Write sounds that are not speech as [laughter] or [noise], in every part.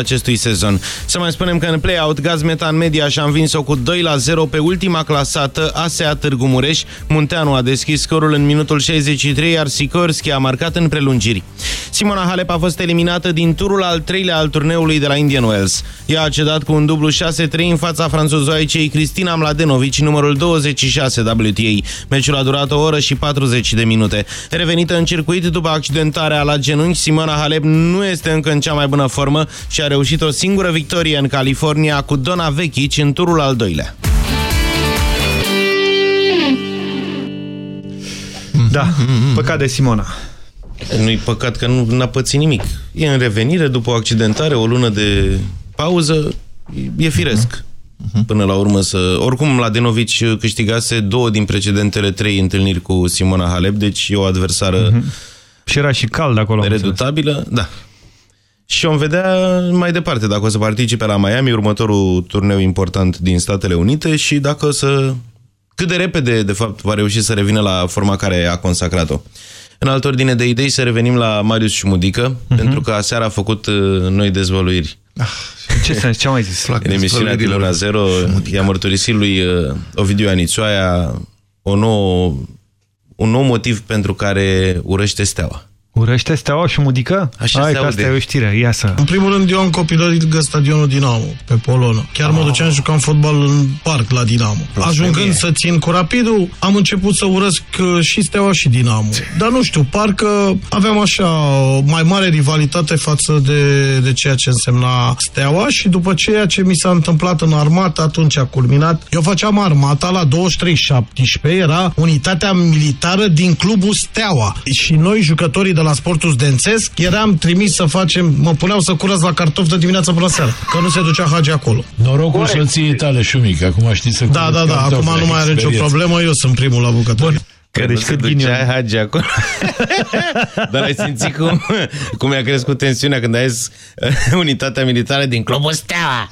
acestui sezon. Să mai spunem că în play-out Gazmetan Media și-a învins-o cu 2 la 0 pe ultima clasată, ASEA Târgu Mureș. Munteanu a deschis scorul în minutul 63, iar Sikorski a marcat în prelungiri. Simona Halep a fost eliminată din turul al treilea al turneului de la Indian Wells. Ea a cedat cu un dublu 6-3 în fața franțuzoaicei Cristina Mladenovic, numărul 26 WTA. Meciul a durat o oră și 40 de minute. Revenită în circuit după accidentarea la genunchi, Simona Halep nu este încă în cea mai bună formă și a reușit o singură victorie în California cu Dona Vechic în turul al doilea. Da, păcat de Simona. Nu-i păcat că nu a pățit nimic. E în revenire după o accidentare, o lună de pauză, e firesc. Până la urmă să... Oricum, Ladenovici câștigase două din precedentele trei întâlniri cu Simona Halep, deci e o adversară... Mm -hmm. Și era și cald acolo. Redutabilă, da. Și vom vedea mai departe dacă o să participe la Miami, următorul turneu important din Statele Unite și dacă o să... Cât de repede, de fapt, va reuși să revină la forma care a consacrat-o. În altă ordine de idei să revenim la Marius Șumudică, uh -huh. pentru că aseară a făcut uh, noi dezvăluiri. Ah, ce sens? Ce mai zis? În emisiunea din la Zero i-a mărturisit lui uh, Ovidiu Anițoaia o nouă, un nou motiv pentru care urăște steaua. Urăște steaua și mudică? Așa Hai, se că asta e o știre, ia să... În primul rând, eu am copilărit stadionul Dinamo, pe Polonă. Chiar mă duceam, jucam fotbal în parc la Dinamo. Ajungând să țin cu rapidul, am început să urăsc uh, și steaua și Dinamo. Dar nu știu, parcă aveam așa o mai mare rivalitate față de, de ceea ce însemna steaua și după ceea ce mi s-a întâmplat în armată, atunci a culminat. Eu făceam armata la 2317, era unitatea militară din clubul Steaua. Și noi, jucătorii de la sportul studențesc, eram trimis să facem, mă puneau să curăț la cartofi de dimineață până seara, că nu se ducea hagi acolo. Norocul soției tale, Șumic, acum știi să Da, da, da, acum nu mai are nicio problemă, eu sunt primul la bucătărie. Că deci cât ghinion. hagi acolo. [laughs] Dar ai simțit cum, cum i-a crescut tensiunea când ai zis unitatea militară din Clubul Steaua.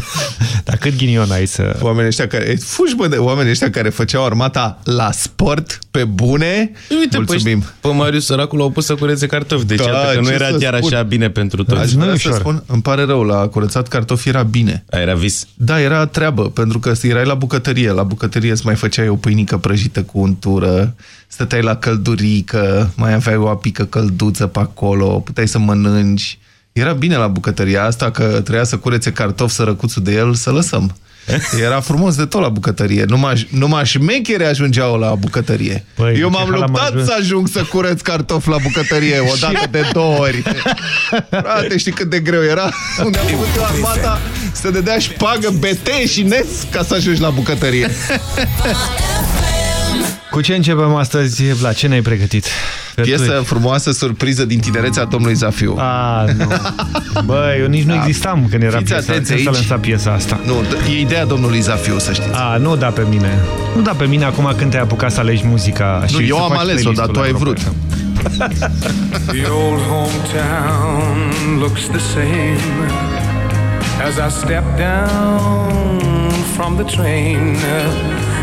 [laughs] Dar cât ghinion ai să... Oamenii ăștia care... Fugi, bă, de oamenii ăștia care făceau armata la sport, pe bune. Uite, Mulțumim. Pe, pe Marius Săracul l-au pus să curețe cartofi. Deci da, că nu era chiar spun? așa bine pentru toți. Aș vrea să spun, îmi pare rău, la curățat cartofi era bine. A, era vis. Da, era treabă, pentru că erai la bucătărie. La bucătărie îți mai făceai o pâinică prăjită cu untură, stăteai la căldurică, mai aveai o apică călduță pe acolo, puteai să mănânci. Era bine la bucătăria asta că trebuia să curețe cartof sărăcuțul de el, să lăsăm. [laughs] Era frumos de tot la bucătărie. Numai, numai șmechere ajungeau la bucătărie. Păi, Eu m-am luptat să ajung să cureț cartof la bucătărie [laughs] o dată de două ori. Frate, știi cât de greu era? Unde am făcut armata să dădea șpagă, bete și nes ca să ajungi la bucătărie. [laughs] Cu ce începem astăzi, Vlad? Ce ne-ai pregătit? Piesă frumoasă, surpriză din tinerețea domnului Zafiu. A, nu. Bă, eu nici nu da. existam când era Fiți piesa, atenți aici. lăsa piesa asta. Nu, e ideea domnului Zafiu, să știți. A, nu da pe mine. Nu da pe mine acum când te-ai apucat să alegi muzica. Nu, și eu am ales-o, dar tu ai vrut. [laughs] The old hometown looks the same As I step down from the train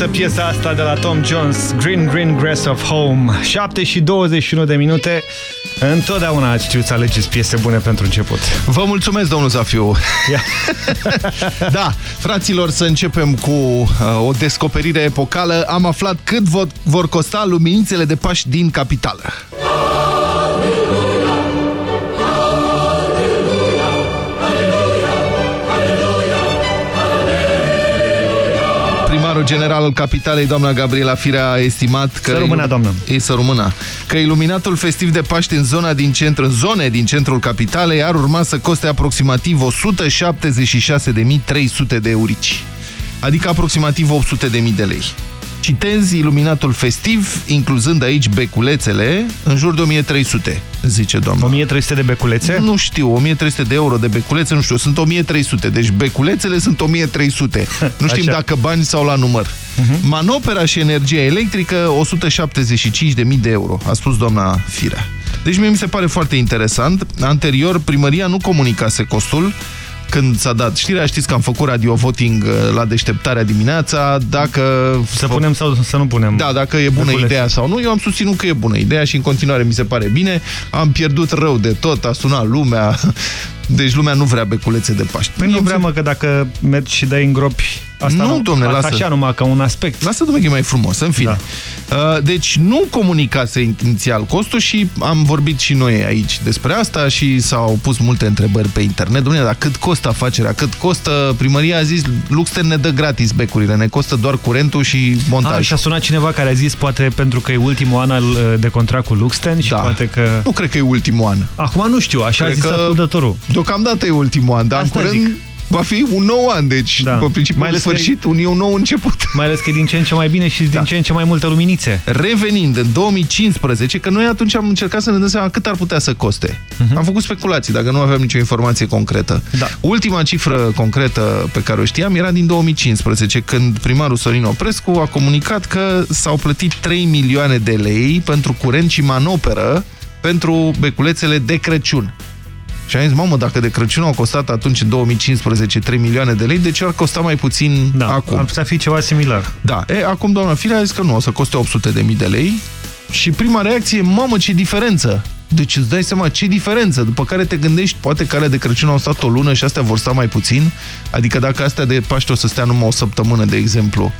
frumoasă piesa asta de la Tom Jones, Green Green Grass of Home. 7 și 21 de minute. Întotdeauna ați știut să alegeți piese bune pentru început. Vă mulțumesc, domnul Zafiu. Ia. [laughs] da, fraților, să începem cu uh, o descoperire epocală. Am aflat cât vor, vor costa luminițele de Paști din capitală. Primarul general al capitalei, doamna Gabriela Firea, a estimat că... Să rămână, doamnă. Ei să rămână. Că iluminatul festiv de Paști în zona din centru, în zone din centrul capitalei ar urma să coste aproximativ 176.300 de eurici. Adică aproximativ 800.000 de lei. Citez iluminatul festiv, incluzând aici beculețele, în jur de 1300, zice doamna. 1300 de beculețe? Nu știu, 1300 de euro de beculețe, nu știu, sunt 1300. Deci beculețele sunt 1300. [laughs] Nu știm Așa. dacă bani sau la număr. Manopera și energia electrică, 175.000 de euro, a spus doamna Firea. Deci mie mi se pare foarte interesant. Anterior, primăria nu comunicase costul, când s-a dat știrea, știți că am făcut radio voting uh, la deșteptarea dimineața, dacă... Să punem sau să nu punem? Da, dacă e bună Beculețe. ideea sau nu, eu am susținut că e bună ideea și în continuare mi se pare bine. Am pierdut rău de tot, a sunat lumea, [laughs] deci lumea nu vrea beculețe de Paști. Păi nu Mie vrea, mi se- mă, că dacă mergi și dai în gropi... Asta Nu, domne, asta lasă. așa numai ca un aspect. Lasă, domnule, că e mai frumos, în fine. Da. Deci nu comunicase inițial costul și am vorbit și noi aici despre asta și s-au pus multe întrebări pe internet. Domnule, dar cât costă afacerea? Cât costă? Primăria a zis, Luxter ne dă gratis becurile, ne costă doar curentul și A, montaj. și a sunat cineva care a zis, poate pentru că e ultimul an al, de contract cu Luxten și Da. poate că... Nu cred că e ultimul an. Acum nu știu, așa Cred a zis că- ascultătorul. Deocamdată e ultimul an, dar Asta în curând zic. Va fi un nou an, deci Da. da. pe principiu Mai un ales că- sfârșit, un, e un nou început. Mai ales că e din ce în ce mai bine și din ce în ce mai multe luminițe. Revenind în 2015, că noi atunci am încercat să ne dăm seama cât ar putea să coste. Am făcut speculații, dacă nu aveam nicio informație concretă. Da. Ultima cifră concretă pe care o știam era din 2015, când primarul Sorin Oprescu a comunicat că s-au plătit 3 milioane de lei pentru curent și manoperă pentru beculețele de Crăciun. Și am zis, mamă, dacă de Crăciun au costat atunci în 2015 3 milioane de lei, de ce ar costa mai puțin Da, acum? ar putea fi ceva similar. Da, e, acum doamna Firea a zis că nu, o să coste 800 de mii de lei și prima reacție, mamă, ce diferență! Deci îți dai seama ce diferență, după care te gândești, poate că alea de Crăciun au stat o lună și astea vor sta mai puțin, adică dacă astea de Paște o să stea numai o săptămână, de exemplu,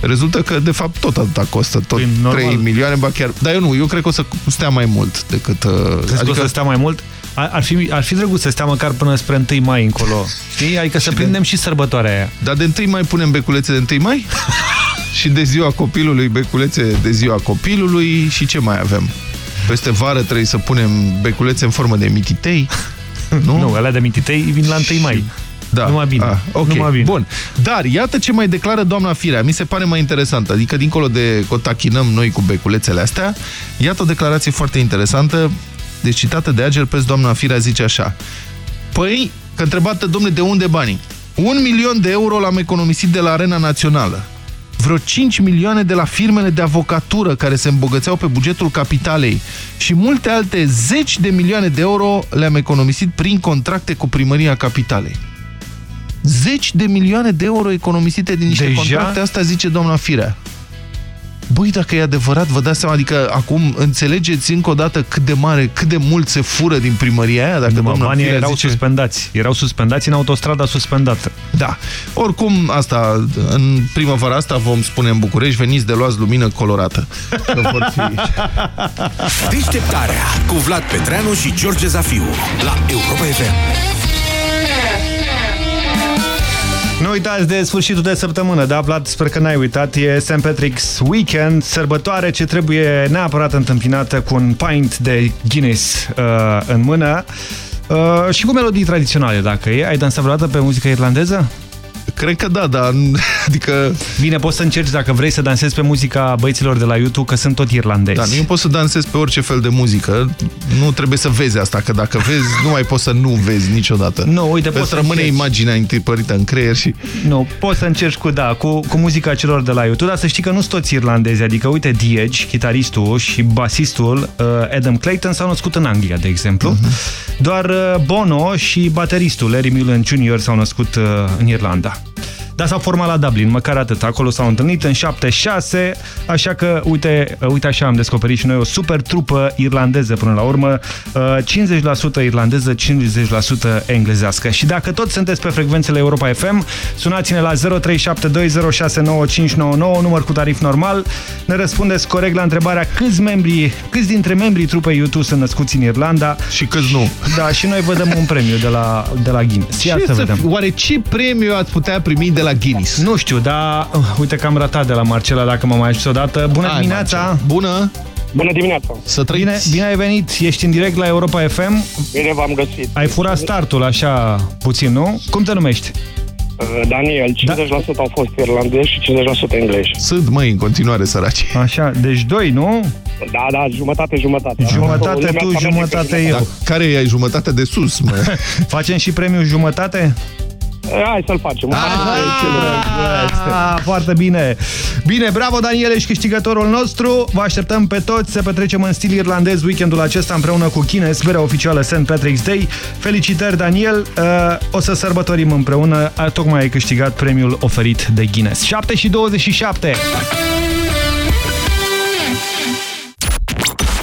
rezultă că de fapt tot atâta costă, tot Păi, normal. 3 milioane, ba chiar, dar eu nu, eu cred că o să stea mai mult decât... uh, Crezi adică... că o să stea mai mult? Ar, ar, fi, ar fi drăguț să stea măcar până spre 1 mai încolo. Știi? Adică să de- prindem și sărbătoarea aia. Dar de întâi mai punem beculețe de întâi mai? [laughs] și de ziua copilului, beculețe de ziua copilului și ce mai avem? Peste vară trebuie să punem beculețe în formă de mititei? [laughs] Nu? Nu, alea de mititei vin la 1 mai. Da. Numai bine. Ah, ok. Numai bine. Bun. Dar iată ce mai declară doamna Firea. Mi se pare mai interesant. Adică dincolo de că o tachinăm noi cu beculețele astea, iată o declarație foarte interesantă. Deci citată de Ager Pes, doamna Firea zice așa. Păi, că întrebată, domnule, de unde banii? Un milion de euro l-am economisit de la Arena Națională. Vreo 5 milioane de la firmele de avocatură care se îmbogățeau pe bugetul capitalei și multe alte zeci de milioane de euro le-am economisit prin contracte cu primăria capitalei. Zeci de milioane de euro economisite din niște Deja? contracte, asta zice doamna Firea. Băi, dacă e adevărat, vă dați seama, adică acum înțelegeți încă o dată cât de mare, cât de mult se fură din primăria aia? Dacă Numai banii erau zice... suspendați. Erau suspendați în autostrada suspendată. Da. Oricum, asta, în primăvara asta vom spune în București, veniți de luați lumină colorată. Că vor fi... Deșteptarea cu Vlad Petreanu și George Zafiu la Europa FM. Uitați de sfârșitul de săptămână, da, Vlad? Sper că n-ai uitat. E St. Patrick's Weekend, sărbătoare ce trebuie neapărat întâmpinată cu un pint de Guinness uh, în mână. Uh, și cu melodii tradiționale, dacă e. Ai dansat vreodată pe muzică irlandeză? Cred că da, dar [laughs] adică... Bine, poți să încerci dacă vrei să dansezi pe muzica băieților de la YouTube, că sunt tot irlandezi. Da, nu poți să dansezi pe orice fel de muzică. Nu trebuie să vezi asta, că dacă vezi, nu mai poți să nu vezi niciodată. Nu, uite, poți să rămâne încerci. imaginea întipărită în creier și... Nu, poți să încerci cu, da, cu, cu muzica celor de la YouTube, dar să știi că nu sunt toți irlandezi. Adică, uite, Diege, chitaristul și basistul uh, Adam Clayton s-au născut în Anglia, de exemplu. Uh -huh. Doar uh, Bono și bateristul Larry Mullen Jr. s-au născut uh, în Irlanda dar s-au format la Dublin, măcar atât. Acolo s-au întâlnit în 7-6, așa că, uite, uite așa am descoperit și noi o super trupă irlandeză până la urmă, 50% irlandeză, 50% englezească. Și dacă tot sunteți pe frecvențele Europa FM, sunați-ne la 0372069599, număr cu tarif normal, ne răspundeți corect la întrebarea câți membri, câți dintre membrii trupei YouTube sunt născuți în Irlanda și câți nu. Da, și noi vă dăm un premiu de la, de la Guinness. Ia ce să, să vedem. Oare ce premiu ați putea primi de la Guinness. Nu știu, dar uh, uite că am ratat de la Marcela dacă mă mai ajuns odată. Bună Hai, dimineața! Marcela. Bună! Bună dimineața! Să trăiți! Bine, bine ai venit! Ești în direct la Europa FM. Bine v-am găsit! Ai furat startul așa puțin, nu? Cum te numești? Uh, Daniel, 50% da? au fost irlandezi și 50% englezi. Sunt, măi, în continuare săraci. Așa, deci doi, nu? Da, da, jumătate, jumătate. Jumătate tu, jumătate eu. Dar care e jumătate de sus, mă? [laughs] Facem și premiul jumătate? Hai să-l facem. Ah, foarte bine. Bine, bravo Daniel, ești câștigătorul nostru. Vă așteptăm pe toți să petrecem în stil irlandez weekendul acesta împreună cu Guinness, berea oficială St. Patrick's Day. Felicitări, Daniel. O să sărbătorim împreună. Tocmai ai câștigat premiul oferit de Guinness. 7 și 27.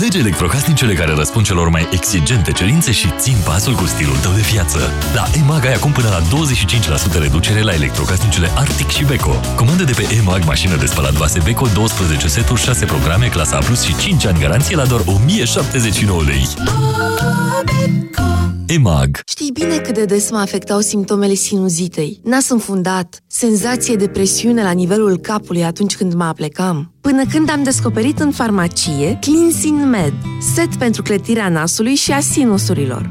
Alege electrocasnicele care răspund celor mai exigente cerințe și țin pasul cu stilul tău de viață. La EMAG ai acum până la 25% reducere la electrocasnicele Arctic și Beko. Comandă de pe EMAG mașină de spălat vase Beko 12 seturi, 6 programe, clasa A+, și 5 ani garanție la doar 1079 lei. EMAG Știi bine cât de des mă afectau simptomele sinuzitei. Nas înfundat, senzație de presiune la nivelul capului atunci când mă aplecam. Până când am descoperit în farmacie Cleansing Med, set pentru clătirea nasului și a sinusurilor.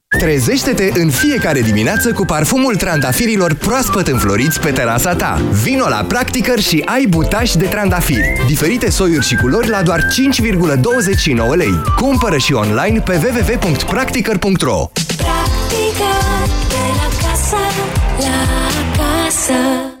Trezește-te în fiecare dimineață cu parfumul trandafirilor proaspăt înfloriți pe terasa ta. Vino la Practicăr și ai butași de trandafiri. Diferite soiuri și culori la doar 5,29 lei. Cumpără și online pe www.practicăr.ro Practica de la casă, la casă.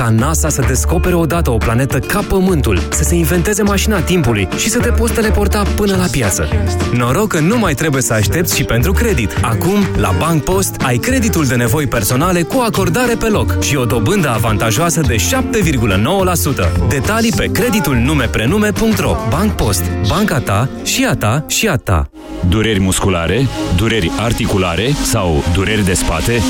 ca NASA să descopere odată o planetă ca Pământul, să se inventeze mașina timpului și să te poți teleporta până la piață. Noroc că nu mai trebuie să aștepți și pentru credit. Acum, la Bank Post, ai creditul de nevoi personale cu acordare pe loc și o dobândă avantajoasă de 7,9%. Detalii pe creditul nume-prenume.ro Bank Post. Banca ta și a ta și a ta. Dureri musculare, dureri articulare sau dureri de spate?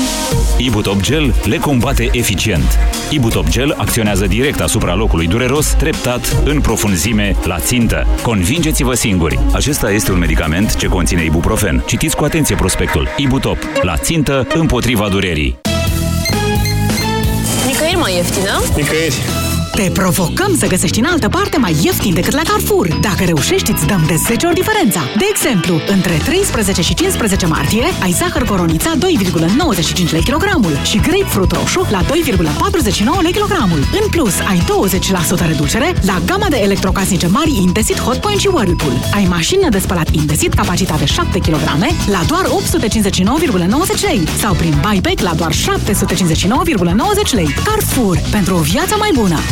Ibutop Gel le combate eficient. Ibutop Gel acționează direct asupra locului dureros, treptat, în profunzime, la țintă. Convingeți-vă singuri! Acesta este un medicament ce conține ibuprofen. Citiți cu atenție prospectul. Ibutop. La țintă, împotriva durerii. Nicăieri mai ieftină? Nicăieri. Te provocăm să găsești în altă parte mai ieftin decât la Carrefour. Dacă reușești, îți dăm de 10 ori diferența. De exemplu, între 13 și 15 martie ai zahăr coronița 2,95 lei kilogramul și grapefruit roșu la 2,49 lei kilogramul. În plus, ai 20% reducere la gama de electrocasnice mari Indesit Hotpoint și Whirlpool. Ai mașină de spălat Indesit capacitate 7 kg la doar 859,90 lei sau prin buyback la doar 759,90 lei. Carrefour, pentru o viață mai bună!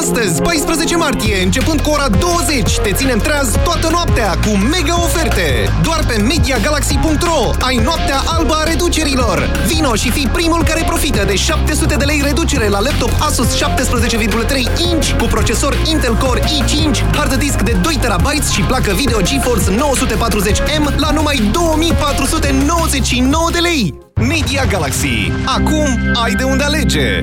Astăzi, 14 martie, începând cu ora 20, te ținem treaz toată noaptea cu mega oferte. Doar pe MediaGalaxy.ro ai noaptea albă a reducerilor. Vino și fii primul care profită de 700 de lei reducere la laptop Asus 17,3 inch cu procesor Intel Core i5, hard disk de 2 TB și placă video GeForce 940M la numai 2499 de lei. Media Galaxy. Acum ai de unde alege.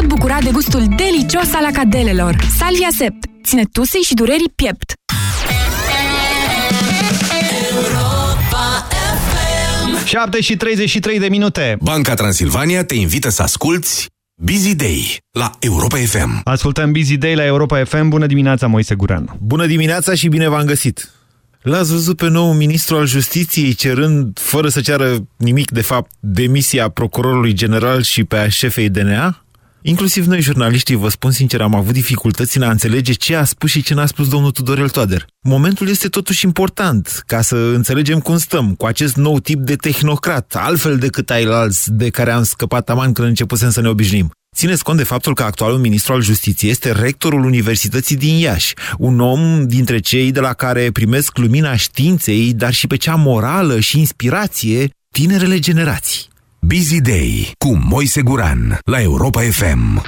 bucura de gustul delicios al acadelelor. Salvia Sept. Ține tusei și durerii piept. 7 și 33 de minute. Banca Transilvania te invită să asculti Busy Day la Europa FM. Ascultăm Busy Day la Europa FM. Bună dimineața, Moise Guran. Bună dimineața și bine v-am găsit. L-ați văzut pe nou ministru al justiției cerând, fără să ceară nimic de fapt, demisia procurorului general și pe a șefei DNA? Inclusiv noi, jurnaliștii, vă spun sincer, am avut dificultăți în a înțelege ce a spus și ce n-a spus domnul Tudorel Toader. Momentul este totuși important, ca să înțelegem cum stăm cu acest nou tip de tehnocrat, altfel decât ai alți de care am scăpat aman când începusem să ne obișnim. Țineți cont de faptul că actualul ministru al justiției este rectorul Universității din Iași, un om dintre cei de la care primesc lumina științei, dar și pe cea morală și inspirație tinerele generații. Busy Day cu Moise Guran la Europa FM.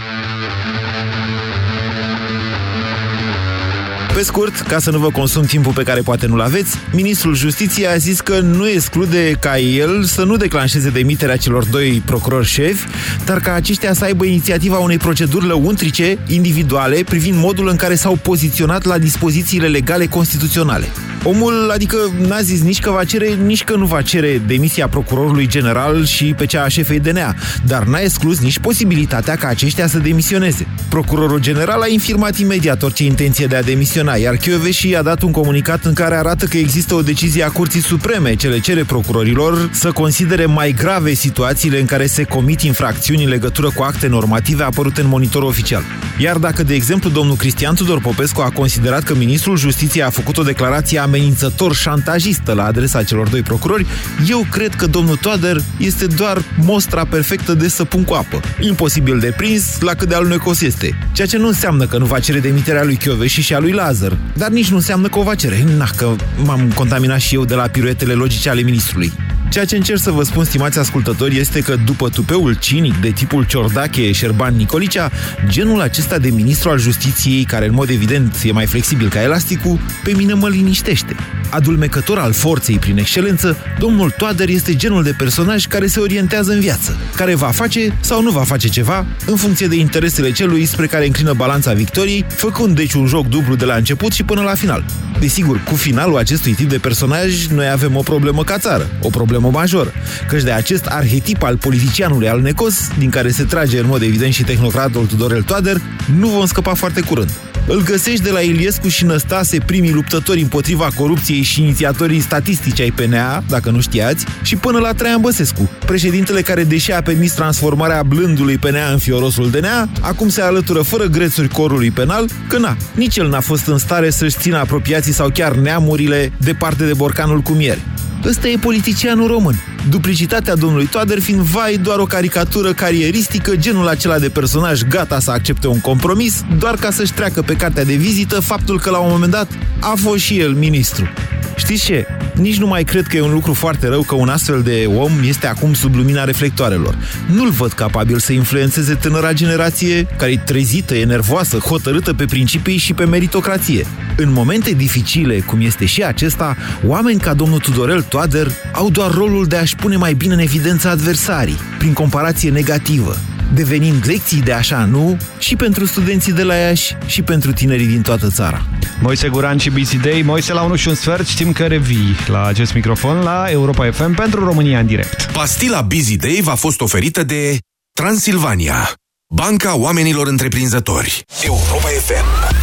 Pe scurt, ca să nu vă consum timpul pe care poate nu-l aveți, ministrul justiției a zis că nu exclude ca el să nu declanșeze demiterea celor doi procurori șefi, dar ca aceștia să aibă inițiativa unei proceduri lăuntrice, individuale, privind modul în care s-au poziționat la dispozițiile legale constituționale. Omul, adică, n-a zis nici că va cere, nici că nu va cere demisia procurorului general și pe cea a șefei DNA, dar n-a exclus nici posibilitatea ca aceștia să demisioneze. Procurorul general a infirmat imediat orice intenție de a demisiona, iar Chioveși a dat un comunicat în care arată că există o decizie a Curții Supreme ce le cere procurorilor să considere mai grave situațiile în care se comit infracțiuni în legătură cu acte normative apărute în monitorul oficial. Iar dacă, de exemplu, domnul Cristian Tudor Popescu a considerat că ministrul justiției a făcut o declarație amenințător șantajistă la adresa celor doi procurori, eu cred că domnul Toader este doar mostra perfectă de săpun cu apă. Imposibil de prins la cât de alunecos este. Ceea ce nu înseamnă că nu va cere demiterea lui Chioveși și a lui Lazar, dar nici nu înseamnă că o va cere. Na, că m-am contaminat și eu de la piruetele logice ale ministrului. Ceea ce încerc să vă spun, stimați ascultători, este că după tupeul cinic de tipul Ciordache Șerban Nicolicea, genul acesta de ministru al justiției, care în mod evident e mai flexibil ca elasticul, pe mine mă liniștește. Adulmecător al forței prin excelență, domnul Toader este genul de personaj care se orientează în viață, care va face sau nu va face ceva în funcție de interesele celui spre care înclină balanța victoriei, făcând deci un joc dublu de la început și până la final. Desigur, cu finalul acestui tip de personaj, noi avem o problemă ca țară, o problemă majoră, căci de acest arhetip al politicianului al necos, din care se trage în mod evident și tehnocratul Tudorel Toader, nu vom scăpa foarte curând. Îl găsești de la Iliescu și Năstase, primii luptători împotriva corupției și inițiatorii statistici ai PNA, dacă nu știați, și până la Traian Băsescu, președintele care, deși a permis transformarea blândului PNA în fiorosul DNA, acum se alătură fără grețuri corului penal, că na, nici el n-a fost în stare să-și țină apropiații sau chiar neamurile departe de borcanul cu miere. Ăsta e politicianul român. Duplicitatea domnului Toader fiind, vai, doar o caricatură carieristică, genul acela de personaj gata să accepte un compromis, doar ca să-și treacă pe cartea de vizită faptul că la un moment dat a fost și el ministru. Știți ce? Nici nu mai cred că e un lucru foarte rău că un astfel de om este acum sub lumina reflectoarelor. Nu-l văd capabil să influențeze tânăra generație care e trezită, e nervoasă, hotărâtă pe principii și pe meritocrație. În momente dificile, cum este și acesta, oameni ca domnul Tudorel Toader au doar rolul de a-și pune mai bine în evidență adversarii, prin comparație negativă, devenind lecții de așa nu și pentru studenții de la Iași și pentru tinerii din toată țara. Moise Guran și Busy Day. Moise la 1 și un sfert, știm că revii la acest microfon la Europa FM pentru România în direct. Pastila Busy Day v-a fost oferită de Transilvania, Banca Oamenilor Întreprinzători. Europa FM.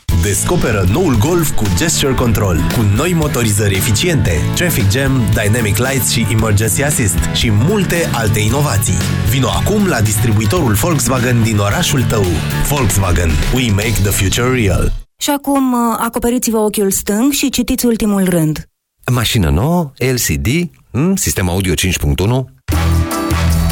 Descoperă noul Golf cu Gesture Control, cu noi motorizări eficiente, Traffic Jam, Dynamic Lights și Emergency Assist și multe alte inovații. Vino acum la distribuitorul Volkswagen din orașul tău. Volkswagen. We make the future real. Și acum uh, acoperiți-vă ochiul stâng și citiți ultimul rând. Mașină nouă, LCD, hmm, sistem audio 5.1,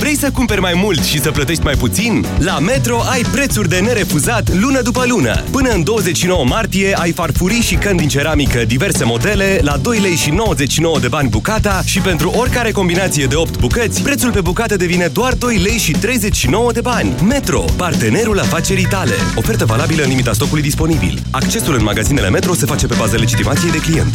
Vrei să cumperi mai mult și să plătești mai puțin? La Metro ai prețuri de nerefuzat lună după lună. Până în 29 martie ai farfurii și căni din ceramică diverse modele la 2 lei și 99 de bani bucata și pentru oricare combinație de 8 bucăți, prețul pe bucată devine doar 2 lei și 39 de bani. Metro, partenerul afacerii tale. Ofertă valabilă în limita stocului disponibil. Accesul în magazinele Metro se face pe bază legitimației de client.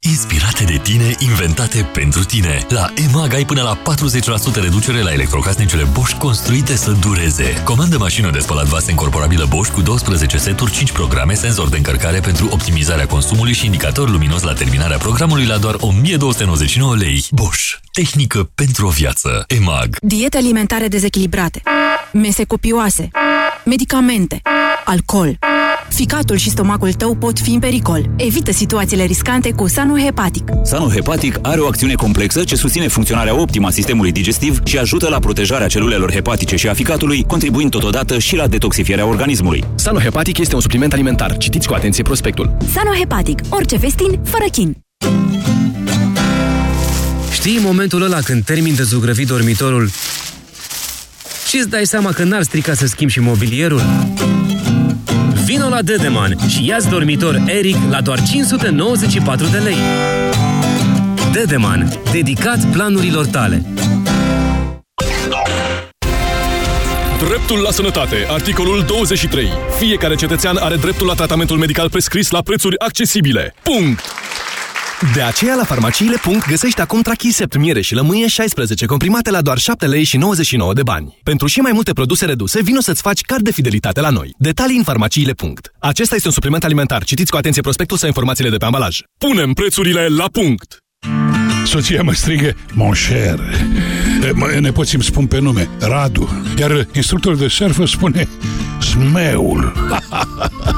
Inspirate de tine, inventate pentru tine. La EMAG ai până la 40% reducere la electrocasnicele Bosch construite să dureze. Comandă mașină de spălat vase incorporabilă Bosch cu 12 seturi, 5 programe, senzor de încărcare pentru optimizarea consumului și indicator luminos la terminarea programului la doar 1299 lei. Bosch. Tehnică pentru o viață. EMAG. Diete alimentare dezechilibrate, mese copioase, medicamente, alcool. Ficatul și stomacul tău pot fi în pericol. Evită situațiile riscante cu Sanu Hepatic. Sanul Hepatic are o acțiune complexă ce susține funcționarea optimă a sistemului digestiv și ajută la protejarea celulelor hepatice și a ficatului, contribuind totodată și la detoxifierea organismului. Sanul Hepatic este un supliment alimentar. Citiți cu atenție prospectul. Sanu Hepatic. Orice vestin, fără chin. Știi momentul ăla când termin de zugrăvit dormitorul și îți dai seama că n-ar strica să schimbi și mobilierul? Vino la Dedeman și ia dormitor Eric la doar 594 de lei. Dedeman, dedicat planurilor tale. Dreptul la sănătate. Articolul 23. Fiecare cetățean are dreptul la tratamentul medical prescris la prețuri accesibile. Punct! De aceea la farmaciile. găsești acum Trachisept miere și lămâie 16 comprimate la doar 7 lei și 99 de bani. Pentru și mai multe produse reduse, vino să-ți faci card de fidelitate la noi. Detalii în farmaciile. Acesta este un supliment alimentar. Citiți cu atenție prospectul sau informațiile de pe ambalaj. Punem prețurile la punct! Soția mă strigă, mon cher. Mă, nepoții îmi spun pe nume, Radu. Iar instructorul de surf îmi spune, Smeul. [laughs]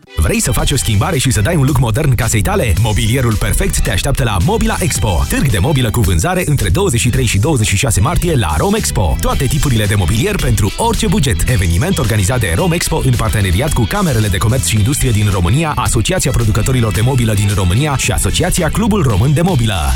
Vrei să faci o schimbare și să dai un look modern casei tale? Mobilierul perfect te așteaptă la Mobila Expo, târg de mobilă cu vânzare între 23 și 26 martie la Rome Expo. Toate tipurile de mobilier pentru orice buget. Eveniment organizat de Rome Expo în parteneriat cu Camerele de Comerț și Industrie din România, Asociația Producătorilor de Mobilă din România și Asociația Clubul Român de Mobilă.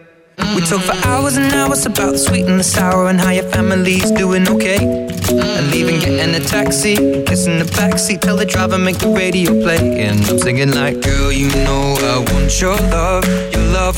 We talk for hours and hours about the sweet and the sour and how your family's doing okay. And leaving, getting a taxi, kissing the backseat, tell the driver make the radio play. And I'm singing like, girl, you know I want your love. Your love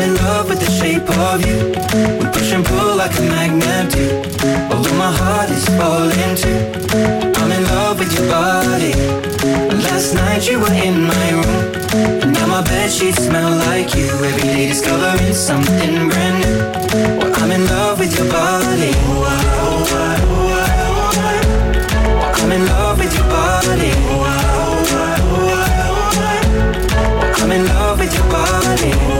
I'm in love with the shape of you. We push and pull like a magnet do. Although my heart is falling too. I'm in love with your body. Last night you were in my room. And now my bed sheets smell like you. Every day discovering something brand new. Well, I'm in love with your body. I, oh, I. I'm in love with your body. Ah, ah, ah, I'm in love with your body.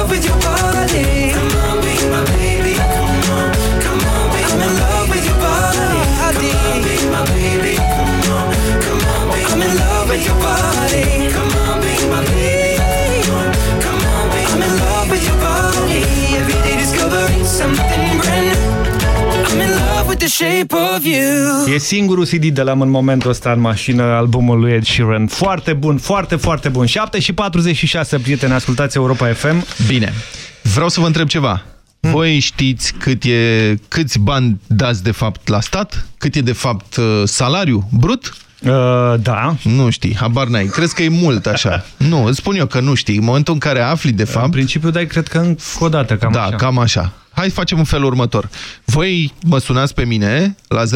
E singurul CD de la în momentul ăsta în mașină, albumul lui Ed Sheeran. Foarte bun, foarte, foarte bun. 7 și 46, prieteni, ascultați Europa FM. Bine. Vreau să vă întreb ceva. Hmm. Voi știți cât e, câți bani dați de fapt la stat? Cât e de fapt uh, salariu brut? Uh, da. Nu știi, habar n-ai. Crezi că e mult așa. [laughs] nu, îți spun eu că nu știi. În momentul în care afli de fapt... În principiu dai, cred că încă o dată, cam da, așa. cam așa. Hai să facem un fel următor. Voi mă sunați pe mine la 0372069599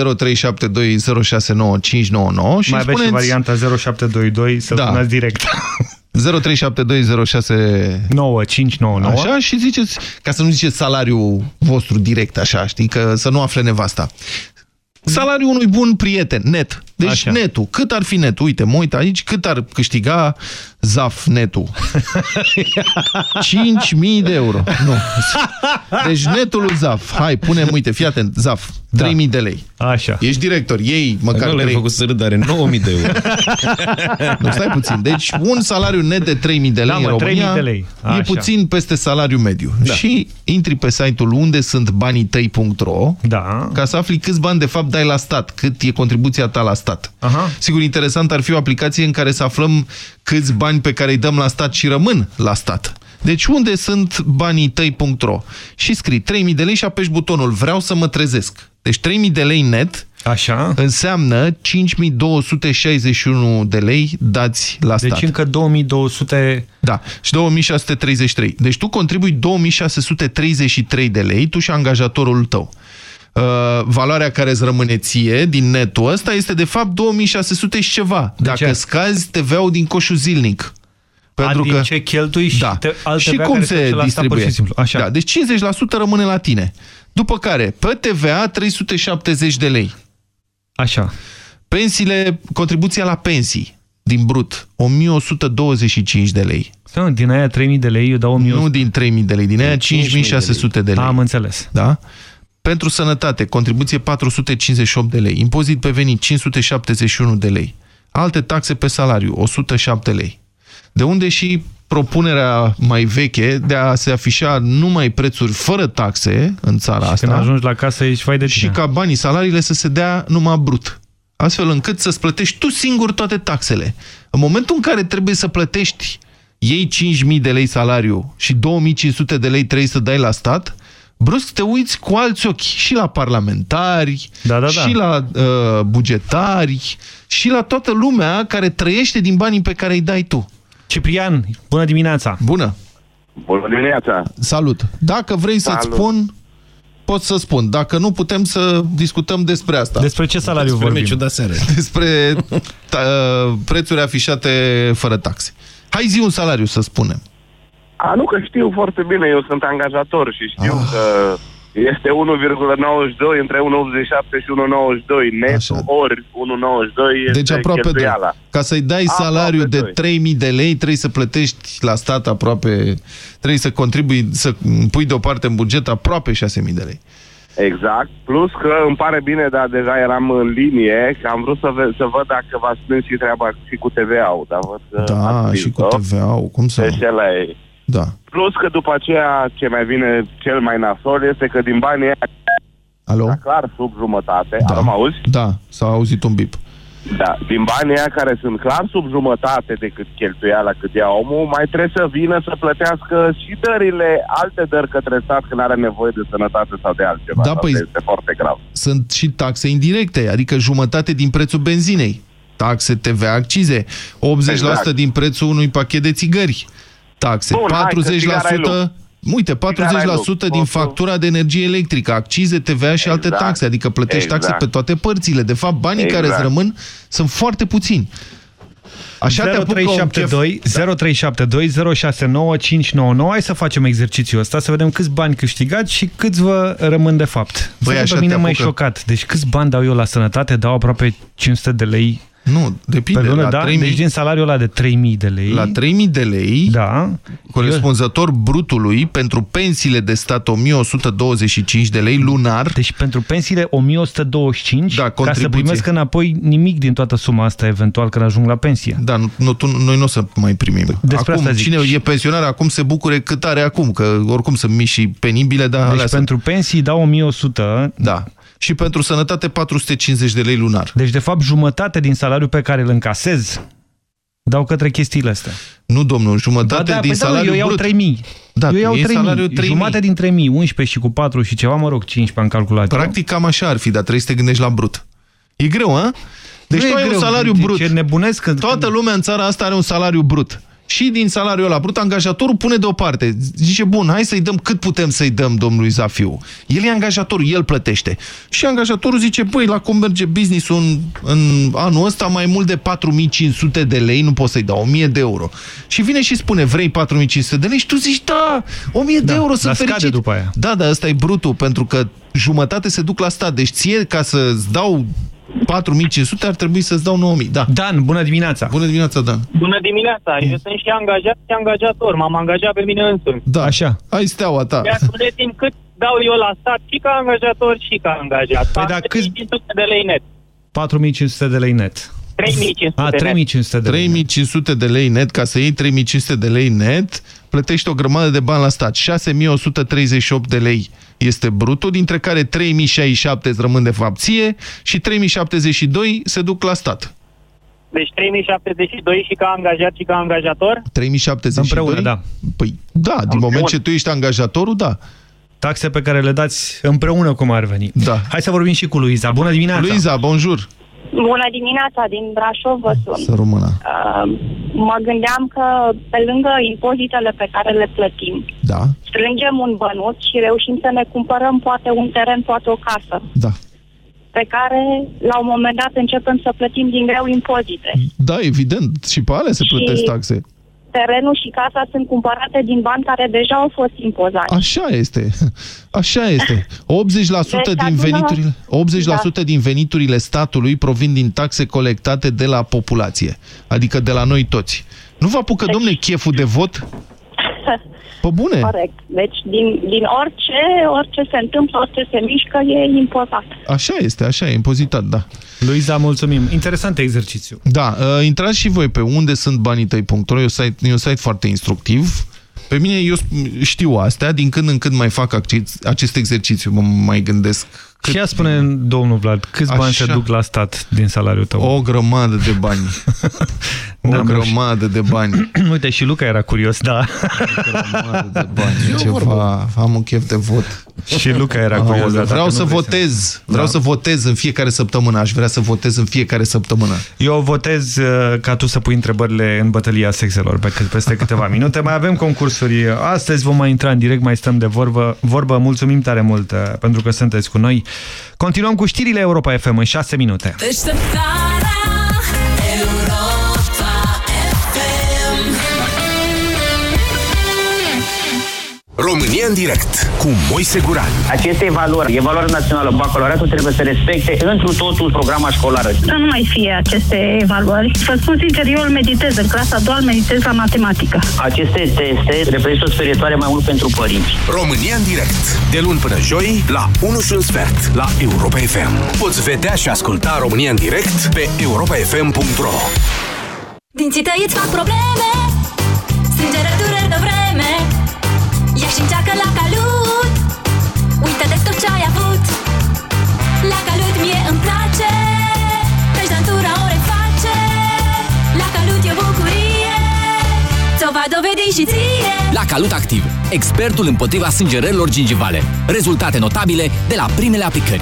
și Mai aveți spuneți... și varianta 0722 să Da. sunați direct. [laughs] 037206 9599 Așa și ziceți, ca să nu ziceți salariul vostru direct așa, știi, că să nu afle nevasta. Salariul unui bun prieten, net. Deci Așa. netul. Cât ar fi netul? Uite, mă uit aici, cât ar câștiga ZAF netul? [laughs] 5.000 de euro. Nu. Deci netul lui ZAF. Hai, punem, uite, fii atent, ZAF. 3.000 de lei. Așa. Ești director, ei măcar Nu l-ai 3. făcut să râd, are 9.000 de euro. [laughs] Nu, stai puțin. Deci un salariu net de 3.000 de lei Da, mă, în România 3.000 de lei. e Așa. puțin peste salariu mediu. Da. Și intri pe site-ul unde sunt banii tăi.ro da. ca să afli câți bani de fapt dai la stat, cât e contribuția ta la stat. Aha. Sigur, interesant ar fi o aplicație în care să aflăm câți bani pe care îi dăm la stat și rămân la stat. Deci unde sunt banii tăi.ro și scrii 3000 de lei și apeși butonul vreau să mă trezesc. Deci 3000 de lei net Așa. înseamnă 5261 de lei dați la Deci stat. încă 2200... Da, și 2633. Deci tu contribui 2633 de lei, tu și angajatorul tău. Uh, valoarea care îți rămâne ție din netul ăsta este de fapt 2600 și ceva. Dacă ce? scazi TVA-ul din coșul zilnic. Pentru din că ce cheltui și da. te- alt și TVA cum care se duce la stat, distribuie? pur și simplu. Așa. Da, deci 50% rămâne la tine. După care, pe TVA 370 de lei. Așa. Pensiile, contribuția la pensii din brut 1125 de lei. Nu, din aia 3000 de lei eu dau 1100. Nu din 3000 de lei, din aia 5600 de lei. Am înțeles. Da? Pentru sănătate, contribuție 458 de lei. Impozit pe venit 571 de lei. Alte taxe pe salariu 107 lei. De unde și propunerea mai veche de a se afișa numai prețuri fără taxe în țara Și asta. când ajungi la casă ești fai de Și tine. ca banii, salariile să se dea numai brut. Astfel încât să-ți plătești tu singur toate taxele. În momentul în care trebuie să plătești iei 5.000 de lei salariu și 2.500 de lei trebuie să dai la stat, brusc te uiți cu alți ochi și la parlamentari, da, da, și da. la uh, bugetari, și la toată lumea care trăiește din banii pe care îi dai tu. Ciprian, bună dimineața! Bună! Bună dimineața! Salut! Dacă vrei să-ți Salut. spun, pot să spun. Dacă nu, putem să discutăm despre asta. Despre ce salariu despre vorbim? meciul de seară. [laughs] Despre ta, prețuri afișate fără taxe. Hai zi un salariu, să spunem. A, nu că știu foarte bine, eu sunt angajator și știu Ah. că este 1,92 între 1,87 și 1,92 netul ori 1,92 este Deci aproape de. cheltuiala. Ca să-i dai Aproape salariu de doi. 3.000 de lei, trebuie să plătești la stat aproape, trebuie să contribui, să pui deoparte în buget aproape 6.000 de lei. Exact, plus că îmi pare bine, dar deja eram în linie, că am vrut să, ve- să văd dacă v-ați strâns și treaba și cu TVA-ul, dar văd că Da, ați și cu prins-o. TVA-ul, cum să Deci nu? ăla e. Da. Plus că după aceea, ce mai vine cel mai nasol este că din banii ăia, Alo? clar sub jumătate, Da. da. mă auzi? Da, s-a auzit un bip. Da, din banii aia care sunt clar sub jumătate decât cheltuiala cât ia omul, mai trebuie să vină să plătească și dările, alte dări către stat când are nevoie de sănătate sau de altceva. Da, Asta păi- Este foarte grav. Sunt și taxe indirecte, adică jumătate din prețul benzinei. Taxe, TVA, accize. 80% Exact. din prețul unui pachet de țigări. Taxe. Bun, hai, că țigara e 40%. lux. Uite, 40% din factura de energie electrică, accize, TVA și alte Exact. taxe, adică plătești taxe Exact. pe toate părțile. De fapt, banii Exact. care îți rămân sunt foarte puțini. Așa te apucă un chef... 0372 0372 069599 Hai să facem exercițiul ăsta, să vedem câți bani câștigați și câți vă rămân de fapt. Băi, Să așa pe mine te mai apucă. șocat. Deci câți bani dau eu la sănătate? Dau aproape 500 de lei Nu, depinde. pe lună, la da? 3000 Deci din salariul ăla de 3000 de lei. La 3000 de lei, da. corespunzător brutului, pentru pensiile de stat 1125 de lei lunar. Deci pentru pensiile 1125, da, ca să contribuție. primesc înapoi nimic din toată suma asta, eventual, când ajung la pensie. Da, nu, nu, tu, noi nu o să mai primim. Despre acum, asta zic. cine e pensionar, acum se bucure cât are acum, că oricum sunt mici și penibile, dar alea Deci sunt. pentru pensii dau 1100. Da. Și pentru sănătate 450 de lei lunar. Deci, de fapt, jumătate din salariul pe care îl încasez dau către chestiile astea. Nu, domnul, jumătate da, da, din păi da, salariul eu iau brut. 3000. Da, eu tu iau iei 3000. salariul 3000. Jumate din 3000, 11 și cu 4 și ceva, mă rog, 15 am calculat. eu. Practic cam așa ar fi, dar trebuie să te gândești la brut. E greu, a? Deci Nu tu e ai greu, un salariu deci brut. e nebunesc când... Toată lumea în țara asta are un salariu brut. Și din salariul ăla brut, angajatorul pune deoparte. Zice, bun, hai să-i dăm cât putem să-i dăm domnului Zafiu. El e angajatorul, el plătește. Și angajatorul zice, băi, la cum merge business-ul în, în anul ăsta, mai mult de 4500 de lei, nu pot să-i dau, 1000 de euro. Și vine și spune, vrei 4500 de lei? Și tu zici, da, 1000 de Da, euro, dar sunt scade fericit. după aia. Da, dar ăsta e brutul, pentru că jumătate se duc la stat. Deci ție, ca să-ți dau 4500, ar trebui să-ți dau 9000. Da. Dan, bună dimineața! Bună dimineața, Dan. Bună dimineața, eu sunt și angajat și angajator, m-am angajat pe mine însumi. Da, așa. Ai steaua ta. Ia spuneți-mi cât dau eu la stat și ca angajator și ca angajat. Păi da, câți... 500 de lei net. 4500 de lei net. 3500 A, de net. 3500 de lei. 3500 de lei net, ca să iei 3500 de lei net, plătești o grămadă de bani la stat. 6138 de lei este brutul, dintre care 3067 îți rămân de fapt ție și 3072 se duc la stat. Deci 3072 și ca angajat și ca angajator? 3072? Împreună, da. Păi da, din moment ce tu ești angajatorul, da. Taxe pe care le dați împreună cum ar veni. Da. Hai să vorbim și cu Luiza. Bună dimineața! Luiza, bonjour! Bună dimineața, din Brașov vă sun. Să rămână. Uh, mă gândeam că pe lângă impozitele pe care le plătim, Da, strângem un bănuț și reușim să ne cumpărăm poate un teren, poate o casă, da. pe care la un moment dat începem să plătim din greu impozite. Da, evident. Și pe alea se Și- plătesc taxe. Terenul și casa sunt cumpărate din bani care deja au fost impozați. Așa este. [laughs] Așa este. 80% Deci, din acum- veniturile, 80% Da. din veniturile statului provin din taxe colectate de la populație, adică de la noi toți. Nu vă apucă, domne, cheful de vot? [laughs] Pe bune? Corect. Deci din, din orice, orice se întâmplă, orice se mișcă, e impozat. Așa este, așa e, impozitat, da. Luiza, mulțumim. Interesant exercițiu. Da, uh, intrați și voi pe unde sunt banii tăi.ro, e, un site- e un site foarte instructiv. Pe mine, eu știu astea, din când în când mai fac acest, acest exercițiu, mă mai gândesc Cât și ea spune domnul Vlad, câți Așa. bani se duc la stat din salariul tău? O grămadă de bani. [laughs] o da, grămadă de bani. [clears throat] Uite, și Luca era curios, da. O grămadă de [laughs] bani. Eu Ceva, vorbă. am un chef de vot. Și Luca era curios. Da, vreau să votez. Vreau da. să votez în fiecare săptămână. Aș vrea să votez în fiecare săptămână. Eu votez uh, ca tu să pui întrebările în bătălia sexelor pe peste câteva minute. Mai avem concursuri. Astăzi vom mai intra în direct, mai stăm de vorbă. vorbă. Mulțumim tare mult uh, pentru că sunteți cu noi. Continuăm cu știrile Europa FM în 6 minute. România în direct cu Moise Guran. Aceste valori, evaluarea națională, bacalaureatul trebuie să respecte întru totul programa școlară. Să nu mai fie aceste evaluări. Să spun sincer, eu îl meditez în clasa a doua, îl meditez la matematică. Aceste teste reprezintă o sperietoare mai mult pentru părinți. România în direct, de luni până joi, la 1 și un sfert, la Europa FM. Poți vedea și asculta România în direct pe europafm.ro Dinții tăi îți fac probleme Strângere dureri de vreme Ia și încearcă la calut. Uită de tot ce ai avut. La calut mie îmi place Preșdantura o reface. La calut e bucurie Ți-o va dovedi și ție. La Calut Activ, expertul împotriva sângerărilor gingivale. Rezultate notabile de la primele aplicări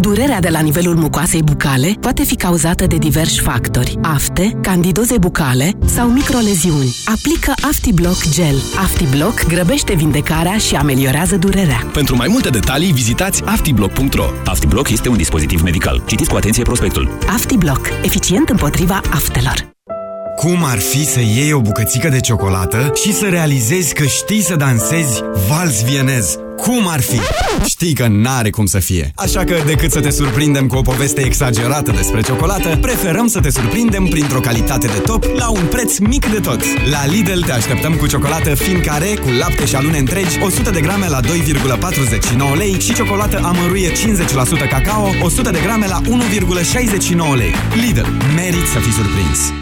Durerea de la nivelul mucoasei bucale poate fi cauzată de diversi factori. Afte, candidoze bucale sau microleziuni. Aplică AftiBlock Gel. AftiBlock grăbește vindecarea și ameliorează durerea. Pentru mai multe detalii, vizitați aftiblock.ro. AftiBlock este un dispozitiv medical. Citiți cu atenție prospectul. AftiBlock. Eficient împotriva aftelor. Cum ar fi să iei o bucățică de ciocolată și să realizezi că știi să dansezi vals vienez? Cum ar fi? Știi că n-are cum să fie. Așa că, decât să te surprindem cu o poveste exagerată despre ciocolată, preferăm să te surprindem printr-o calitate de top la un preț mic de tot. La Lidl te așteptăm cu ciocolată fin care, cu lapte și alune întregi, 100 de grame la 2,49 lei și ciocolată amăruie 50% cacao, 100 de grame la 1,69 lei. Lidl. Merit să fii surprins.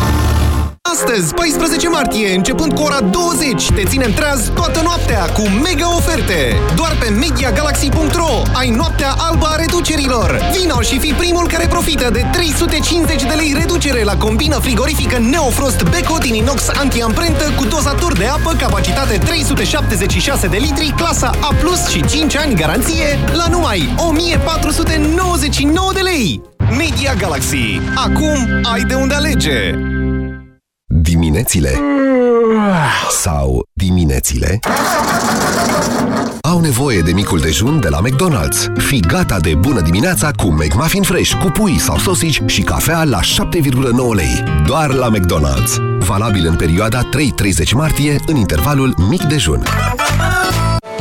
Astăzi, 14 martie, începând cu ora 20, te ținem treaz toată noaptea cu mega oferte. Doar pe MediaGalaxy.ro ai noaptea albă a reducerilor. Vino și fi primul care profită de 350 de lei reducere la combina frigorifică Neofrost Beko din inox anti-amprentă cu dozator de apă, capacitate 376 de litri, clasa A+, și 5 ani garanție la numai 1499 de lei. Media Galaxy. Acum ai de unde alege. Diminețile sau diminețile au nevoie de micul dejun de la McDonald's. Fi gata de bună dimineața cu McMuffin Fresh, cu pui sau sosici și cafea la 7,9 lei. Doar la McDonald's. Valabil în perioada 3-30 martie, în intervalul mic dejun.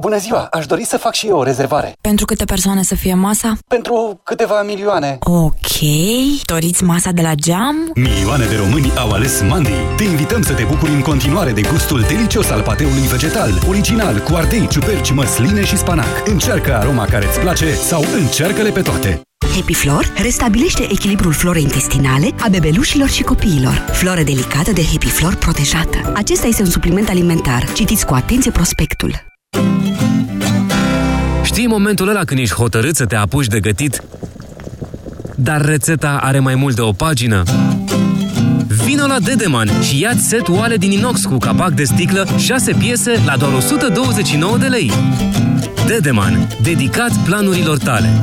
Bună ziua! Aș dori să fac și eu o rezervare. Pentru câte persoane să fie masa? Pentru câteva milioane. Ok. Doriți masa de la geam? Milioane de români au ales Mandi. Te invităm să te bucuri în continuare de gustul delicios al pateului vegetal, original, cu ardei, ciuperci, măsline și spanac. Încearcă aroma care îți place sau încearcă-le pe toate. Happy Flor restabilește echilibrul florei intestinale a bebelușilor și copiilor. Floră delicată de Happy Flor protejată. Acesta este un supliment alimentar. Citiți cu atenție prospectul. Știi momentul ăla când ești hotărât să te apuci de gătit, dar rețeta are mai mult de o pagină? Vino la Dedeman și ia set oale din inox cu capac de sticlă, 6 piese la doar 129 de lei. Dedeman, dedicat planurilor tale.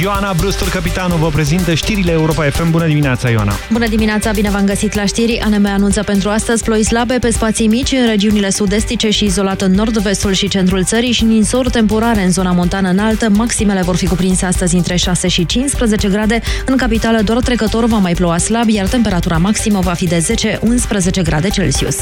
Ioana Brustur, capitanul, vă prezintă știrile Europa FM. Bună dimineața, Ioana! Bună dimineața, bine v-am găsit la știri. ANM anunță pentru astăzi ploi slabe pe spații mici în regiunile sud-estice și izolat în nord-vestul și centrul țării și ninsori temporare în zona montană înaltă. Maximele vor fi cuprinse astăzi între 6 și 15 grade. În capitală doar trecător va mai ploua slab, iar temperatura maximă va fi de 10-11 grade Celsius.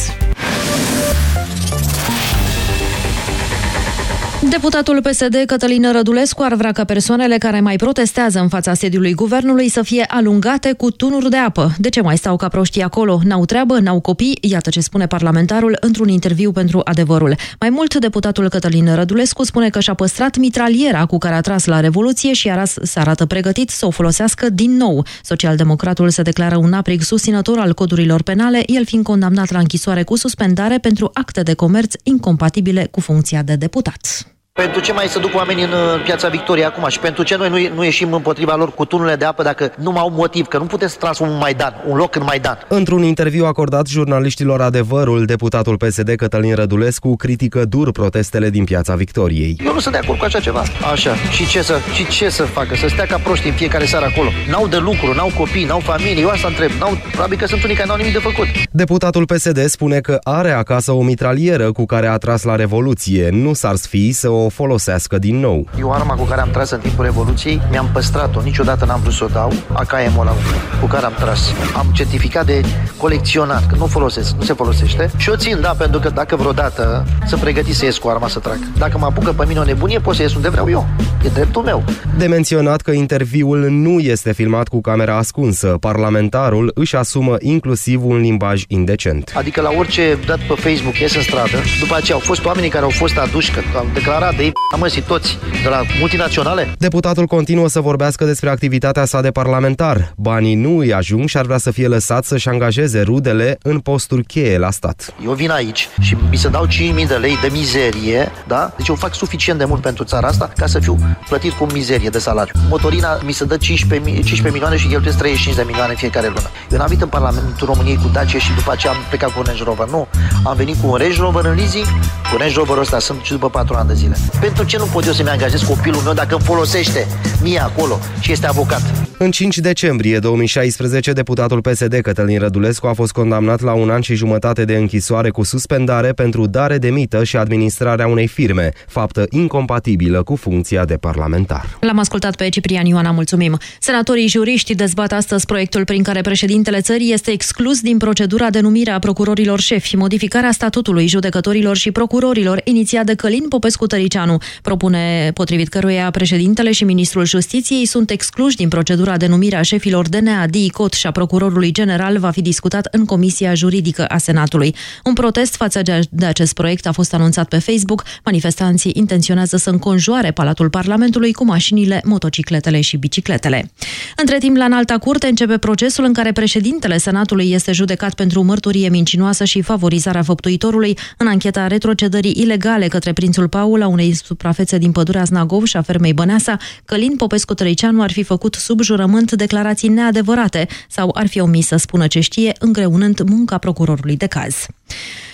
Deputatul PSD Cătălin Rădulescu ar vrea ca persoanele care mai protestează în fața sediului guvernului să fie alungate cu tunuri de apă. De ce mai stau ca proștii acolo? N-au treabă, n-au copii? Iată ce spune parlamentarul într-un interviu pentru adevărul. Mai mult, deputatul Cătălin Rădulescu spune că și-a păstrat mitraliera cu care a tras la Revoluție și se arată pregătit să o folosească din nou. Socialdemocratul se declară un aprig susținător al codurilor penale, el fiind condamnat la închisoare cu suspendare pentru acte de comerț incompatibile cu funcția de deputat. Pentru ce mai să duc oamenii în uh, piața Victoriei acum și pentru ce noi nu, nu ieșim împotriva lor cu tunurile de apă dacă nu au motiv, că nu puteți să transformă un Maidan, un loc în Maidan. Într-un interviu acordat jurnaliștilor adevărul, deputatul PSD Cătălin Rădulescu critică dur protestele din piața Victoriei. Eu nu sunt de acord cu așa ceva. Așa. Și ce să, și ce să facă? Să stea ca proști în fiecare seară acolo. N-au de lucru, n-au copii, n-au familie. Eu asta întreb. N-au, probabil că sunt unii care n-au nimic de făcut. Deputatul PSD spune că are acasă o mitralieră cu care a tras la Revoluție. Nu s-ar sfi să o folosească din nou. Eu arma cu care am tras în timpul Revoluției, mi-am păstrat-o, niciodată n-am vrut să o dau, AKM-ul ăla cu care am tras. Am certificat de colecționat, că nu folosesc, nu se folosește. Și o țin, da, pentru că dacă vreodată să pregăti să ies cu arma să trag. Dacă mă apucă pe mine o nebunie, pot să ies unde vreau eu. E dreptul meu. De menționat că interviul nu este filmat cu camera ascunsă. Parlamentarul își asumă inclusiv un limbaj indecent. Adică la orice dat pe Facebook ies în stradă, după aceea au fost oamenii care au fost aduși, că au declarat de ei amăsi toți de la multinaționale. Deputatul continuă să vorbească despre activitatea sa de parlamentar. Banii nu îi ajung și ar vrea să fie lăsat să-și angajeze rudele în posturi cheie la stat. Eu vin aici și mi se dau 5.000 de lei de mizerie, da? Deci eu fac suficient de mult pentru țara asta ca să fiu plătit cu mizerie de salariu. Motorina mi se dă 15, 15 milioane și cheltuiesc 35 de milioane în fiecare lună. Eu n-am venit în Parlamentul României cu Dacia și după aceea am plecat cu un Range Rover. Nu. Am venit cu un Range Rover în leasing, cu Range Rover ăsta sunt și după 4 ani de zile. Pentru ce nu pot eu să-mi angajez copilul meu dacă îmi folosește mie acolo și este avocat? În 5 decembrie 2016, deputatul PSD Cătălin Rădulescu a fost condamnat la un an și jumătate de închisoare cu suspendare pentru dare de mită și administrarea unei firme, faptă incompatibilă cu funcția de parlamentar. L-am ascultat pe Ciprian Ioana, mulțumim. Senatorii juriști dezbat astăzi proiectul prin care președintele țării este exclus din procedura de numire a procurorilor șefi, modificarea statutului judecătorilor și procurorilor, inițiat de Călin Popescu Tăricianu, propune potrivit căruia președintele și ministrul justiției sunt excluși din procedura de numire a șefilor DNA, DICOT și a procurorului general va fi discutat în Comisia Juridică a Senatului. Un protest față de acest proiect a fost anunțat pe Facebook. Manifestanții intenționează să înconjoare Palatul Parlamentului cu mașinile, motocicletele și bicicletele. Între timp, la înalta curte începe procesul în care președintele Senatului este judecat pentru mărturie mincinoasă și favorizarea făptuitorului în ancheta retrocedării ilegale către prințul Paul a unei unei suprafețe din pădurea Znagov și a fermei Băneasa, Călin Popescu Trăiceanu ar fi făcut sub jurământ declarații neadevărate sau ar fi omis să spună ce știe, îngreunând munca procurorului de caz.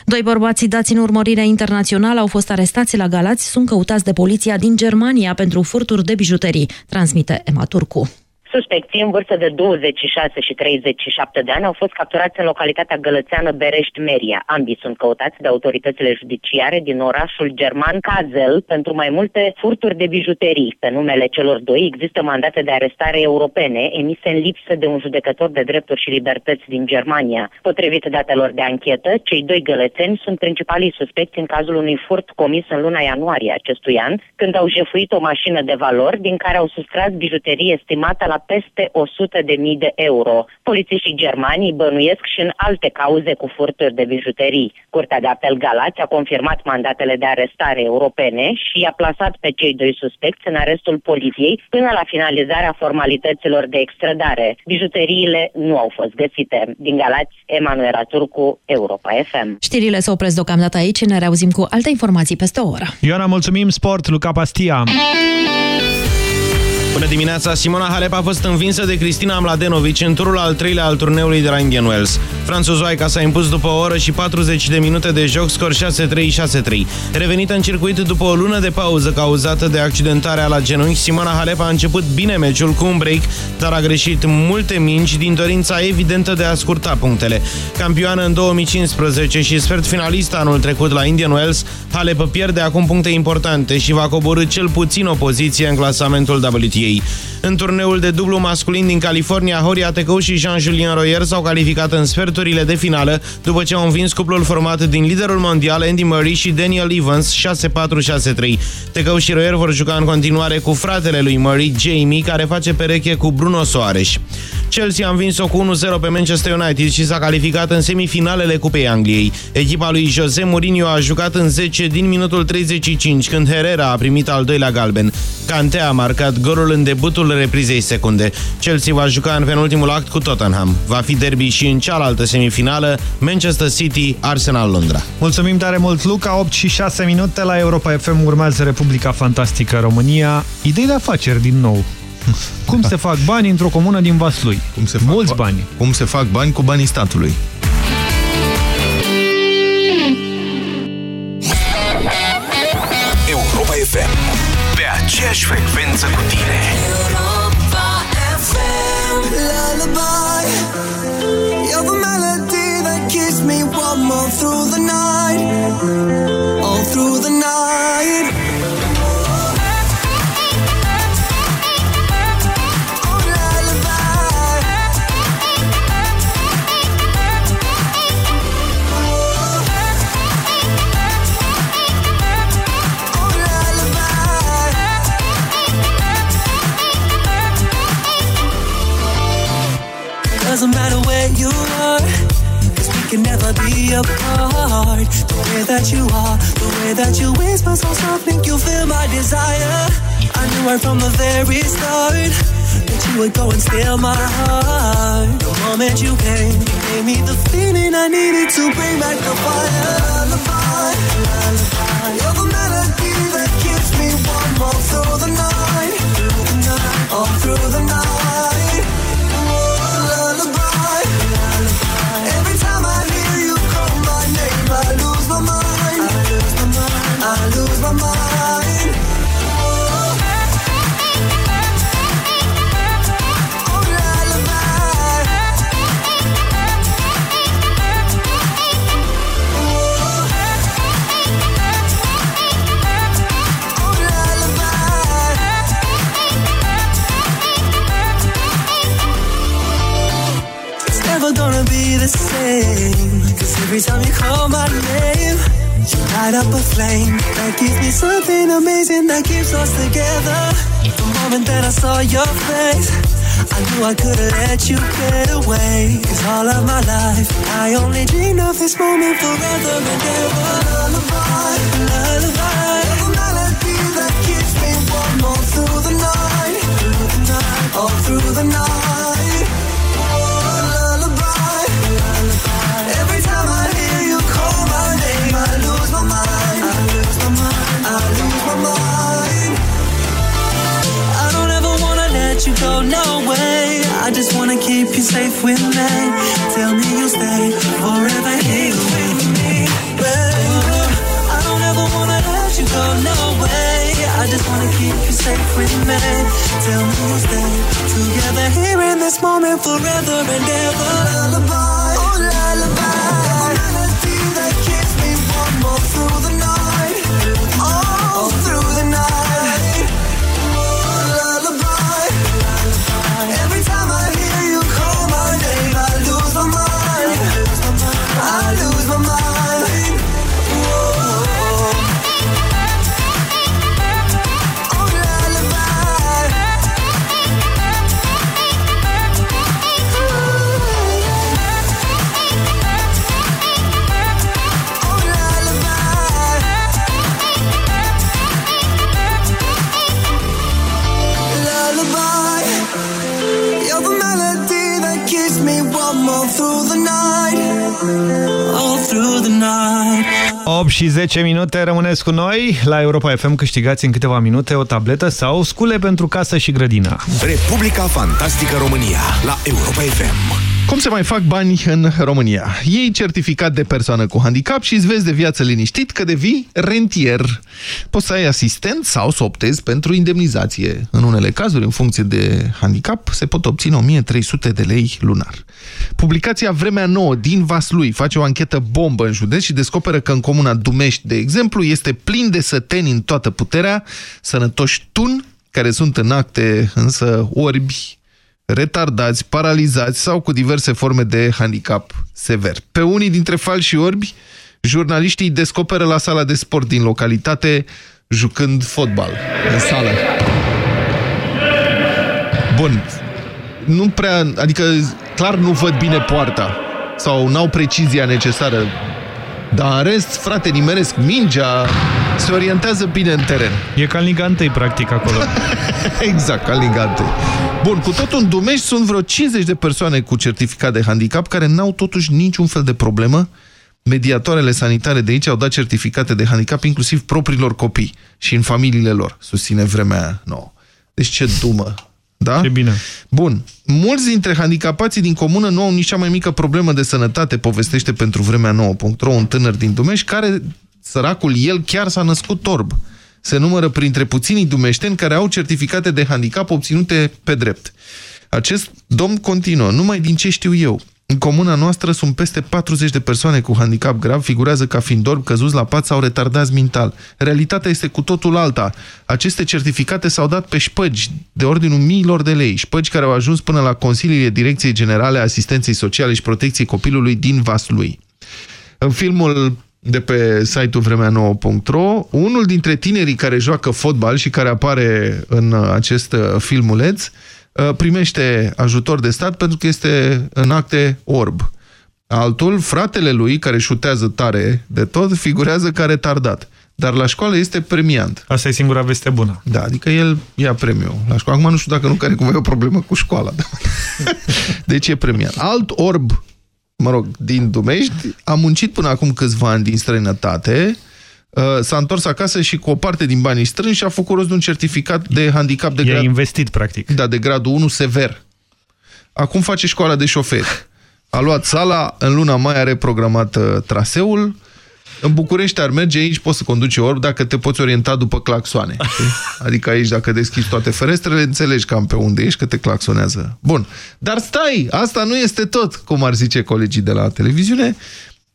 Doi bărbați dați în urmărire internațională au fost arestați la Galați, sunt căutați de poliția din Germania pentru furturi de bijuterii, transmite Emma Turcu. Suspecții în vârstă de 26 și 37 de ani au fost capturați în localitatea gălățeană Berești-Meria. Ambii sunt căutați de autoritățile judiciare din orașul german Kazel pentru mai multe furturi de bijuterii. Pe numele celor doi există mandate de arestare europene emise în lipsă de un judecător de drepturi și libertăți din Germania. Potrivit datelor de anchetă, cei doi gălățeni sunt principalii suspecți în cazul unui furt comis în luna ianuarie acestui an, când au jefuit o mașină de valori din care au sustras bijuterii estimată la peste 100 de mii de euro. Polițiștii germanii bănuiesc și în alte cauze cu furturi de bijuterii. Curtea de apel Galați a confirmat mandatele de arestare europene și a plasat pe cei doi suspecți în arestul poliției până la finalizarea formalităților de extradare. Bijuteriile nu au fost găsite. Din Galați, Emanuela Turcu, Europa FM. Știrile se opresc deocamdată aici, ne reauzim cu alte informații peste o oră. Ioana, mulțumim, sport, Luca Pastia. Bună dimineața! Simona Halep a fost învinsă de Cristina Mladenovic în turul al treilea al turneului de la Indian Wells. Franțuzoaica s-a impus după o oră și 40 de minute de joc, scor 6-3-6-3. Revenită în circuit după o lună de pauză cauzată de accidentarea la genunchi, Simona Halep a început bine meciul cu un break, dar a greșit multe mingi din dorința evidentă de a scurta punctele. Campioană în 2015 și sfert finalist anul trecut la Indian Wells, Halep pierde acum puncte importante și va coborâ cel puțin o poziție în clasamentul WTA ei. În turneul de dublu masculin din California, Horia Tecău și Jean-Julien Royer s-au calificat în sferturile de finală după ce au învins cuplul format din liderul mondial Andy Murray și Daniel Evans 6-4-6-3. Tecău și Royer vor juca în continuare cu fratele lui Murray, Jamie, care face pereche cu Bruno Soares. Chelsea a învins-o cu 1-0 pe Manchester United și s-a calificat în semifinalele Cupei Angliei. Echipa lui Jose Mourinho a jucat în 10 din minutul 35, când Herrera a primit al doilea galben. Kante a marcat golul în debutul reprizei secunde. Chelsea va juca în penultimul act cu Tottenham. Va fi derby și în cealaltă semifinală, Manchester City, Arsenal Londra. Mulțumim tare mult, Luca. 8 și 6 minute la Europa FM urmează Republica Fantastică România. Idei de afaceri din nou. Cum se fac bani într-o comună din Vaslui? Cum se Mulți fac, bani. Cum se fac bani cu banii statului? Aceeași frecvență cu tine. Europa FM. Lullaby. You're the melody that keeps me warm all through the night. Can never be apart. The way that you are, the way that you whisper so softly, you feel my desire. I knew right from the very start that you would go and steal my heart. The moment you came, you gave me the feeling I needed to bring back the fire. Lullaby, lullaby. You're the melody that keeps me warm all through the night, through the night, all through the night. Every time you call my name, you light up a flame that gives me something amazing that keeps us together. The moment that I saw your face, I knew I couldn't let you get away. Cause all of my life, I only dreamed of this moment forever and ever. No way. I just wanna keep you safe with me. Tell me you'll stay forever here with me, baby. I don't ever wanna let you go, no way. I just wanna keep you safe with me. Tell me you'll stay together here in this moment forever and ever. Lullaby. 8 și 10 minute, rămâneți cu noi. La Europa FM câștigați în câteva minute o tabletă sau scule pentru casă și grădină. Republica Fantastică România la Europa FM. Cum se mai fac bani în România? Iei certificat de persoană cu handicap și îți vezi de viață liniștit că devii rentier. Poți să ai asistent sau să optezi pentru indemnizație. În unele cazuri, în funcție de handicap, se pot obține 1300 de lei lunar. Publicația Vremea Nouă din Vaslui face o anchetă bombă în județ și descoperă că în comuna Dumești, de exemplu, este plin de săteni în toată puterea, sănătoși tun, care sunt în acte însă orbi, retardați, paralizați sau cu diverse forme de handicap sever. Pe unii dintre falși orbi, jurnaliștii îi descoperă la sala de sport din localitate jucând fotbal în sală. Bun, nu prea, adică clar nu văd bine poarta sau n-au precizia necesară. Dar în rest, frate, nimeresc mingea, se orientează bine în teren. E ca în Liga 1, practic, acolo. [laughs] exact, ca în Liga 1. Bun, cu totul în Dumești sunt vreo 50 de persoane cu certificat de handicap care n-au totuși niciun fel de problemă. Mediatoarele sanitare de aici au dat certificate de handicap inclusiv propriilor copii și în familiile lor, susține vremea nouă. Deci ce dumă, da? Ce bine. Bun. Mulți dintre handicapații din comună nu au nici cea mai mică problemă de sănătate, povestește pentru vremea nouă.ro un tânăr din Dumești care, săracul, el chiar s-a născut torb. Se numără printre puținii dumeșteni care au certificate de handicap obținute pe drept. Acest domn continuă, numai din ce știu eu. În comuna noastră sunt peste 40 de persoane cu handicap grav, figurează ca fiind orbi, căzuți la pat sau retardați mental. Realitatea este cu totul alta. Aceste certificate s-au dat pe șpăgi de ordinul miilor de lei, șpăgi care au ajuns până la Consiliile Direcției Generale a Asistenței Sociale și Protecției Copilului din Vaslui. În filmul de pe site-ul vremea9.ro, unul dintre tinerii care joacă fotbal și care apare în acest filmuleț, primește ajutor de stat pentru că este în acte orb. Altul, fratele lui, care șutează tare de tot, figurează ca retardat. Dar la școală este premiant. Asta e singura veste bună. Da, adică el ia premiul la școală. Acum nu știu dacă nu care cumva e o problemă cu școala. [laughs] deci e premiant. Alt orb, mă rog, din Dumești, a muncit până acum câțiva ani din străinătate, s-a întors acasă și cu o parte din banii strânși a făcut rost de un certificat de handicap de grad... grad... investit, practic. Da, de gradul 1 sever. Acum face școala de șoferi. A luat sala, în luna mai are programat uh, traseul. În București ar merge aici, poți să conduci orb dacă te poți orienta după claxoane. [laughs] Adică aici, dacă deschizi toate ferestrele, înțelegi cam pe unde ești, că te claxonează. Bun. Dar stai, asta nu este tot, cum ar zice colegii de la televiziune.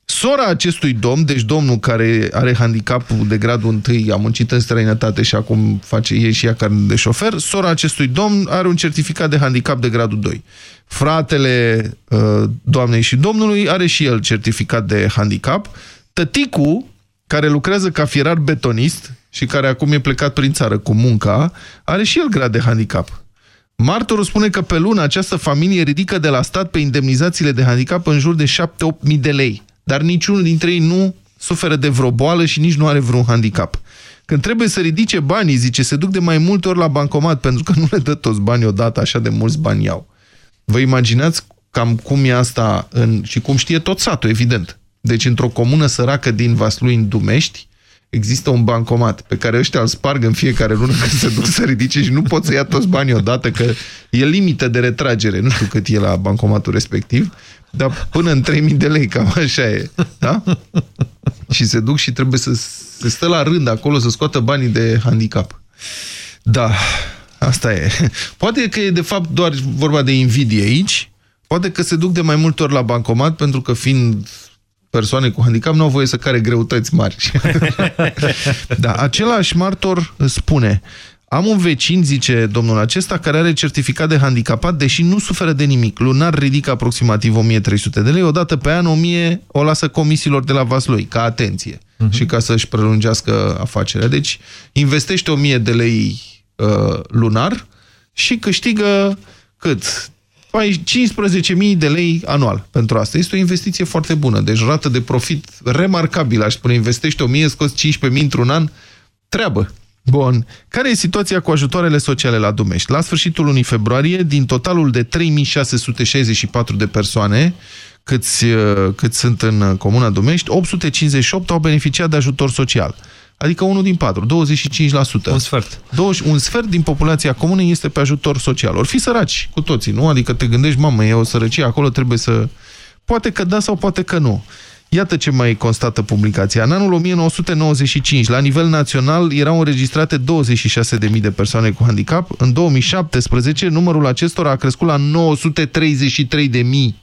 Sora acestui domn, deci domnul care are handicapul de gradul 1, a muncit în străinătate și acum face ei și ea carne de șofer, sora acestui domn are un certificat de handicap de gradul 2. Fratele uh, doamnei și domnului are și el certificat de handicap. Tăticul, care lucrează ca fierar betonist și care acum e plecat prin țară cu munca, are și el grad de handicap. Martorul spune că pe lună această familie ridică de la stat pe indemnizațiile de handicap în jur de 7-8 mii de lei dar niciunul dintre ei nu suferă de vreo boală și nici nu are vreun handicap. Când trebuie să ridice banii, zice, se duc de mai multe ori la bancomat, pentru că [laughs] nu le dă toți banii odată, așa de mulți bani iau. Vă imaginați cam cum e asta în, și cum știe tot satul, evident. Deci într-o comună săracă din Vaslui în Dumești, există un bancomat pe care ăștia îl sparg în fiecare lună când se duc să ridice și nu pot să ia toți banii odată, că e limită de retragere, nu știu cât e la bancomatul respectiv, dar până în 3000 de lei, cam așa e, da? Și se duc și trebuie să se stă la rând acolo să scoată banii de handicap. Da, asta e. Poate că e de fapt doar vorba de invidie aici, poate că se duc de mai multe ori la bancomat pentru că fiind persoane cu handicap nu au voie să care greutăți mari. [laughs] da, același martor spune am un vecin, zice domnul acesta, care are certificat de handicapat, deși nu suferă de nimic. Lunar ridică aproximativ 1300 de lei, odată pe an 1000 o lasă comisiilor de la Vaslui, ca atenție, uh -huh. și ca să-și prelungească afacerea. Deci investește 1000 de lei uh, lunar și câștigă cât? 15.000 de lei anual pentru asta. Este o investiție foarte bună, deci rată de profit remarcabilă. Aș spune, investești 1000, scoți 15.000 într-un an, treabă. Bun. Care e situația cu ajutoarele sociale la Dumești? La sfârșitul lunii februarie, din totalul de 3664 de persoane câți, cât sunt în Comuna Dumești, 858 au beneficiat de ajutor social. Adică unul din patru, 25%. Un sfert. 20, un sfert din populația comunei este pe ajutor social. Or fi săraci cu toții, nu? Adică te gândești, mamă, e o sărăcie, acolo trebuie să... Poate că da sau poate că nu. Iată ce mai constată publicația. În anul 1995, la nivel național, erau înregistrate 26.000 de persoane cu handicap. În 2017, numărul acestora a crescut la 933.000.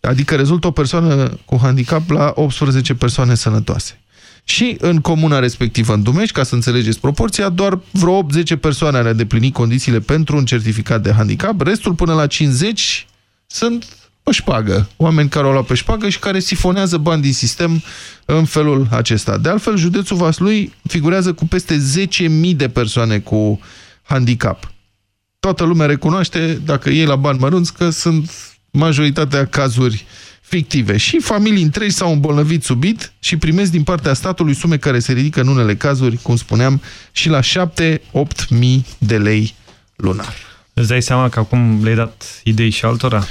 Adică rezultă o persoană cu handicap la 18 persoane sănătoase. Și în comuna respectivă, în Dumești, ca să înțelegeți proporția, doar vreo 8-10 persoane ar îndeplini condițiile pentru un certificat de handicap, restul până la 50 sunt pe șpagă. Oameni care au luat pe șpagă și care sifonează bani din sistem în felul acesta. De altfel, județul Vaslui figurează cu peste 10.000 de persoane cu handicap. Toată lumea recunoaște, dacă ei la bani mărunți, că sunt majoritatea cazuri fictive. Și familii întregi s-au îmbolnăvit subit și primesc din partea statului sume care se ridică în unele cazuri, cum spuneam, și la 7-8 mii de lei lunar. Îți dai seama că acum le-ai dat idei și altora?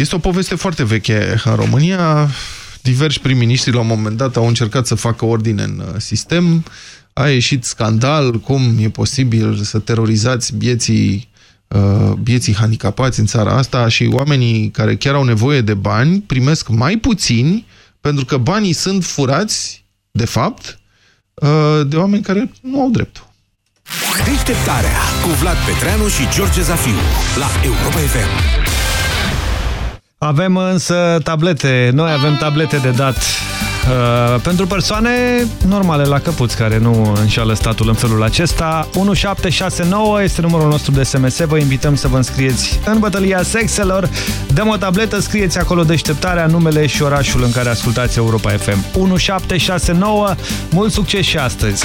Este o poveste foarte veche în România. Diversi prim-ministri la un moment dat au încercat să facă ordine în uh, sistem. A ieșit scandal, cum e posibil să terorizați bieții, uh, bieții handicapați în țara asta și oamenii care chiar au nevoie de bani primesc mai puțini pentru că banii sunt furați, de fapt, uh, de oameni care nu au dreptul. Deșteptarea cu Vlad Petreanu și George Zafiu la Europa FM. Avem însă tablete, noi avem tablete de dat uh, pentru persoane normale la căpuți care nu înșală statul în felul acesta. 1769 este numărul nostru de SMS, vă invităm să vă înscrieți în bătălia sexelor. Dăm o tabletă, scrieți acolo deșteptarea, numele și orașul în care ascultați Europa FM. 1769, mult succes și astăzi!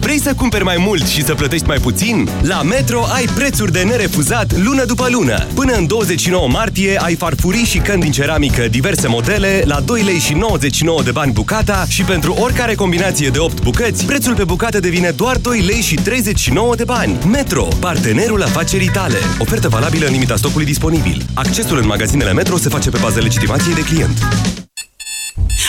Vrei să cumperi mai mult și să plătești mai puțin? La Metro ai prețuri de nerefuzat lună după lună. Până în 29 martie ai farfurii și căni din ceramică diverse modele la 2 lei și 99 de bani bucata și pentru oricare combinație de 8 bucăți, prețul pe bucată devine doar 2 lei și 39 de bani. Metro, partenerul afacerii tale. Ofertă valabilă în limita stocului disponibil. Accesul în magazinele Metro se face pe bază legitimației de client.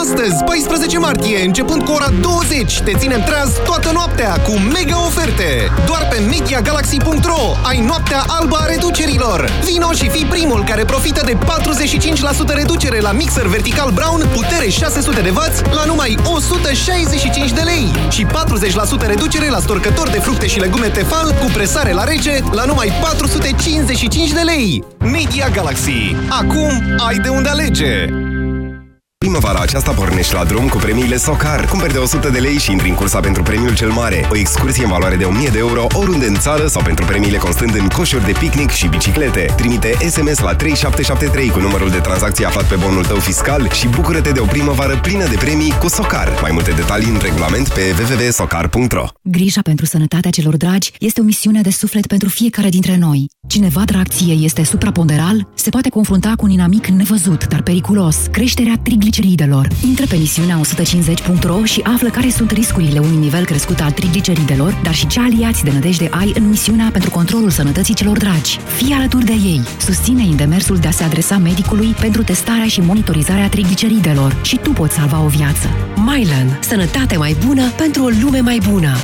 Astăzi, 14 martie, începând cu ora 20, te ținem treaz toată noaptea cu mega oferte. Doar pe MediaGalaxy.ro ai noaptea albă a reducerilor. Vino și fii primul care profită de 45% reducere la mixer vertical Brown, putere 600 de W la numai 165 de lei și 40% reducere la storcător de fructe și legume Tefal cu presare la rece la numai 455 de lei. Media Galaxy. Acum ai de unde alege. Primăvara aceasta pornești la drum cu premiile Socar. Cumperi de 100 de lei și intri în cursa pentru premiul cel mare. O excursie în valoare de 1000 de euro oriunde în țară sau pentru premiile constând în coșuri de picnic și biciclete. Trimite SMS la 3773 cu numărul de tranzacție aflat pe bonul tău fiscal și bucură-te de o primăvară plină de premii cu Socar. Mai multe detalii în regulament pe www.socar.ro Grija pentru sănătatea celor dragi este o misiune de suflet pentru fiecare dintre noi. Cineva drag ție este supraponderal, se poate confrunta cu un inamic nevăzut, dar periculos, creșterea trigliceridelor. Intră pe misiunea 150.ro și află care sunt riscurile unui nivel crescut al trigliceridelor, dar și ce aliați de nădejde ai în misiunea pentru controlul sănătății celor dragi. Fii alături de ei. Susține demersul de a se adresa medicului pentru testarea și monitorizarea trigliceridelor și tu poți salva o viață. Mylan. Sănătate mai bună pentru o lume mai bună.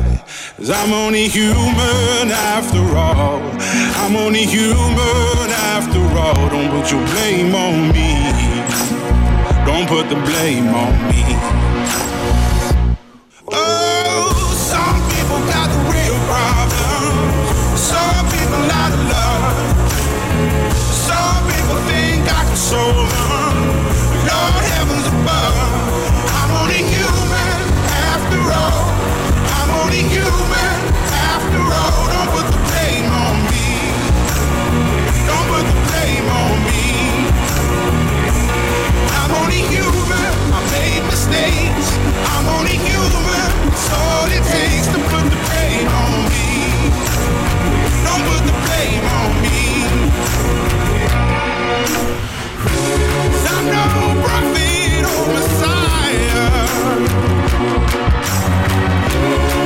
Cause I'm only human after all. I'm only human after all. Don't put your blame on me. Don't put the blame on me. Oh, some people got the real. Some people out of love. Some people think I can solve them. Lord heavens above. Human, after all, don't put the blame on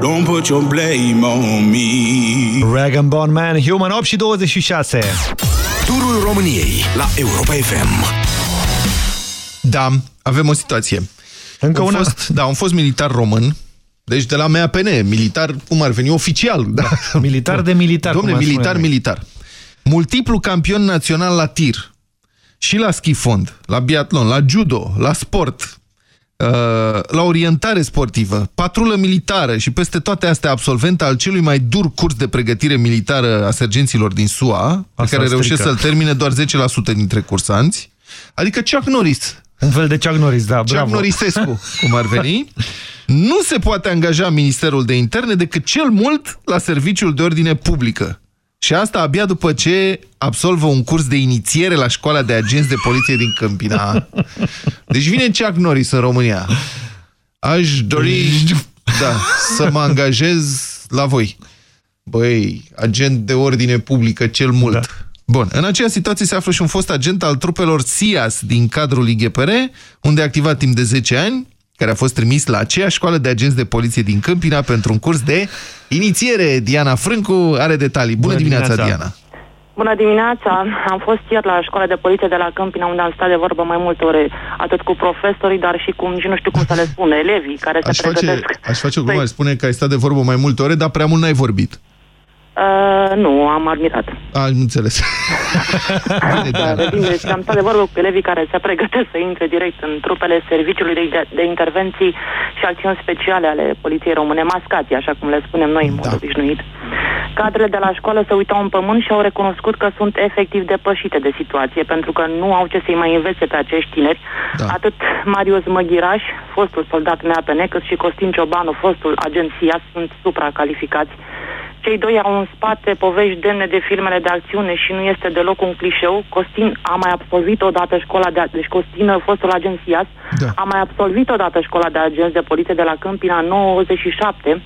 Don't put your blame on me. Rag and Bone Man, Human 8 și 26. Turul României la Europa FM. Da, avem o situație. Încă un una? Fost, da, un fost militar român, deci de la MAPN, militar, cum ar veni, oficial. Da. [laughs] Militar de militar. Domne, cum ar militar, spune noi. militar. Multiplu campion național la tir. Și la schifond, la biatlon, la judo, la sport, uh, la orientare sportivă, patrulă militară și peste toate astea absolvent al celui mai dur curs de pregătire militară a sergenților din SUA, pe Asta care strică. reușesc să-l termine doar 10% dintre cursanți, adică Chuck Norris. Un fel de Chuck Norris, da, Chuck bravo. Norrisescu, [laughs] cum ar veni. Nu se poate angaja Ministerul de Interne decât cel mult la serviciul de ordine publică. Și asta abia după ce absolvă un curs de inițiere la școala de agenți de poliție din Câmpina. Deci vine Chuck Norris în România. Aș dori da, să mă angajez la voi. Băi, agent de ordine publică cel mult. Da. Bun, în aceeași situație se află și un fost agent al trupelor SIAS din cadrul IGPR, unde a activat timp de 10 ani, care a fost trimis la aceeași școală de agenți de poliție din Câmpina pentru un curs de inițiere. Diana Frâncu are detalii. Bună, Bună dimineața, dimineața, Diana! Bună dimineața! Am fost ieri la școala de poliție de la Câmpina, unde am stat de vorbă mai multe ore, atât cu profesorii, dar și cu, nici nu știu cum să le spun, elevii care Aș se face, pregătesc. aș face o glumă, aș spune că ai stat de vorbă mai multe ore, dar prea mult n-ai vorbit. Uh, nu, am admirat. Am înțeles. [laughs] Bine, Da, Diana. bine, deci am stat de vorbă cu elevii care se pregătesc să intre direct în trupele serviciului de, de intervenții și acțiuni speciale ale poliției române, mascații, așa cum le spunem noi în mod Da. obișnuit. Cadrele de la școală se uitau în pământ și au recunoscut că sunt efectiv depășite de situație, pentru că nu au ce să-i mai învețe pe acești tineri. Da. Atât Marius Măghiraș, fostul soldat MAPN, cât și Costin Ciobanu, fostul agent SIA, sunt supracalificați. Cei doi au în spate povești demne de filmele de acțiune și nu este deloc un clișeu. Costin a mai absolvit odată școala de... Deci Costin, fostul agent SIAS, Da. a mai absolvit odată școala de agenți de poliție de la Câmpina în 97.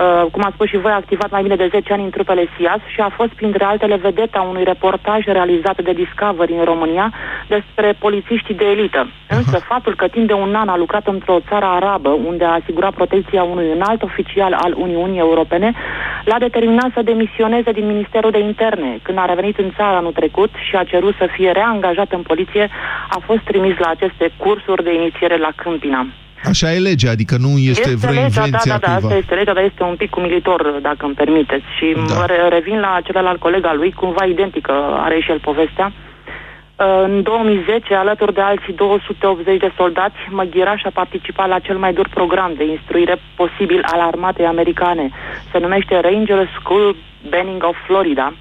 Uh, cum a spus și voi, a activat mai bine de 10 ani în trupele SIAS și a fost printre altele vedeta unui reportaj realizat de Discovery în România despre polițiștii de elită. Însă faptul că timp de un an a lucrat într-o țară arabă unde a asigurat protecția unui înalt oficial al Uniunii Europene l-a determinat să demisioneze din Ministerul de Interne. Când a revenit în țară anul trecut și a cerut să fie reangajat în poliție, a fost trimis la aceste cursuri de inițiere la Câmpina. Așa e legea, adică nu este, Este vreo legea, da, invenție da, a da, cuiva. asta este legea, dar este un pic umilitor, dacă îmi permiteți. Și Da. da. revin la celălalt coleg al lui, cumva identică, are și el povestea. În 2010, alături de alții 280 de soldați, Măghiraș a participat la cel mai dur program de instruire posibil al armatei americane. Se numește Ranger School Benning of Florida,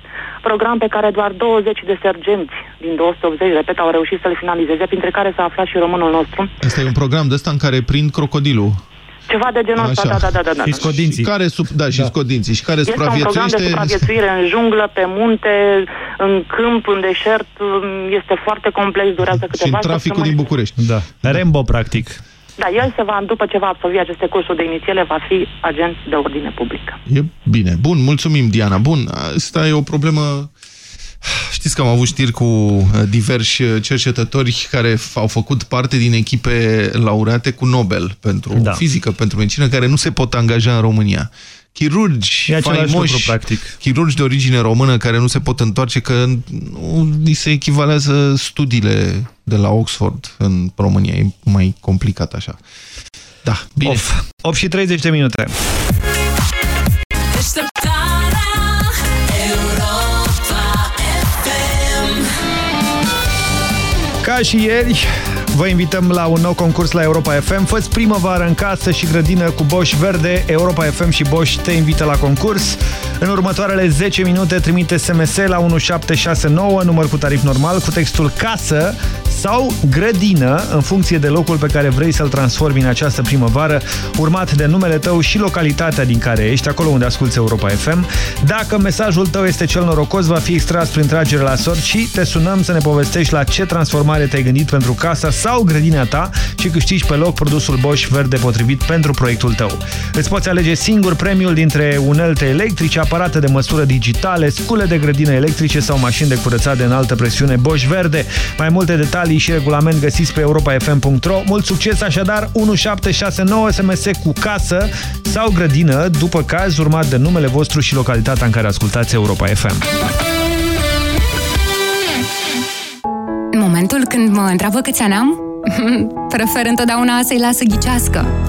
program pe care doar 20 de sergenți din 280, repet, au reușit să-l finalizeze, printre care s-a aflat și românul nostru. Asta e un program de ăsta în care prind crocodilul. Ceva de genul ăsta, da, da, da, da, da. Și care, sub, da, și scodinții. Și care Este un program de supraviețuiește... supraviețuire în junglă, pe munte, în câmp, în deșert. Este foarte complex, durează Și câteva în traficul săptămâni. din București. Da. Rembo, practic. Da, el se va, după ce va absolvi aceste cursuri de inițiale, va fi agent de ordine publică. E bine. Bun, mulțumim, Diana. Bun, asta e o problemă... Știți că am avut știri cu uh, diversi uh, cercetători care f- au făcut parte din echipe laureate cu Nobel pentru da. fizică, pentru medicină, care nu se pot angaja în România. Chirurgi E același faimoși, lucru, practic. chirurgi de origine română care nu se pot întoarce, că nu li se echivalează studiile de la Oxford în România. E mai complicat așa. Da, bine. Of. 8 și 30 de minute. Ca și ieri, vă invităm la un nou concurs la Europa FM. Făți primăvară în casă și grădină cu Bosch Verde. Europa FM și Bosch te invită la concurs. În următoarele 10 minute trimite SMS la 1769, număr cu tarif normal, cu textul casă sau grădină, în funcție de locul pe care vrei să-l transformi în această primăvară, urmat de numele tău și localitatea din care ești, acolo unde asculti Europa FM. Dacă mesajul tău este cel norocos, va fi extras prin tragere la sort și te sunăm să ne povestești la ce transformare te-ai gândit pentru casa sau grădina ta și câștigi pe loc produsul Bosch verde potrivit pentru proiectul tău. Îți poți alege singur premiul dintre unelte electrice, aparate de măsură digitale, scule de grădină electrice sau mașini de curățat de înaltă presiune Bosch verde. Mai multe detalii și regulament găsiți pe europafm.ro. Mult succes așadar 1769 SMS cu casă sau grădină, după caz urmat de numele vostru și localitatea în care ascultați Europa FM. În momentul când mă întreabă câți ani am, [laughs] prefer întotdeauna să-i las să ghicească.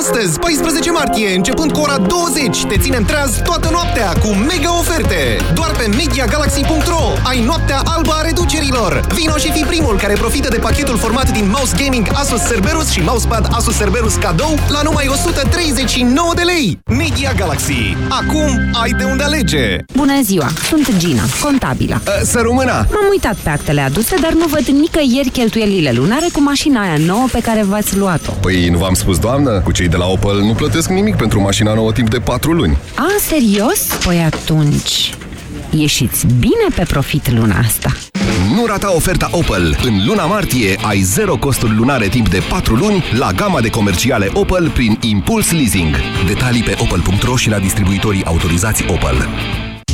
Astăzi, 14 martie, începând cu ora 20, te ținem treaz toată noaptea cu mega oferte. Doar pe MediaGalaxy.ro ai noaptea albă a reducerilor. Vino și fii primul care profită de pachetul format din mouse gaming Asus Cerberus și mousepad Asus Cerberus cadou la numai 139 de lei. Media Galaxy. Acum ai de unde alege. Bună ziua, sunt Gina, contabilă. Să rămână! M-am uitat pe actele aduse, dar nu văd nicăieri cheltuielile lunare cu mașina aia nouă pe care v-ați luat-o. Păi nu v-am spus, doamnă? Cu cei de la Opel nu plătesc nimic pentru mașina nouă timp de 4 luni. A, serios? Păi atunci... Ieșiți bine pe profit luna asta. Nu rata oferta Opel. În luna martie ai zero costuri lunare timp de 4 luni la gama de comerciale Opel prin Impuls Leasing. Detalii pe opel.ro și la distribuitorii autorizați Opel.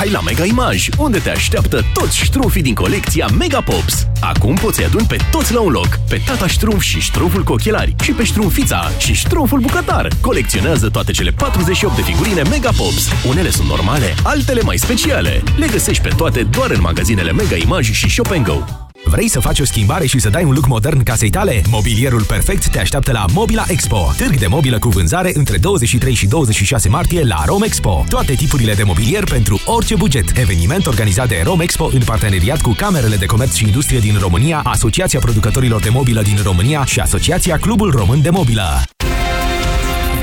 Hai la Mega Image, unde te așteaptă toți ștrufii din colecția Mega Pops. Acum poți adun pe toți la un loc, pe tata ștrumf și ștrumful cu ochelari, și pe ștrumfița și ștrumful bucătar. Colecționează toate cele 48 de figurine Mega Pops. Unele sunt normale, altele mai speciale. Le găsești pe toate doar în magazinele Mega Image și Shop Go. Vrei să faci o schimbare și să dai un look modern casei tale? Mobilierul perfect te așteaptă la Mobila Expo, târg de mobilă cu vânzare între 23 și 26 martie la Rome Expo. Toate tipurile de mobilier pentru orice buget. Eveniment organizat de Rome Expo în parteneriat cu Camerele de Comerț și Industrie din România, Asociația Producătorilor de Mobilă din România și Asociația Clubul Român de Mobilă.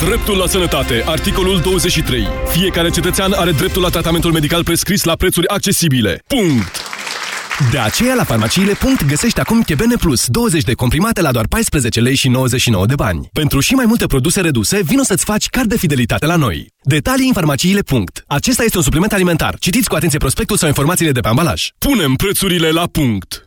Dreptul la sănătate. Articolul 23. Fiecare cetățean are dreptul la tratamentul medical prescris la prețuri accesibile. Punct! De aceea, la farmaciile. Punct, găsești acum Chebene Plus, 20 de comprimate la doar 14 lei și 99 de bani. Pentru și mai multe produse reduse, vino să-ți faci card de fidelitate la noi. Detalii în farmaciile. Punct. Acesta este un supliment alimentar. Citiți cu atenție prospectul sau informațiile de pe ambalaj. Punem prețurile la punct!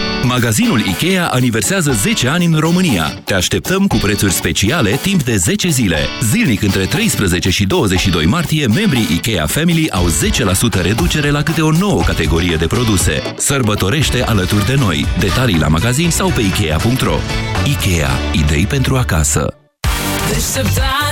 Magazinul IKEA aniversează 10 ani în România. Te așteptăm cu prețuri speciale timp de 10 zile. Zilnic între 13 și 22 martie, membrii IKEA Family au 10% reducere la câte o nouă categorie de produse. Sărbătorește alături de noi. Detalii la magazin sau pe Ikea.ro IKEA. Idei pentru acasă. Deșteptarea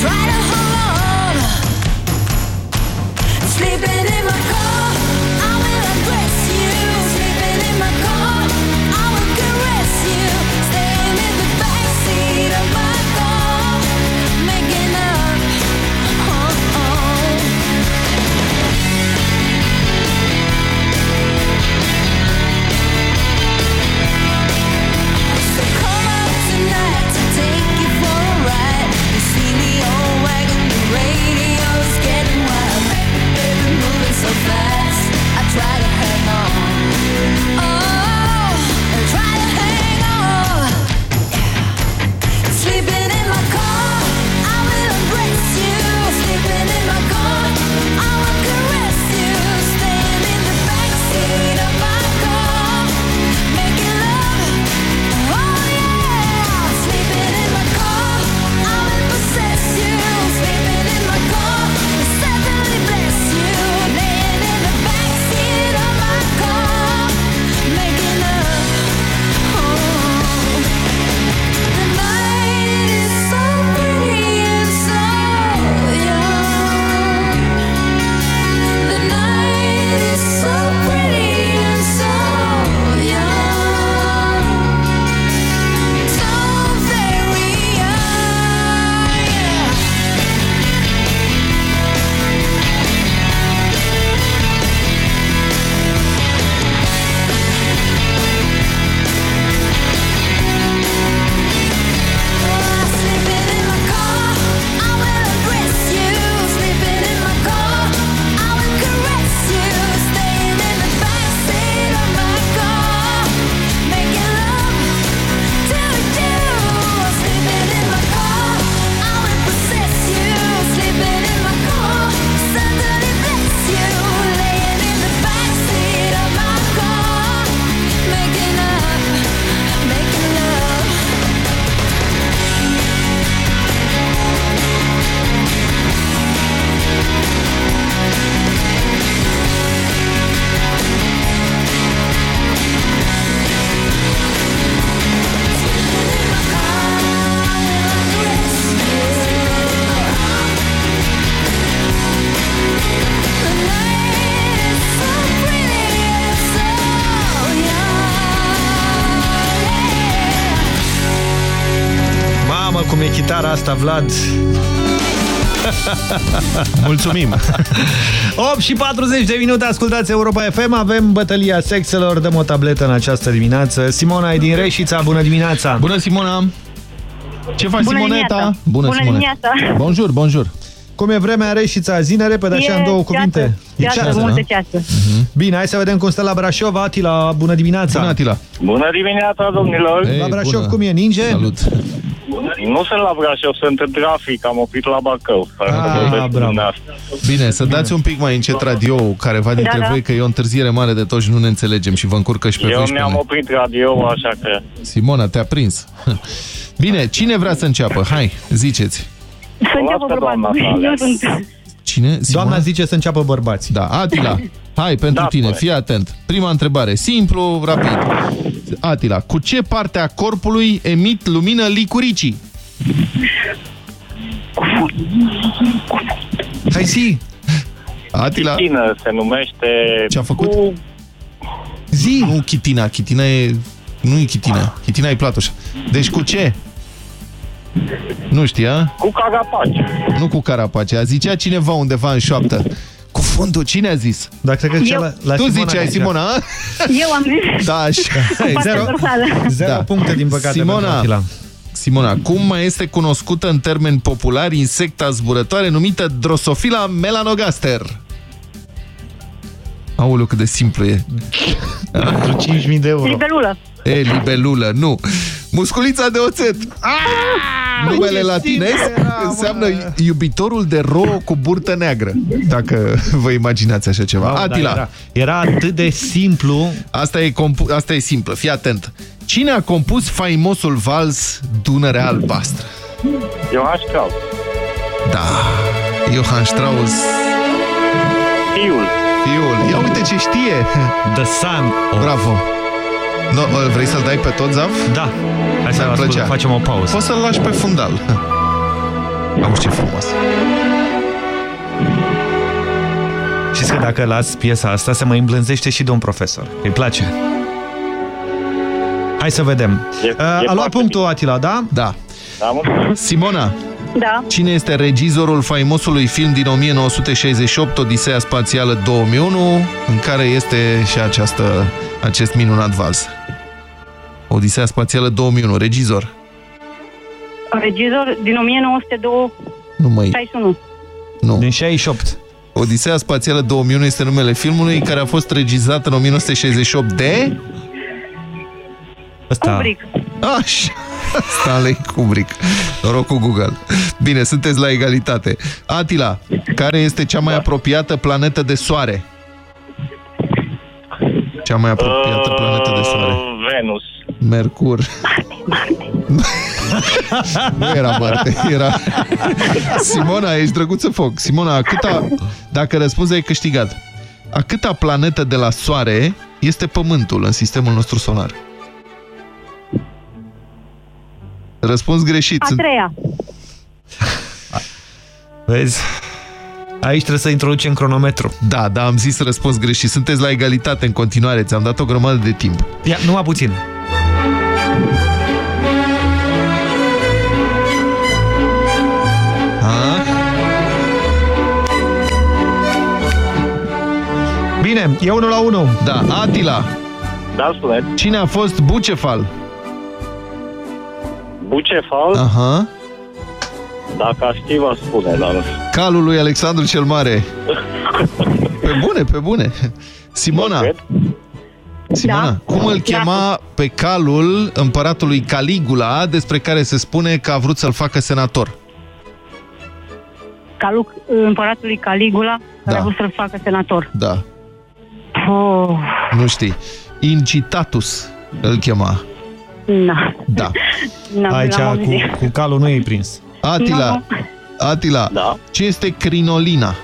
try to cum e chitara asta, Vlad. [laughs] Mulțumim! [laughs] 8 și 40 de minute, ascultați Europa FM, avem bătălia sexelor, dăm o tabletă în această dimineață. Simona e din Reșița, bună dimineața! Bună, Simona! Ce faci, Bună Simoneta? dimineața. Bună, Bună Simone. dimineața. Bonjour, bonjour. Cum e vremea în Reșița? Zine repede, așa, în două cuvinte. Ceață, ceață, multă ceață. Bine, hai să vedem cum stă la Brașov. Atila, bună dimineața! Bună, Atila! Bună dimineața, domnilor! la Brașov cum e? Ninge? Salut! Nu sunt la Brașov, sunt în trafic, am oprit la Bacău. Ah, bravo. Bine, să dați un pic mai încet radio careva dintre Da, da. voi, că e o întârziere mare de tot și nu ne înțelegem și vă încurcă și pe Eu voi și pe mi-am noi. oprit radio, așa că... Simona, te-a prins. [laughs] Bine, cine vrea să înceapă? Hai, ziceți. Să înceapă bărbatul. Eu sunt... Cine? Doamna zice să înceapă bărbații. Da, Atila, hai pentru Da, tine, păi. fii atent. Prima întrebare, simplu, rapid. Atila, cu ce parte a corpului emit lumină licuricii? Hai zi! Atila. Chitină se numește... Ce-a făcut? Cu... Zi! Nu chitina, chitina e... Nu e chitina, chitina e platoșa. Deci cu ce? Nu știa? Cu cagapace. Nu cu carapace, a zicea cineva undeva în șoaptă. Cu fundul, cine a zis? Dar cred că Eu. cea la, la tu Simona ziceai, zicea. Simona, a? Eu am zis. Da, așa. Cu partea Zero. dorsală. Zero puncte, din păcate, pentru Simona, Atila. Simona, cum mai este cunoscută în termeni populari insecta zburătoare numită Drosophila melanogaster? Aoleu, cât de simplu e. Pentru 5.000 de euro. Libelulă. E, libelulă, nu. Musculița de oțet. Numele ce latinesc simplu era, mă. înseamnă iubitorul de ro cu burtă neagră. Dacă vă imaginați așa ceva. Wow, Atila. dar Era, era atât de simplu. Asta e, compu- asta e simplă, fii atent. Cine a compus faimosul vals Dunărea Albastră? Ioan Strauss. Da, Johann Strauss. Fiul. Fiul. Ia uite ce știe. The Sun. of- Bravo. No, vrei să-l dai pe tot, Zav? Da. Hai să Mi-ar ascult, plăcea. facem o pauză. Poți să-l lași pe fundal. [laughs] Auzi ce frumos. Știți că dacă las piesa asta, se mai îmblânzește și domn profesor. Îi place. Hai să vedem. E- Uh, e a luat foarte punctul Atila, da? Da. Da, mulțumesc. Simona, Da. cine este regizorul faimosului film din 1968, Odiseea Spațială 2001, în care este și această, acest minunat vals? Odiseea Spațială 2001, regizor. Regizor din 1961. Nu mai... Nu. Din 68. Odiseea Spațială 2001 este numele filmului care a fost regizat în 1968 de... Ăsta. Kubrick. Așa. Stanley Kubrick. Noroc cu Google. Bine, sunteți la egalitate. Atila, care este cea mai apropiată planetă de Soare? Cea mai apropiată planetă de Soare. Uh, Venus. Mercur. nu era Marte, era... Simona, ești drăguță foc. Simona, a câta... Dacă răspunzi, ai câștigat. A câta planetă de la Soare este Pământul în sistemul nostru solar? Răspuns greșit. A Sunt- treia. Vezi? Aici trebuie să introducem cronometru. Da, da, am zis răspuns greșit. Sunteți la egalitate în continuare. Ți-am dat o grămadă de timp. Ia, numai puțin. A? Bine, e 1 la 1. Da, Atila. Da, spuneți. Cine a fost Bucefal? Bucefal, Aha. dacă aș ști, vă spune, dar nu știu. Calul lui Alexandru cel Mare. [laughs] Pe bune, pe bune. Simona. Simona, Da. cum îl chema pe calul împăratului Caligula, despre care se spune că a vrut să-l facă senator? Caluc, împăratului Caligula, care Da. a vrut să-l facă senator. Da, Oh, nu știi. Incitatus îl chema. Na. Da. N-am, Aici n-am auzit. cu, cu calul nu e prins. Atila, Nu, Atila, Da. ce este crinolina?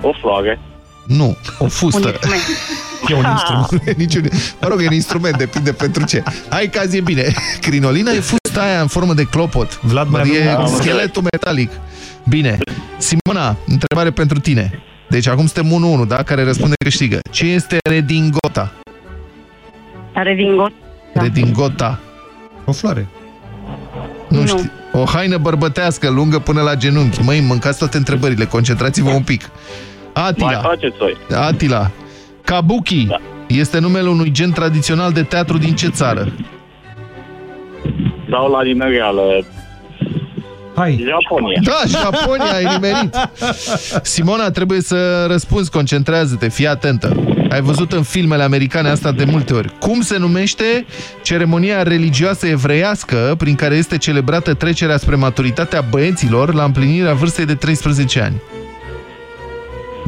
O floare. Nu, o Un fustă. instrument. [laughs] E un instrument. Niciun... Mă rog, e un instrument, depinde pentru ce. Hai că azi e bine. [laughs] Crinolina e fusta aia în formă de clopot. Vlad, mai e avem- scheletul metalic. Bine. Simona, întrebare pentru tine. Deci acum suntem 1-1, da? Care răspunde câștigă. Ce este redingota? Redingot. Da. Redingota. O floare. Nu, Nu. știi. O haină bărbătească, lungă până la genunchi. Măi, mâncați toate întrebările, concentrați-vă un pic. Atila. Mai faceți voi. Atila. Kabuki da. este numele unui gen tradițional de teatru din ce țară? Dau la din reală. Hai. Japonia. Da, Japonia, ai nimerit. Simona, trebuie să răspunzi, concentrează-te, fii atentă. Ai văzut în filmele americane asta de multe ori. Cum se numește ceremonia religioasă evreiască prin care este celebrată trecerea spre maturitatea băieților la împlinirea vârstei de 13 ani?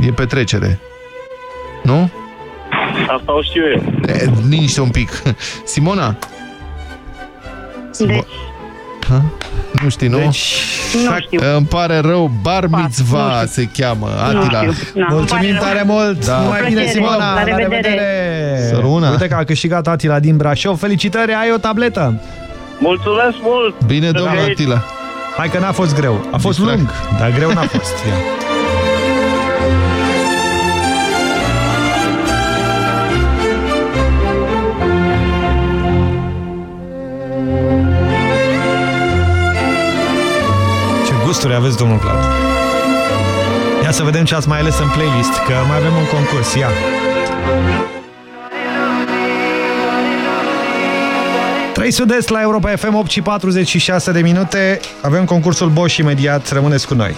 E petrecere. Nu? Asta o știu eu. E, liniște un pic. Simona? Simo... Ha? Nu știi, nu? Deci, Nu știu. Îmi pare rău, bar nu mitzva știu. se cheamă. Nu Atila. știu. Na, îmi Mulțumim pare rău. tare mult! Da. Numai Cu bine, plăcere. Simona! La revedere. Să rămână. Uite că a câștigat Atila din Brașov. Felicitări, ai o tabletă! Mulțumesc mult! Bine, domnul Să Atila. Hai că n-a fost greu. A fost Distrag. lung, dar greu n-a fost. Ia. Gusturi aveți, domnul Vlad. Ia să vedem ce ați mai ales în playlist, că mai avem un concurs. Ia. Trei sud-est la Europa FM, 8 și 46 de minute. Avem concursul Bosch imediat. Rămâneți cu noi.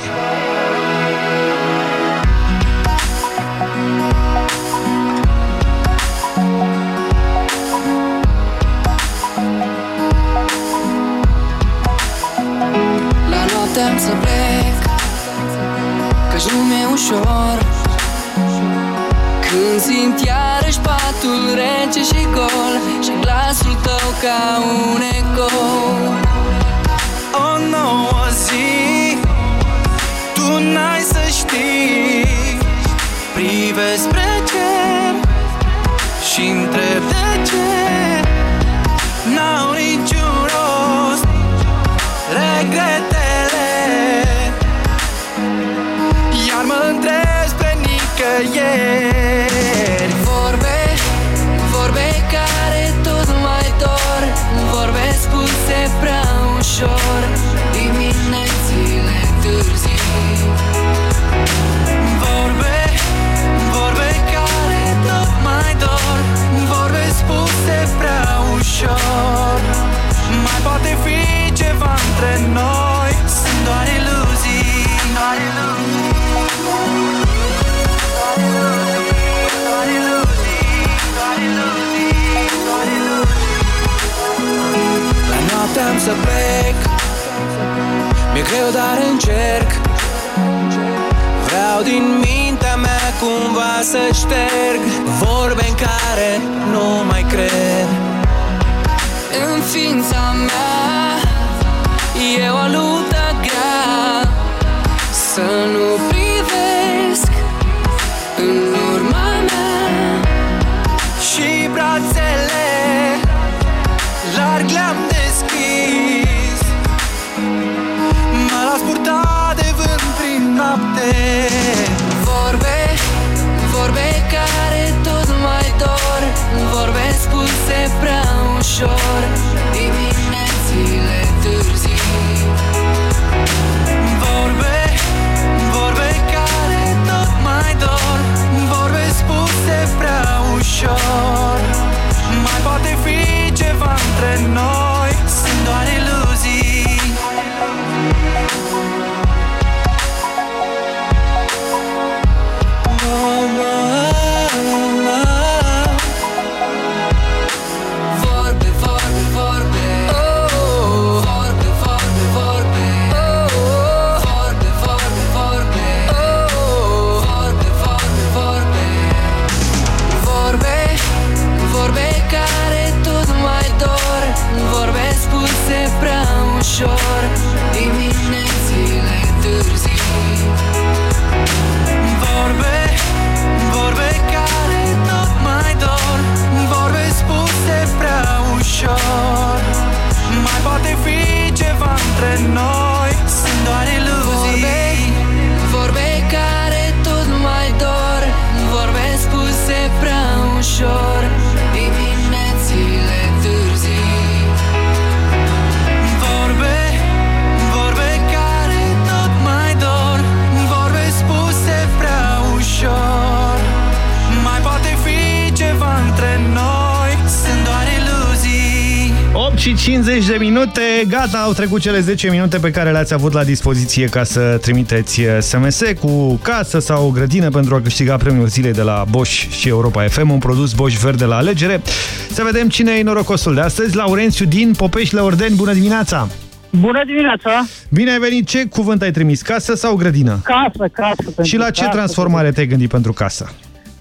Au trecut cele 10 minute pe care le-ați avut la dispoziție ca să trimiteți SMS cu casă sau o grădină pentru a câștiga premiul zilei de la Bosch și Europa FM, un produs Bosch verde la alegere. Să vedem cine e norocosul de astăzi. Laurențiu din Popești Leordeni, bună dimineața! Bună dimineața! Bine ai venit! Ce cuvânt ai trimis? Casă sau grădină? Casă, casă. pentru Și la ce casă, transformare te-ai gândit pentru casă?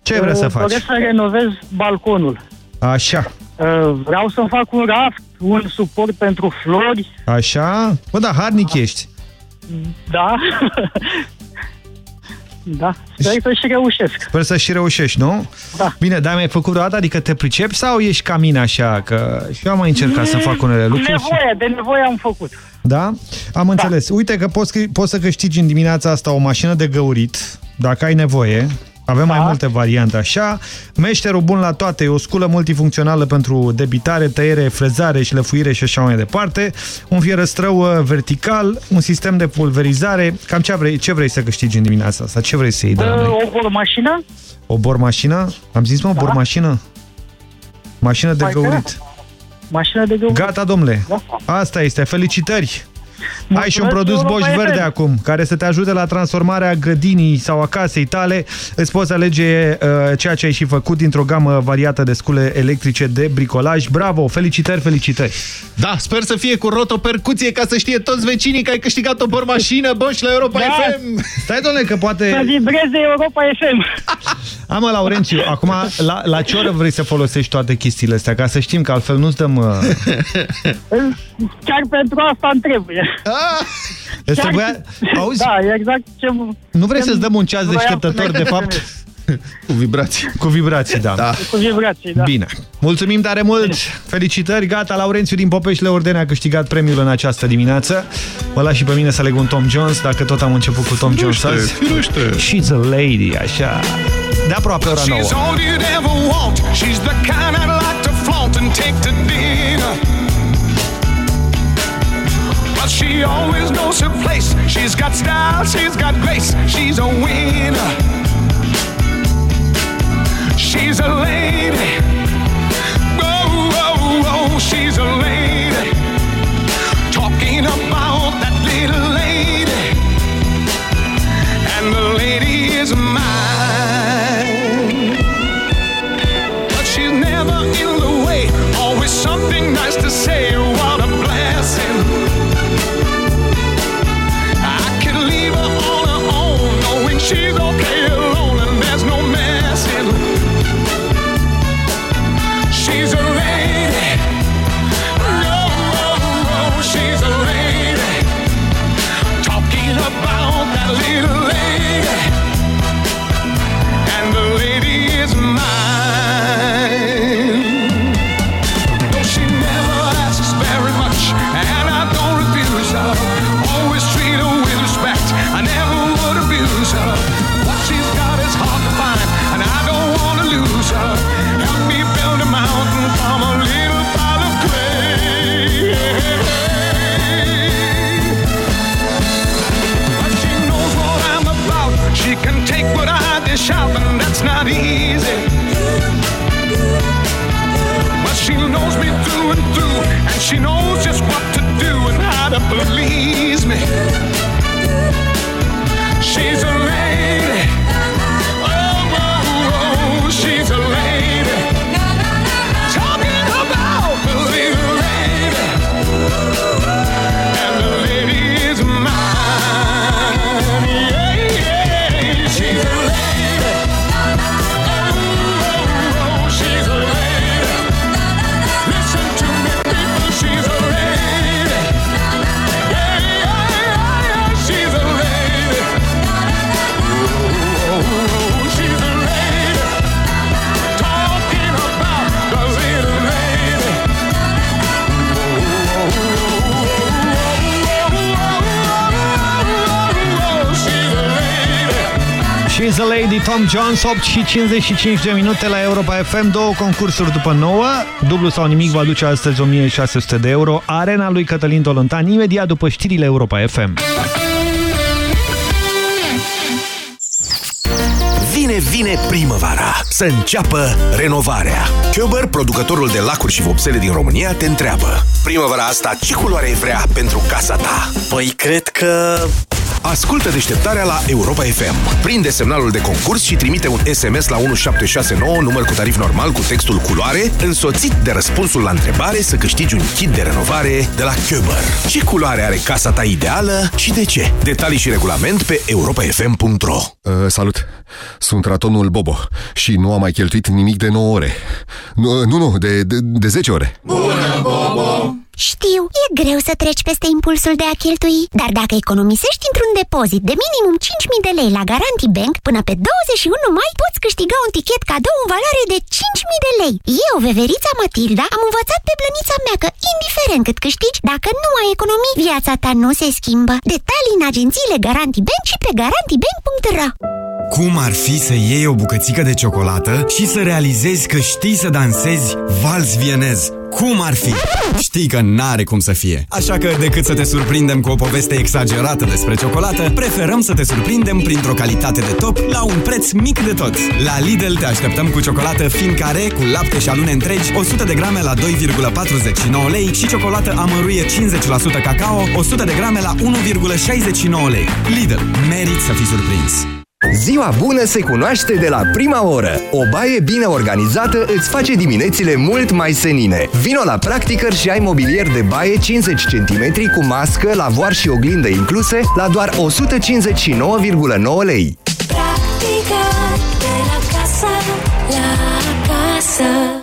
Ce vrei să Uh, faci? Doresc să renovez balconul. Așa, Uh, Vreau să fac un raft, un suport pentru flori. așa... Bă, da, harnic ești. Da. [laughs] da. Sper să și reușesc. Sper să și reușești, nu? Da. Bine, dar mi-ai făcut vreodată? Adică te pricepi sau ești ca mine așa? Că și eu am mai încercat să fac unele lucruri. și- Nevoie, de nevoie am făcut. Da? Am înțeles. Uite că poți, poți să câștigi în dimineața asta o mașină de găurit, dacă ai nevoie. Avem Da. mai multe variante așa. Meșterul bun la toate, e o sculă multifuncțională pentru debitare, tăiere, frezare, șlefuire și așa mai departe. Un fierăstrău uh, vertical, un sistem de pulverizare. Cam ce vrei, ce vrei să câștigi în dimineața asta? Ce vrei să iei de la Uh, noi? O bor mașină? O bormașină? Am zis, mă, bormașină? Mașină de Hai, găurit. Mașină de găurit. Gata, domnule. Asta este. Felicitări! Ai și un produs Europa Bosch FM. verde acum, care să te ajute la transformarea grădinii sau a casei tale. Îți poți alege uh, ceea ce ai și făcut dintr-o gamă variată de scule electrice de bricolaj. Bravo! Felicitări, felicitări! Da, sper să fie cu rotopercuție ca să știe toți vecinii că ai câștigat o bormașină Bosch la Europa Da. FM. Stai, domnule, că poate... Să vibreze Europa FM. [laughs] Am Laurențiu, acum la, la ce oră vrei să folosești toate chestiile astea? Ca să știm că altfel nu-ți dăm... Uh... Chiar pentru asta îmi trebuie. Îți Chiar- trebuia... Auzi? Da, exact ce... Nu vrei ce să-ți dăm un ceas vroiam deșteptător, să de fapt? [laughs] Cu vibrații. Cu vibrații, da. da. Cu vibrații, da. Bine. Mulțumim tare mult! Felicitări! Gata, Laurențiu din Popești Leordene a câștigat premiul în această dimineață. Mă las și pe mine să leg un Tom Jones, dacă tot am început cu Tom Jones Firește, azi. firește. She's a lady, așa. De aproape ora nouă. She's all you'd ever want. She's the kind I'd like to flaunt and take to She always knows her place. She's got style, she's got grace. She's a winner. She's a lady. Oh, oh, oh, she's a Tom Jones, 8 și 55 de minute la Europa FM, două concursuri după 9, dublu sau nimic va duce astăzi 1600 de euro, arena lui Cătălin Tolontan, imediat după știrile Europa FM. Bine vine primăvara! Să înceapă renovarea! Köber, producătorul de lacuri și vopsele din România, te întreabă Primăvara asta ce culoare vrea pentru casa ta? Păi cred că... Ascultă deșteptarea la Europa FM. Prinde semnalul de concurs și trimite un SMS la 1769, număr cu tarif normal cu textul culoare, însoțit de răspunsul la întrebare să câștigi un kit de renovare de la Köber. Ce culoare are casa ta ideală și de ce? Detalii și regulament pe europafm.ro Uh, salut! Sunt ratonul Bobo și nu am mai cheltuit nimic de 9 ore. Nu, nu, nu de, de, de 10 ore. Bună, Bobo! Știu, e greu să treci peste impulsul de a cheltui, dar dacă economisești într-un depozit de minimum 5.000 de lei la Garanti Bank, până pe 21 mai poți câștiga un tichet cadou în valoare de 5.000 de lei. Eu, veverița Matilda, am învățat pe blănița mea că, indiferent cât câștigi, dacă nu ai economii, viața ta nu se schimbă. Detalii în agențiile Garanti Bank și pe garantibank.ro Cum ar fi să iei o bucățică de ciocolată și să realizezi că știi să dansezi vals vienez? Cum ar fi? Știi că n-are cum să fie. Așa că, decât să te surprindem cu o poveste exagerată despre ciocolată, preferăm să te surprindem printr-o calitate de top la un preț mic de tot. La Lidl te așteptăm cu ciocolată fin care, cu lapte și alune întregi, 100 de grame la 2,49 lei și ciocolată amăruie 50% cacao, 100 de grame la 1,69 lei. Lidl. Merit să fii surprins. Ziua bună se cunoaște de la prima oră. O baie bine organizată îți face diminețile mult mai senine. Vino la Practicăr și ai mobilier de baie 50 cm cu mască, lavoar și oglindă incluse la doar 159,9 lei. Practică de la casă la casă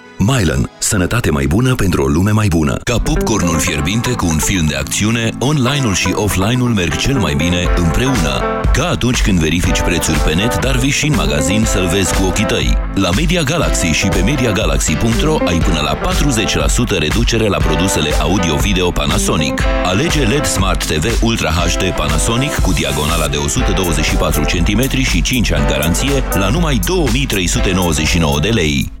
Mylan. Sănătate mai bună pentru o lume mai bună. Ca popcornul fierbinte cu un film de acțiune, online-ul și offline-ul merg cel mai bine împreună. Ca atunci când verifici prețuri pe net, dar vii și în magazin să-l vezi cu ochii tăi. La Media Galaxy și pe MediaGalaxy.ro ai până la 40% reducere la produsele audio-video Panasonic. Alege LED Smart TV Ultra HD Panasonic cu diagonala de 124 cm și 5 ani garanție la numai 2399 de lei.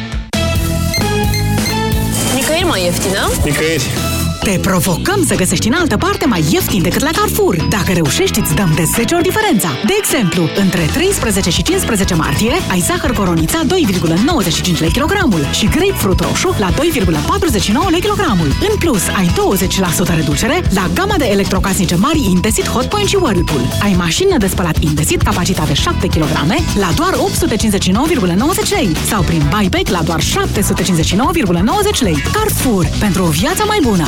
Nicăieri mai ieftină? Nicăieri. Te provocăm să găsești în altă parte mai ieftin decât la Carrefour. Dacă reușești, îți dăm de 10 ori diferența. De exemplu, între 13 și 15 martie ai zahăr coronița 2,95 lei kilogramul și grapefruit roșu la 2,49 lei kilogramul. În plus, ai 20% reducere la gama de electrocasnice mari Indesit Hotpoint și Whirlpool. Ai mașină de spălat Indesit capacitate 7 kg la doar 859,90 lei sau prin buyback la doar 759,90 lei. Carrefour. Pentru o viață mai bună.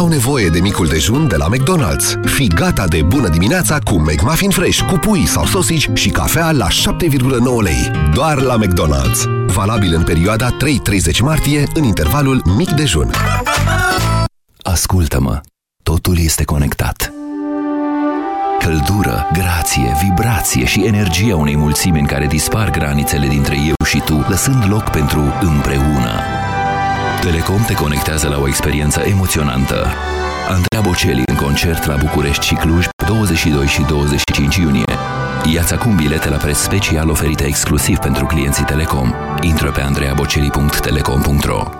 au nevoie de micul dejun de la McDonald's. Fii gata de bună dimineața cu McMuffin Fresh, cu pui sau sosici și cafea la 7,9 lei. Doar la McDonald's. Valabil în perioada 3-30 martie, în intervalul mic dejun. Ascultă-mă, totul este conectat. Căldură, grație, vibrație și energia unei mulțimi în care dispar granițele dintre eu și tu, lăsând loc pentru împreună. Telecom te conectează la o experiență emoționantă. Andreea Bocelli în concert la București și Cluj 22 și 25 iunie. Iați acum bilete la preț special oferite exclusiv pentru clienții Telecom. Intră pe andreabocelli.telecom.ro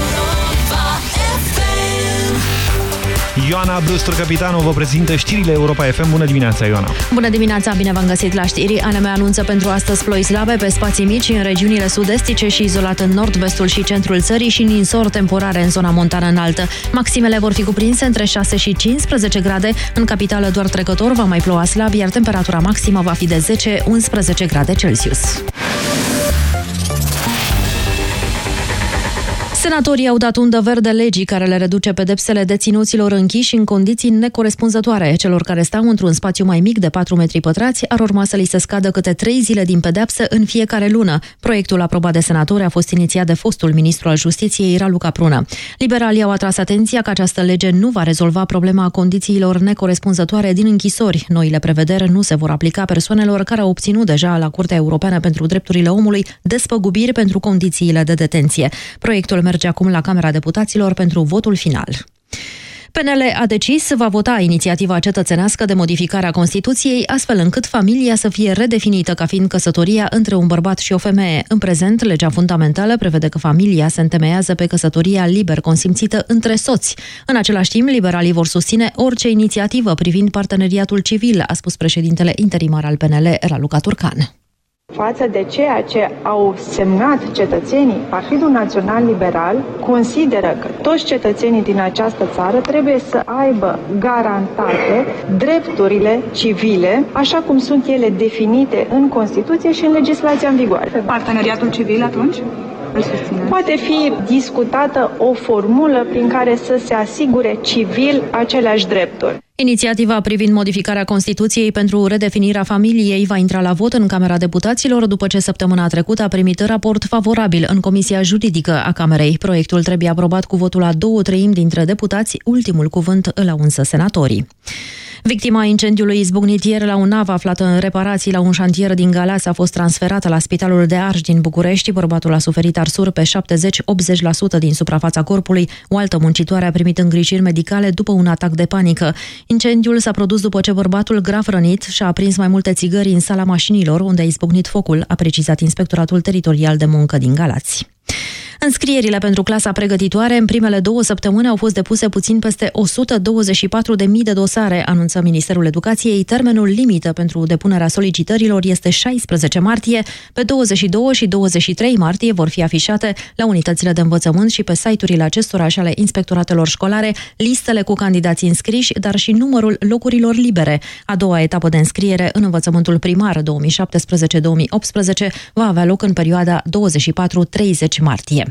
Ioana Brustur, capitanul, vă prezintă știrile Europa FM. Bună dimineața, Ioana! Bună dimineața, bine v-am găsit la știri. ANM anunță pentru astăzi ploi slabe pe spații mici în regiunile sud-estice și izolat în nord, vestul și centrul țării și ninsori temporare în zona montană înaltă. Maximele vor fi cuprinse între 6 și 15 grade. În capitală doar trecător va mai ploua slab, iar temperatura maximă va fi de 10-11 grade Celsius. Senatorii au dat undă verde legii care le reduce pedepsele deținuților închiși în condiții necorespunzătoare. Celor care stau într-un spațiu mai mic de 4 metri pătrați ar urma să li se scadă câte 3 zile din pedepsă în fiecare lună. Proiectul aprobat de senatori a fost inițiat de fostul ministru al justiției, Raluca Prună. Liberalii au atras atenția că această lege nu va rezolva problema condițiilor necorespunzătoare din închisori. Noile prevederi nu se vor aplica persoanelor care au obținut deja la Curtea Europeană pentru Drepturile Omului despăgubiri pentru condițiile de detenție. Proiectul merge acum la Camera Deputaților pentru votul final. PNL a decis să va vota inițiativa cetățenească de modificare a Constituției, astfel încât familia să fie redefinită ca fiind căsătoria între un bărbat și o femeie. În prezent, legea fundamentală prevede că familia se întemeiază pe căsătoria liber consimțită între soți. În același timp, liberalii vor susține orice inițiativă privind parteneriatul civil, a spus președintele interimar al PNL, Raluca Turcan. Față de ceea ce au semnat cetățenii, Partidul Național Liberal consideră că toți cetățenii din această țară trebuie să aibă garantate drepturile civile, așa cum sunt ele definite în Constituție și în legislația în vigoare. Parteneriatul civil atunci? Îl susțineți? Poate fi discutată o formulă prin care să se asigure civil aceleași drepturi. Inițiativa privind modificarea Constituției pentru redefinirea familiei va intra la vot în Camera Deputaților după ce săptămâna trecută a primit raport favorabil în Comisia Juridică a Camerei. Proiectul trebuie aprobat cu votul a două treimi dintre deputați, ultimul cuvânt îl au însă senatorii. Victima incendiului izbucnit ieri la un nav aflată în reparații la un șantier din Galați a fost transferată la Spitalul de Arș din București. Bărbatul a suferit arsuri pe 70-80% din suprafața corpului. O altă muncitoare a primit îngrijiri medicale după un atac de panică. Incendiul s-a produs după ce bărbatul grav rănit și-a aprins mai multe țigări în sala mașinilor unde a izbucnit focul, a precizat Inspectoratul Teritorial de Muncă din Galați. Înscrierile pentru clasa pregătitoare în primele două săptămâni au fost depuse puțin peste 124.000 de dosare, anunță Ministerul Educației. Termenul limită pentru depunerea solicitărilor este 16 martie. Pe 22 și 23 martie vor fi afișate la unitățile de învățământ și pe site-urile acestora și ale inspectoratelor școlare listele cu candidați înscriși, dar și numărul locurilor libere. A doua etapă de înscriere în învățământul primar 2017-2018 va avea loc în perioada 24-30 martie.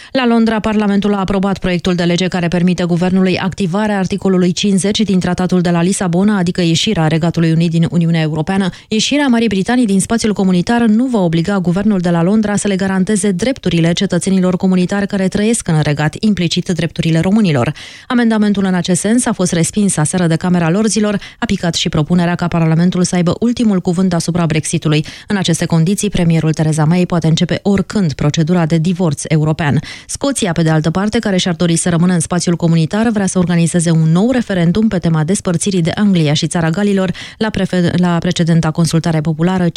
La Londra, Parlamentul a aprobat proiectul de lege care permite guvernului activarea articolului 50 din Tratatul de la Lisabona, adică ieșirea Regatului Unit din Uniunea Europeană. Ieșirea Marii Britanii din spațiul comunitar nu va obliga guvernul de la Londra să le garanteze drepturile cetățenilor comunitari care trăiesc în regat, implicit drepturile românilor. Amendamentul în acest sens a fost respins aseară de Camera Lorzilor, a picat și propunerea ca Parlamentul să aibă ultimul cuvânt asupra Brexitului. În aceste condiții, premierul Theresa May poate începe oricând procedura de divorț european. Scoția, pe de altă parte, care și-ar dori să rămână în spațiul comunitar, vrea să organizeze un nou referendum pe tema despărțirii de Anglia și Țara Galilor. La, prefe- la precedenta consultare populară, 55%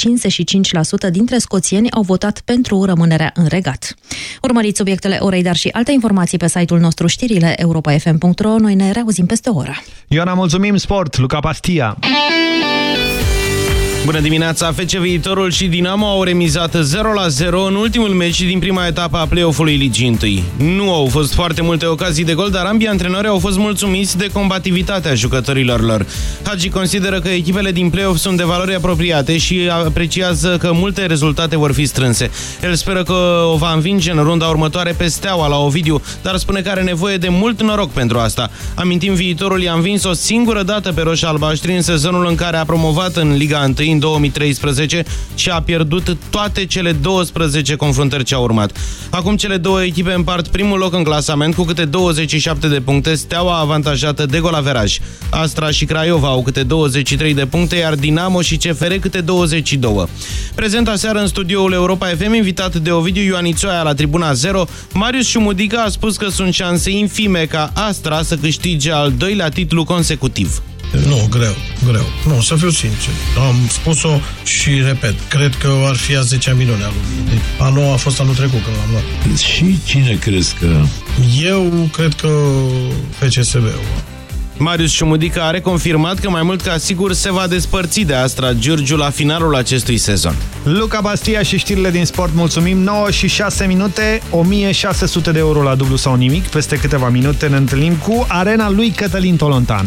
dintre scoțieni au votat pentru rămânerea în regat. Urmăriți subiectele orei, dar și alte informații pe site-ul nostru știrile europa.fm.ro. Noi ne reauzim peste o oră. Ioana, mulțumim, sport, Luca Pastia. Bună dimineața! FC Viitorul și Dinamo au remizat 0-0 în ultimul meci din prima etapă a play-off-ului Ligii 1. Nu au fost foarte multe ocazii de gol, dar ambii antrenori au fost mulțumiți de combativitatea jucătorilor lor. Hagi consideră că echipele din play-off sunt de valori apropiate și apreciază că multe rezultate vor fi strânse. El speră că o va învinge în runda următoare pe Steaua la Ovidiu, dar spune că are nevoie de mult noroc pentru asta. Amintim, Viitorul i-a învins o singură dată pe roșii albaștri în sezonul în care a promovat în Liga 1 în 2013 și a pierdut toate cele 12 confruntări ce au urmat. Acum cele două echipe împart primul loc în clasament cu câte 27 de puncte, Steaua avantajată de golaveraj. Astra și Craiova au câte 23 de puncte, iar Dinamo și CFR câte 22. Prezent aseară în studioul Europa FM, invitat de Ovidiu Ioanițoia la Tribuna 0, Marius Șumudica a spus că sunt șanse infime ca Astra să câștige al doilea titlu consecutiv. Nu, greu, greu. Nu, să fiu sincer. Am spus-o și repet. Cred că ar fi a 10 milione anul. Deci, a 9 a fost anul trecut când l-am luat. Și cine crezi că... Eu cred că FCSB-ul. Marius Șumudică a reconfirmat că mai mult ca sigur se va despărți de Astra Giurgiu la finalul acestui sezon. Luca Bastia și știrile din sport, mulțumim. 9 și 6 minute, 1600 de euro la dublu sau nimic. Peste câteva minute ne întâlnim cu arena lui Cătălin Tolontan.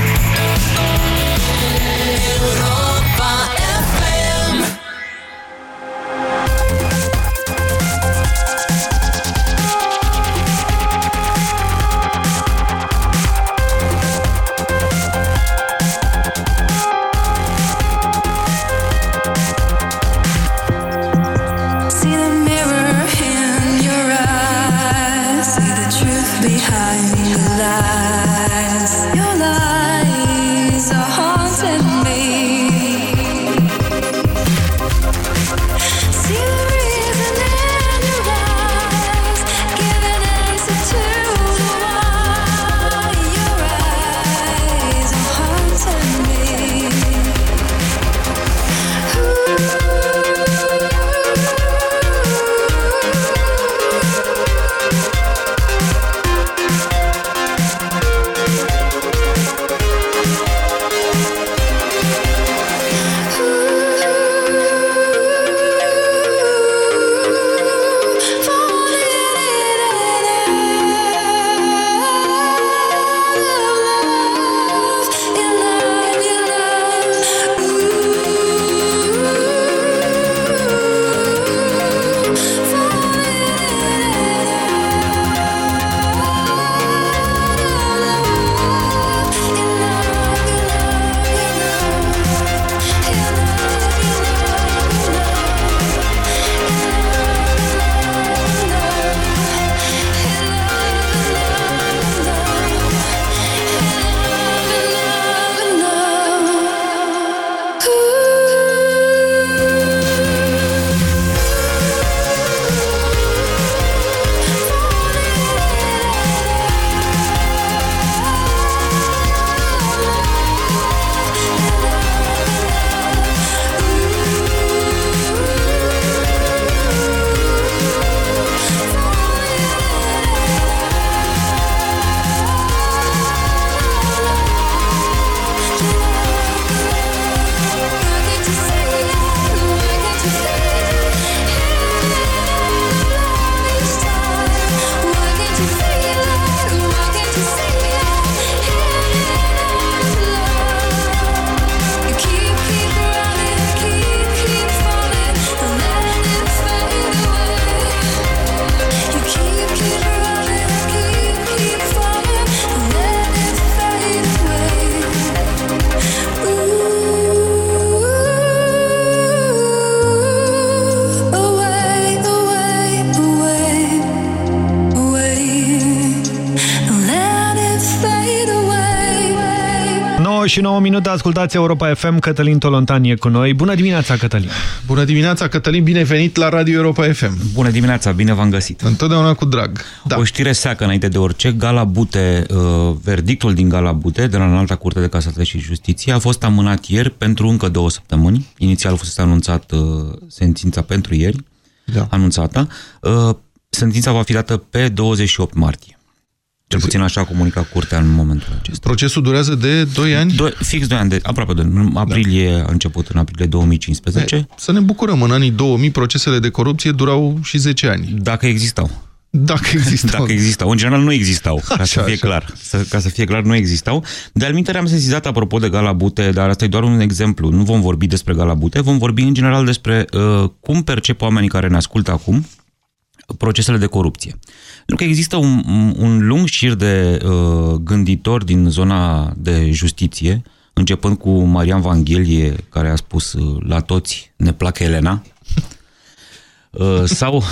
Și 9 minute, ascultați Europa FM, Cătălin Tolontan e cu noi. Bună dimineața, Cătălin! Bună dimineața, Cătălin, bine venit la Radio Europa FM. Bună dimineața, bine v-am găsit. Întotdeauna cu drag. Da. O știre seacă înainte de orice. Gala Bute, uh, verdictul din Gala Bute, de la Înalta Curte de Casație și Justiție, a fost amânat ieri pentru încă două săptămâni. Inițial fusese anunțat uh, sentința pentru ieri, da. anunțată. Uh, sentința va fi dată pe 28 martie. Cel puțin așa a comunicat curtea în momentul acesta. Procesul durează de 2 ani? Do fix 2 ani, de, aproape 2 ani. În aprilie da. a început, în aprilie 2015. E, să ne bucurăm, în anii 2000 procesele de corupție durau și 10 ani. Dacă existau. Dacă [laughs] existau. Dacă existau. În general nu existau, ca Așa, să fie așa. clar. Să, ca să fie clar, nu existau. De al am sesizat apropo de Gala Bute, dar asta e doar un exemplu. Nu vom vorbi despre Gala Bute, vom vorbi în general despre uh, cum percep oamenii care ne ascultă acum procesele de corupție. Pentru că există un, un- un lung șir de uh, gânditori din zona de justiție, începând cu Marian Vanghelie, care a spus uh, la toți ne plac Elena, uh, sau uh,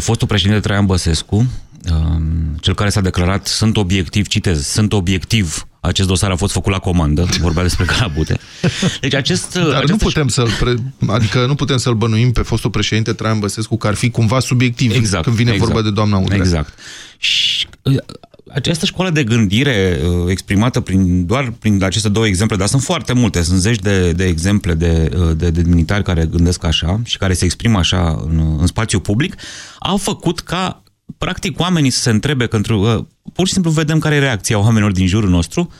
fostul președinte Traian Băsescu, uh, cel care s-a declarat sunt obiectiv, citez, sunt obiectiv, acest dosar a fost făcut la comandă, vorbea despre Calabute. Deci acest... Dar acest nu putem să-l pre... adică nu putem să-l bănuim pe fostul președinte Traian Băsescu că ar fi cumva subiectiv Exact, când vine exact. vorba de doamna Udrea. Exact. Și uh, această școală de gândire uh, exprimată prin, doar prin aceste două exemple, dar sunt foarte multe, sunt zeci de, de exemple de, uh, de, de demnitari care gândesc așa și care se exprimă așa în, în spațiu public, au făcut ca practic oamenii să se întrebe, că într- uh, pur și simplu vedem care e reacția oamenilor din jurul nostru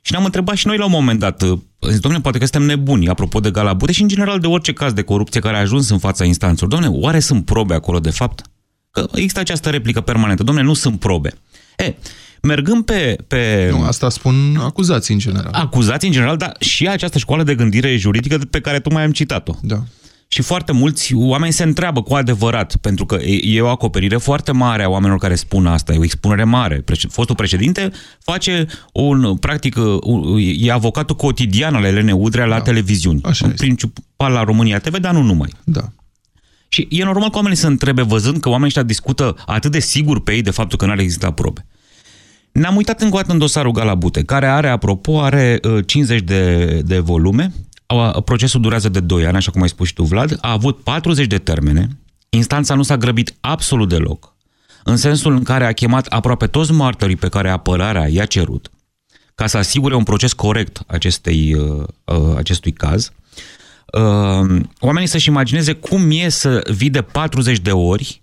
și ne-am întrebat și noi la un moment dat, uh, zic, domnule, poate că suntem nebuni, apropo de Galabute și în general de orice caz de corupție care a ajuns în fața instanțelor. Domnule, oare sunt probe acolo de fapt? Că există această replică permanentă. Domnule, nu sunt probe. E, mergând pe... pe Nu, asta spun acuzații în general. acuzații în general, dar și această școală de gândire juridică pe care tu mai am citat-o. Da. Și foarte mulți oameni se întreabă cu adevărat, pentru că e e o acoperire foarte mare a oamenilor care spun asta, e o expunere mare. Prece- Fostul președinte face un, practic, un- e avocatul cotidian al Elene Udrea la televiziuni. Așa în principal la România TV, dar nu numai. Da. Și e normal că oamenii să întrebe, văzând că oamenii ăștia discută atât de sigur pe ei de faptul că n-ar exista probe. Ne-am uitat încă o dată în dosarul Galabute, care are, apropo, are uh, 50 de, de volume. Uh, Procesul durează de 2 ani, așa cum ai spus și tu, Vlad. A avut 40 de termene. Instanța nu s-a grăbit absolut deloc. În sensul în care a chemat aproape toți martorii pe care apărarea i-a cerut, ca să asigure un proces corect acestei, uh, uh, acestui caz. Uh, oamenii să-și imagineze cum e să vii de 40 de ori,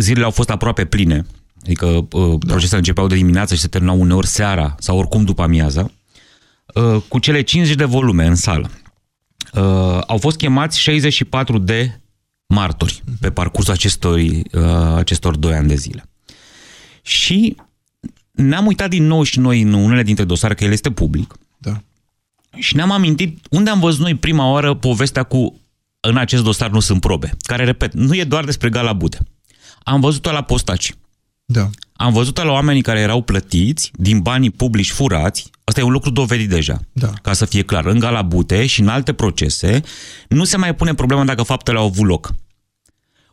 zilele au fost aproape pline, adică uh, procesele începeau de dimineață și se terminau uneori seara sau oricum după amiaza, uh, cu cele 50 de volume în sală. Uh, au fost chemați 64 de martori pe parcursul acestor, uh, acestor 2 ani de zile. Și ne-am uitat din nou și noi în unele dintre dosare, că el este public, Da. și ne-am amintit unde am văzut noi prima oară povestea cu în acest dosar nu sunt probe, care, repet, nu e doar despre Galabute. Am văzut-o la postaci. Da. Am văzut-o la oamenii care erau plătiți din banii publici furați. Asta e un lucru dovedit deja. Da. Ca să fie clar, în Galabute și în alte procese, nu se mai pune problema dacă faptele au avut loc.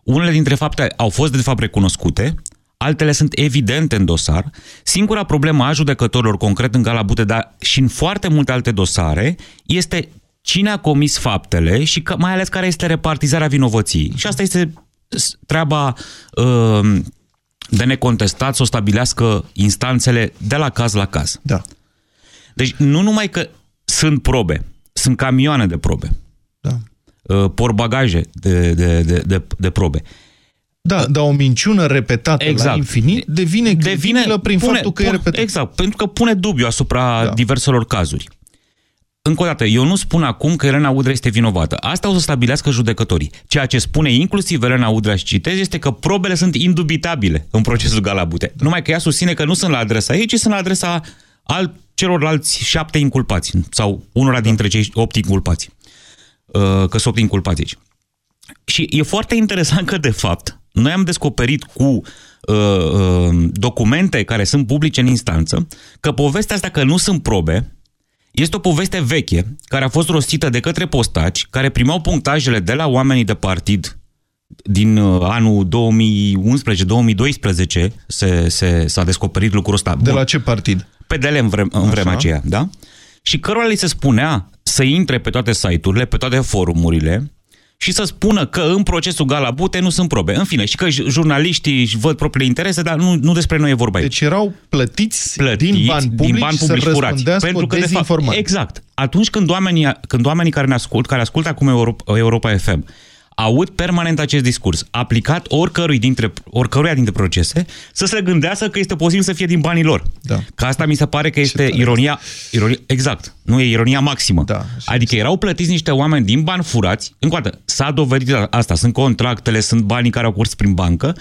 Unele dintre fapte au fost de fapt recunoscute, altele sunt evidente în dosar. Singura problemă a judecătorilor concret în Galabute, dar și în foarte multe alte dosare, este cine a comis faptele și că, mai ales care este repartizarea vinovăției. Și asta este s- treaba uh, de necontestat să o stabilească instanțele de la caz la caz. Da. Deci nu numai că sunt probe, sunt camioane de probe. Da. Uh, Porbagaje de, de, de, de, de probe. Da, dar o minciună repetată Exact. la infinit devine, devine prin pune- faptul că e pune- repetată. Exact, pentru că pune dubiu asupra da. diverselor cazuri. Încă o dată, eu nu spun acum că Elena Udrea este vinovată. Asta o să stabilească judecătorii. Ceea ce spune inclusiv Elena Udrea și citez este că probele sunt indubitabile în procesul Galabute. Da. Numai că ea susține că nu sunt la adresa ei, ci sunt la adresa al celorlalți șapte inculpați sau unora dintre cei opt inculpați. Uh, Că sunt opt inculpați aici. Și e foarte interesant că, de fapt, noi am descoperit cu uh, uh, documente care sunt publice în instanță că povestea asta că nu sunt probe este o poveste veche care a fost rostită de către postaci care primeau punctajele de la oamenii de partid din uh, anul 2011-2012 se, se, s-a descoperit lucrul ăsta. De la ce partid? PDL în, vrem, în vremea Așa. aceea, da? Și cărora li se spunea să intre pe toate site-urile, pe toate forumurile și să spună că în procesul Galabute nu sunt probe. În fine, și că j- jurnaliștii își văd propriile interese, dar nu, nu despre noi e vorba aici. Deci erau plătiți, plătiți din bani publici, din bani publici să furați. răspândească o de fapt, dezinformare. exact. Atunci când oamenii, când oamenii care ne ascult, care ascultă acum Europa, Europa FM, aud permanent acest discurs, aplicat oricărui dintre, oricăruia dintre procese, să se gândească că este posibil să fie din banii lor. Da. Că asta mi se pare că este ironia, ironia, exact, nu e ironia maximă. Da, adică erau plătiți niște oameni din bani furați, încă o dată, s-a dovedit asta, sunt contractele, sunt banii care au curs prin bancă,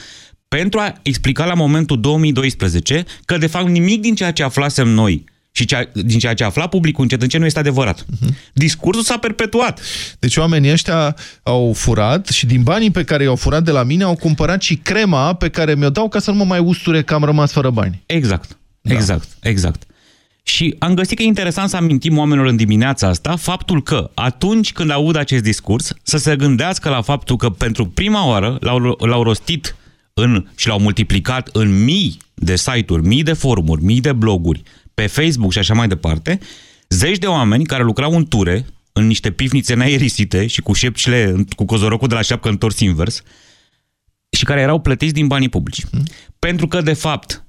pentru a explica la momentul 2012 că de fapt nimic din ceea ce aflasem noi Și cea, din ceea ce afla publicul încet încet nu este adevărat. Discursul s-a perpetuat. Deci oamenii ăștia au furat și din banii pe care i-au furat de la mine au cumpărat și crema pe care mi-o dau ca să nu mă mai usture că am rămas fără bani. Exact, exact, exact. Și am găsit că e interesant să amintim oamenilor în dimineața asta faptul că atunci când aud acest discurs, să se gândească la faptul că pentru prima oară l-au, l-au rostit în, și l-au multiplicat în mii de site-uri, mii de forumuri, mii de bloguri, pe Facebook și așa mai departe, zeci de oameni care lucrau în ture, în niște pivnițe neaerisite și cu șepcile, cu cozorocul de la șapcă întors invers, și care erau plătiți din banii publici. Pentru că, de fapt,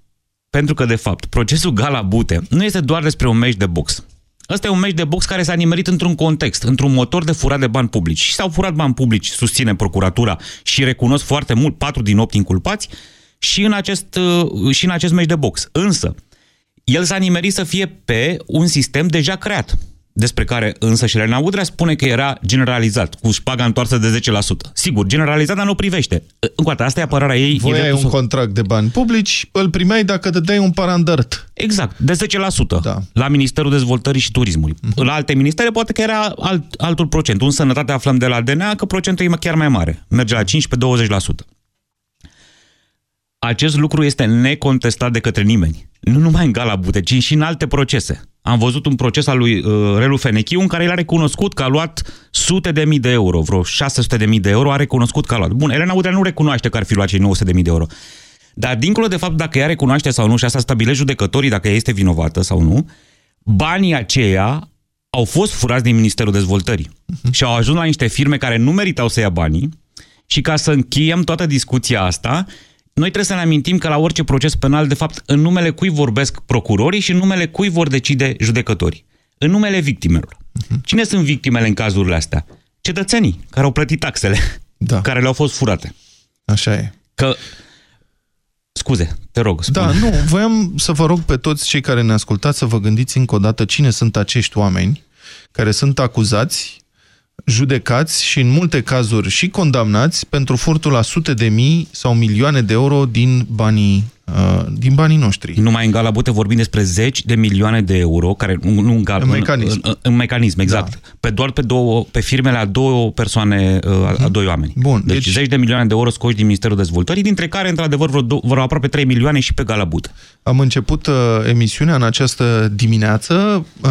pentru că, de fapt, procesul Gala Bute nu este doar despre un meci de box. Ăsta e un meci de box care s-a nimerit într-un context, într-un motor de furat de bani publici. Și s-au furat bani publici, susține procuratura și recunosc foarte mult, patru din opt inculpați, și în acest, uh, și în acest meci de box. Însă, el s-a nimerit să fie pe un sistem deja creat, despre care însă și Elena Udrea spune că era generalizat, cu șpaga întoarsă de 10%. Sigur, generalizat, dar nu privește. Încă o dată, asta e apărarea ei. Voi e ai dreptul un să- contract de bani publici, îl primeai dacă te dai un parandărt. Exact, de 10%. Da. La Ministerul Dezvoltării și Turismului. Mhm. La alte ministere poate că era alt, altul procent. În sănătate aflăm de la DNA că procentul e chiar mai mare. Merge la 15-20%. Acest lucru este necontestat de către nimeni. Nu numai în Gala Bute, ci și în alte procese. Am văzut un proces al lui uh, Relu Fenechiu în care el a recunoscut că a luat sute de mii de euro, vreo 600 de mii de euro a recunoscut că a luat. Bun, Elena Udrea nu recunoaște că ar fi luat cei 900 de mii de euro. Dar dincolo de fapt dacă ea recunoaște sau nu, și asta stabilește judecătorii dacă ea este vinovată sau nu, banii aceia au fost furați din Ministerul Dezvoltării și au ajuns la niște firme care nu meritau să ia banii și ca să încheiem toată discuția asta, noi trebuie să ne amintim că la orice proces penal, de fapt, în numele cui vorbesc procurorii și în numele cui vor decide judecătorii. În numele victimelor. Cine sunt victimele în cazurile astea? Cetățenii care au plătit taxele, da. [laughs] care le-au fost furate. Așa e. Că Scuze, te rog, spune. Da, nu, voiam să vă rog pe toți cei care ne ascultați să vă gândiți încă o dată cine sunt acești oameni care sunt acuzați, judecați și în multe cazuri și condamnați pentru furtul la sute de mii sau milioane de euro din banii, uh, din banii noștri. Numai în Galabute vorbim despre zeci de milioane de euro, care nu, nu în, gal, În mecanism. În, în, în mecanism, exact. Da. Pe doar pe, două, pe firmele a două persoane, uh, a doi oameni. Bun, deci, deci zeci de milioane de euro scoși din Ministerul Dezvoltării, dintre care, într-adevăr, vreo, dou- vreo aproape 3 milioane și pe Galabute. Am început uh, emisiunea în această dimineață uh,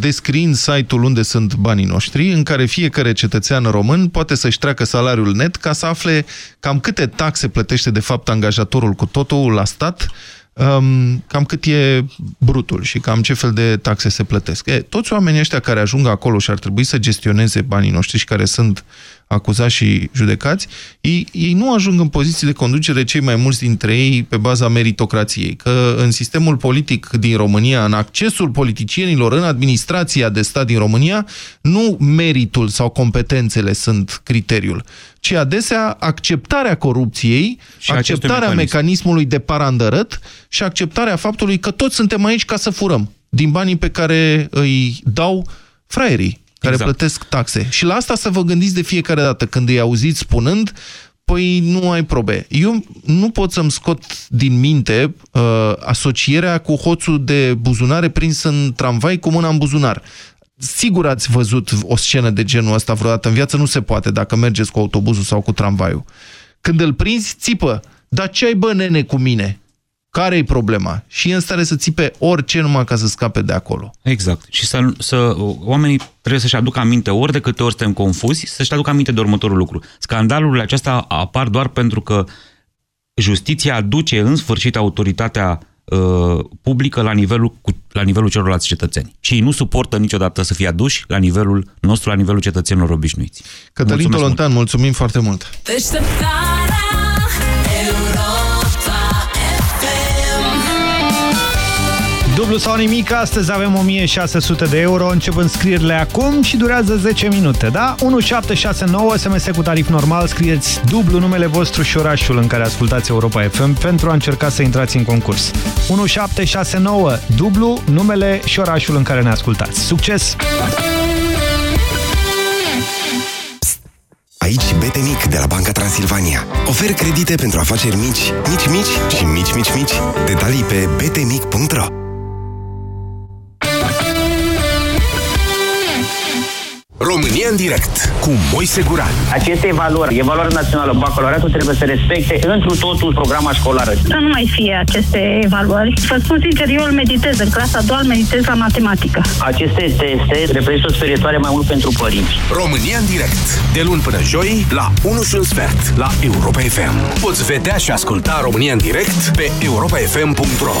descriind site-ul unde sunt banii noștri, în care fiecare cetățean român poate să-și treacă salariul net ca să afle cam câte taxe plătește de fapt angajatorul cu totul la stat, um, cam cât e brutul și cam ce fel de taxe se plătesc. E, toți oamenii ăștia care ajung acolo și ar trebui să gestioneze banii noștri și care sunt acuzați și judecați, ei, ei nu ajung în poziții de conducere cei mai mulți dintre ei pe baza meritocrației. Că în sistemul politic din România, în accesul politicienilor în administrația de stat din România, nu meritul sau competențele sunt criteriul, ci adesea acceptarea corupției, Și acestui acceptarea mecanism. mecanismului de parandărăt și acceptarea faptului că toți suntem aici ca să furăm din banii pe care îi dau fraierii care Exact. plătesc taxe. Și la asta să vă gândiți de fiecare dată când îi auziți spunând Păi nu ai probe. Eu nu pot să-mi scot din minte uh, asocierea cu hoțul de buzunare prins în tramvai cu mâna în buzunar. Sigur ați văzut o scenă de genul ăsta vreodată în viață, nu se poate dacă mergeți cu autobuzul sau cu tramvaiul. Când îl prinzi, țipă. Dar ce ai bă, nene, cu mine? Care e problema? Și e în stare să țipe orice numai ca să scape de acolo. Exact. Și să, să oamenii trebuie să-și aducă aminte ori de câte ori suntem confuzi, să-și aducă aminte de următorul lucru. Scandalurile acestea apar doar pentru că justiția aduce în sfârșit autoritatea uh, publică la nivelul, cu, la nivelul celorlalți cetățeni. Și ei nu suportă niciodată să fie aduși la nivelul nostru, la nivelul cetățenilor obișnuiți. Cătălin Mulțumesc mult. Tolontan, mulțumim foarte mult! Dublu sau nimic, astăzi avem 1600 de euro, încep înscrierile acum și durează 10 minute, da? 1769, SMS cu tarif normal, scrieți dublu numele vostru și orașul în care ascultați Europa FM pentru a încerca să intrați în concurs. 1769, dublu numele și orașul în care ne ascultați. Succes! Aici BTMIC de la Banca Transilvania. Ofer credite pentru afaceri mici, mici, mici și mici, mici, mici. Detalii pe btmic.ro în direct cu Moise Guran. Aceste evaluări, evaluarea națională, bacalaureatul trebuie să respecte întru totul programa școlară. Să nu mai fie aceste evaluări. Vă spun sincer, eu îl meditez în clasa a doua, îl meditez la matematică. Aceste teste reprezintă o sperietoare mai mult pentru părinți. România în direct, de luni până joi, la 1 și un sfert, la Europa FM. Poți vedea și asculta România în direct pe europafm.ro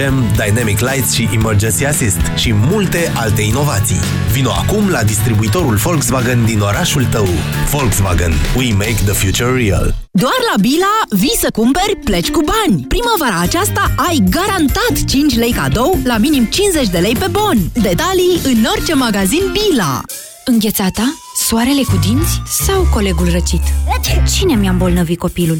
Jam, Dynamic Lights și Emergency Assist și multe alte inovații. Vino acum la distribuitorul Volkswagen din orașul tău. Volkswagen. We make the future real. Doar la Bila vii să cumperi, pleci cu bani. Primăvara aceasta ai garantat 5 lei cadou la minim 50 de lei pe bon. Detalii în orice magazin Bila. Înghețata? Soarele cu dinți? Sau colegul răcit? Cine mi-a îmbolnăvit copilul?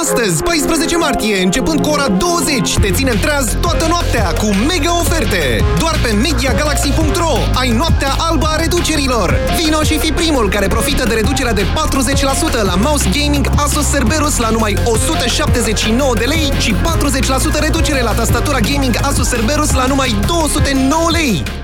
Astăzi, 14 martie, începând cu ora 20, te ținem treaz toată noaptea cu mega oferte. Doar pe MediaGalaxy.ro ai noaptea albă a reducerilor. Vino și fi primul care profită de reducerea de 40% la mouse gaming Asus Cerberus la numai 179 de lei și 40% reducere la tastatura gaming Asus Cerberus la numai 209 lei.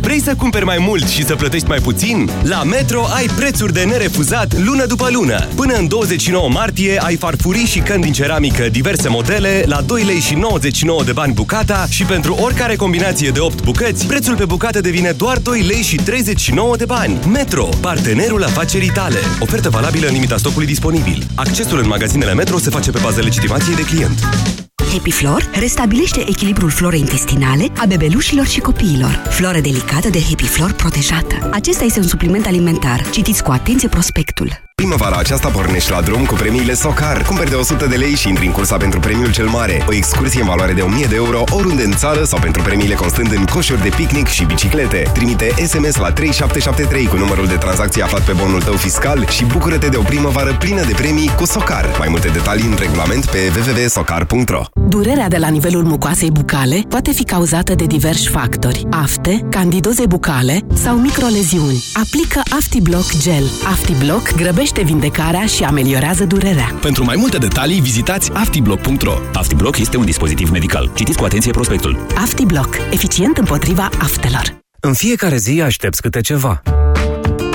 Vrei să cumperi mai mult și să plătești mai puțin? La Metro ai prețuri de nerefuzat lună după lună. Până în 29 martie ai farfurii și căni din ceramică diverse modele la 2 lei și 99 de bani bucata și pentru oricare combinație de 8 bucăți, prețul pe bucată devine doar 2 lei și 39 de bani. Metro, partenerul afacerii tale. Ofertă valabilă în limita stocului disponibil. Accesul în magazinele Metro se face pe bază legitimației de client. Happy Flor restabilește echilibrul florei intestinale a bebelușilor și copiilor. Floră delicată de Happy Flor protejată. Acesta este un supliment alimentar. Citiți cu atenție prospectul. Primăvara aceasta pornești la drum cu premiile Socar. Cumperi de 100 de lei și intri în cursa pentru premiul cel mare. O excursie în valoare de 1000 de euro oriunde în țară sau pentru premiile constând în coșuri de picnic și biciclete. Trimite SMS la 3773 cu numărul de tranzacție aflat pe bonul tău fiscal și bucură-te de o primăvară plină de premii cu Socar. Mai multe detalii în regulament pe www.socar.ro Durerea de la nivelul mucoasei bucale poate fi cauzată de diversi factori. Afte, candidoze bucale sau microleziuni. Aplică AftiBlock Gel. AftiBlock grăbește vindecarea și ameliorează durerea. Pentru mai multe detalii, vizitați aftiblock.ro AftiBlock este un dispozitiv medical. Citiți cu atenție prospectul. AftiBlock. Eficient împotriva aftelor. În fiecare zi aștepți câte ceva.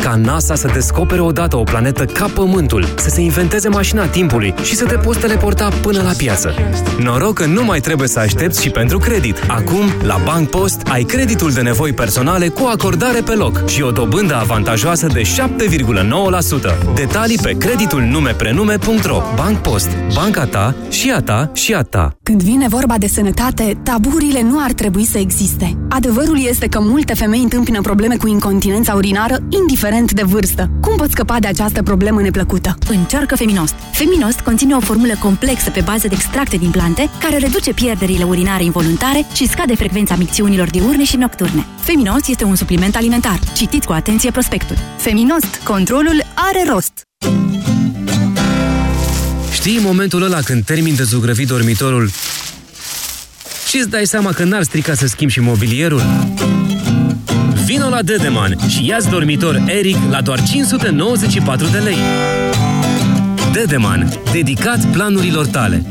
Ca NASA să descopere odată o planetă ca Pământul, să se inventeze mașina timpului și să te poți teleporta până la piață. Noroc că nu mai trebuie să aștepți și pentru credit. Acum, la Bank Post, ai creditul de nevoi personale cu acordare pe loc și o dobândă avantajoasă de 7,9%. Detalii pe creditul nume-prenume.ro Bank Post. Banca ta și a ta și a ta. Când vine vorba de sănătate, taburile nu ar trebui să existe. Adevărul este că multe femei întâmpină probleme cu incontinența urinară, indiferent de vârstă. Cum poți scăpa de această problemă neplăcută? Încearcă Feminost. Feminost conține o formulă complexă pe bază de extracte din plante care reduce pierderile urinare involuntare și scade frecvența micțiunilor diurne și nocturne. Feminost este un supliment alimentar. Citiți cu atenție prospectul. Feminost. Controlul are rost. Știi momentul ăla când termin de zugrăvit dormitorul și îți dai seama că n-ar strica să schimbi și mobilierul? Vino la Dedeman și ia-ți dormitor Eric la doar 594 de lei. Dedeman, dedicat planurilor tale.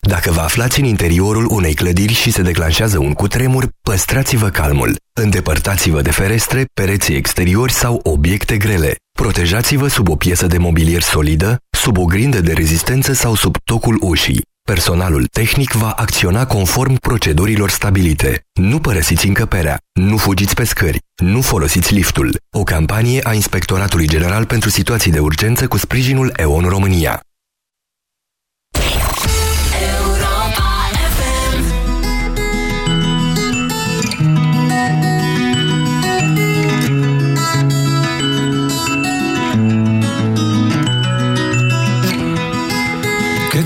Dacă vă aflați în interiorul unei clădiri și se declanșează un cutremur, păstrați-vă calmul. Îndepărtați-vă de ferestre, pereții exteriori sau obiecte grele. Protejați-vă sub o piesă de mobilier solidă, sub o grindă de rezistență sau sub tocul ușii. Personalul tehnic va acționa conform procedurilor stabilite. Nu părăsiți încăperea, nu fugiți pe scări, nu folosiți liftul. O campanie a Inspectoratului General pentru Situații de Urgență cu sprijinul EON România.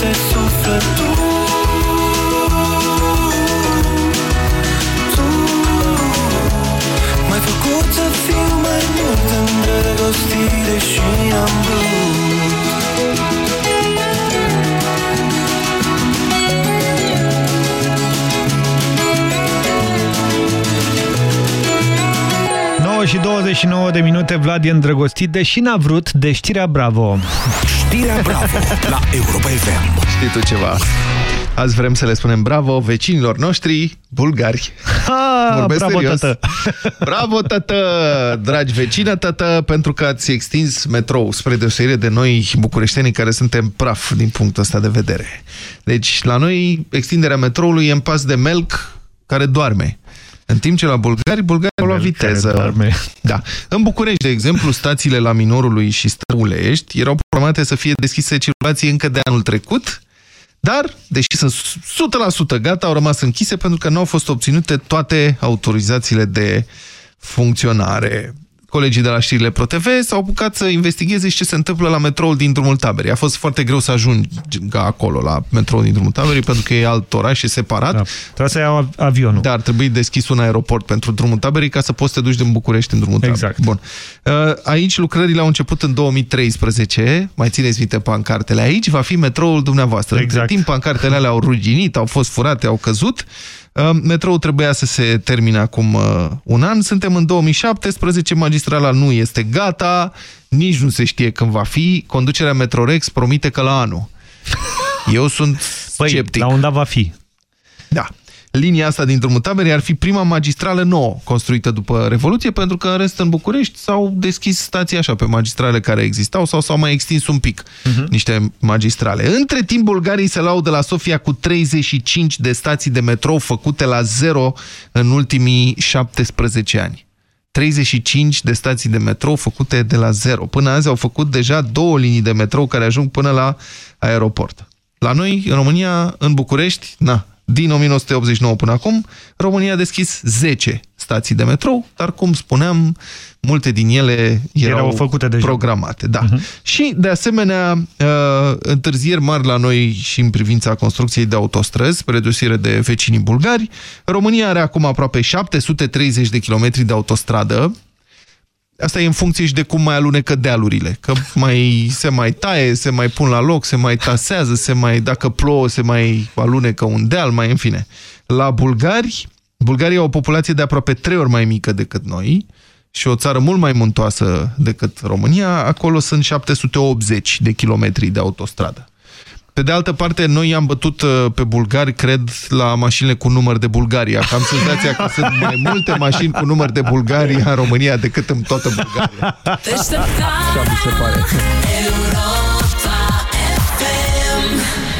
dorește sufletul și 29 de minute, Vlad e îndrăgostit, deși n-a vrut, de știrea Bravo. Știrea Bravo la Europa FM. Știi tu ceva? Azi vrem să le spunem bravo vecinilor noștri bulgari. Ha, Vorbesc bravo, serios. tată! Bravo, tată! Dragi vecină, tată, pentru că ați extins metrou spre deosebire de noi bucureștenii care suntem praf din punctul ăsta de vedere. Deci, la noi, extinderea metroului e în pas de melc care doarme. În timp ce la bulgari, bulgarii au luat viteză. Da. În București, de exemplu, stațiile la Minorului și Străulești erau programate să fie deschise circulație încă de anul trecut, dar, deși sunt 100% gata, au rămas închise pentru că nu au fost obținute toate autorizațiile de funcționare. Colegii de la știrile ProTV s-au apucat să investigheze și ce se întâmplă la metroul din drumul taberii. A fost foarte greu să ajungi acolo, la metroul din drumul taberii, pentru că e alt oraș, e separat. Da. Trebuie să iau avionul. Dar ar trebui deschis un aeroport pentru drumul taberii ca să poți să te duci din București în drumul Exact. taberii. Bun. Uh, Aici lucrările au început în 2013, mai țineți minte pancartele. Aici va fi metroul dumneavoastră. Exact. Între timp, pancartele alea au ruginit, au fost furate, au căzut. Uh, Metroul trebuia să se termine acum uh, un an. Suntem în 2017, magistrala nu este gata, nici nu se știe când va fi. Conducerea Metrorex promite că la anul. [laughs] Eu sunt păi, sceptic. la unde va fi? Da. Linia asta din drumul taberei ar fi prima magistrală nouă construită după Revoluție, pentru că în rest în București s-au deschis stații așa pe magistrale care existau sau s-au mai extins un pic Mhm. niște magistrale. Între timp, bulgarii se laudă la Sofia cu 35 de stații de metrou făcute la zero în ultimii 17 ani. 35 de stații de metrou făcute de la zero. Până azi au făcut deja două linii de metrou care ajung până la aeroport. La noi, în România, în București, na, din 1989 până acum, România a deschis 10 stații de metrou, dar, cum spuneam, multe din ele erau, Erau făcute deja. programate. Da. Și, de asemenea, uh, întârzieri mari la noi și în privința construcției de autostrăzi, spre deosebire de vecinii bulgari. România are acum aproape 730 de kilometri de autostradă, Asta e în funcție și de cum mai alunecă dealurile. Că mai, se mai taie, se mai pun la loc, se mai tasează, se mai, dacă plouă, se mai alunecă un deal, mai în fine. La bulgari, Bulgaria au o populație de aproape trei ori mai mică decât noi și o țară mult mai muntoasă decât România. Acolo sunt 780 de kilometri de autostradă. Pe de altă parte, noi i-am bătut uh, pe bulgari, cred, la mașinile cu număr de Bulgaria. Că am senzația că sunt mai multe mașini cu număr de Bulgaria în România decât în toată Bulgaria. Așa mi se pare.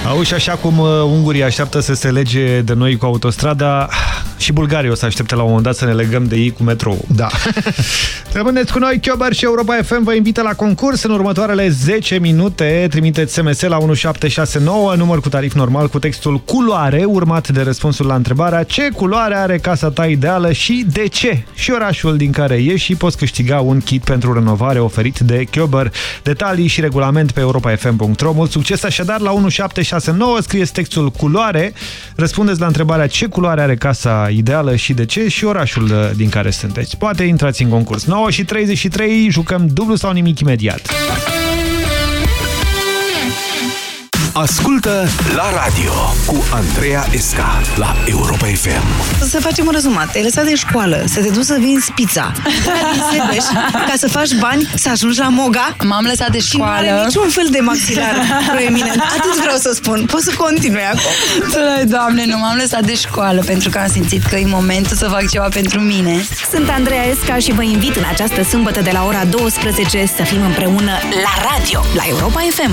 Au și așa cum uh, ungurii așteaptă să se lege de noi cu autostrada, și bulgarii o să aștepte la un moment dat să ne legăm de ei cu metrou. Da. [laughs] Rămâneți cu noi, Chiober și Europa FM vă invită la concurs în următoarele 10 minute. Trimiteți SMS la 1769, număr cu tarif normal cu textul culoare, urmat de răspunsul la întrebarea ce culoare are casa ta ideală și de ce? Și orașul din care ieși și poți câștiga un kit pentru renovare oferit de Chiober. Detalii și regulament pe europafm.ro. Mult succes așadar la 1769, scrieți textul culoare, răspundeți la întrebarea ce culoare are casa ideală și de ce și orașul uh, din care sunteți. Poate intrați în concurs. 9 și 33, jucăm dublu sau nimic imediat. Ascultă la radio cu Andreea Esca la Europa FM. Să facem un rezumat. Te-ai lăsat de școală, să te duci să vinzi pizza. Din [laughs] Sebeș, ca să faci bani, să ajungi la Moga. M-am lăsat de Și nu școală. are niciun fel de maxilar [laughs] proeminent. Atât vreau să spun. Poți să continui acum. Tăi, Doamne, nu m-am lăsat de școală pentru că am simțit că e momentul să fac ceva pentru mine. Sunt Andreea Esca și vă invit în această sâmbătă de la ora 12 să fim împreună la radio, la Europa FM.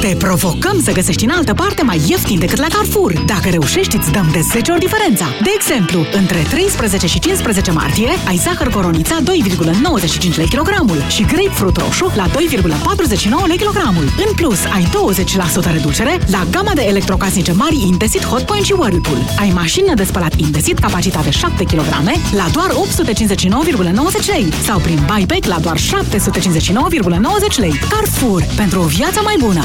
Te provocăm să găsești în altă parte mai ieftin decât la Carrefour. Dacă reușești, îți dăm de 10 ori diferența. De exemplu, între 13 și 15 martie ai zahăr coronița 2,95 lei kilogramul și grapefruit roșu la 2,49 lei kilogramul. În plus, ai 20% reducere la gama de electrocasnice mari Indesit Hotpoint și Whirlpool. Ai mașină de spălat Indesit, capacitate 7 kg, la doar 859,90 lei sau prin buyback la doar 759,90 lei. Carrefour, pentru o viață mai bună!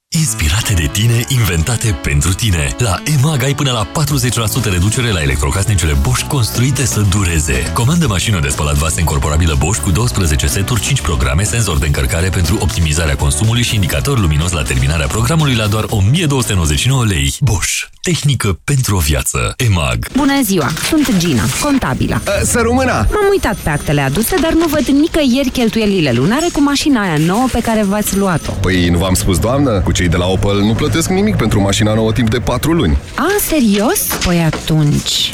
Inspirate de tine, inventate pentru tine. La EMAG ai până la 40% reducere la electrocasnicele Bosch construite să dureze. Comandă mașină de spălat vase încorporabilă Bosch cu 12 seturi, 5 programe, senzor de încărcare pentru optimizarea consumului și indicator luminos la terminarea programului la doar 1299 lei. Bosch. Tehnică pentru o viață. EMAG. Bună ziua, sunt Gina, contabila. Să rămână! M-am uitat pe actele aduse, dar nu văd nicăieri cheltuielile lunare cu mașina aia nouă pe care v-ați luat-o. Păi nu v-am spus, doamnă? Cu cei de la Opel nu plătesc nimic pentru mașina nouă timp de 4 luni. A, serios? Păi atunci...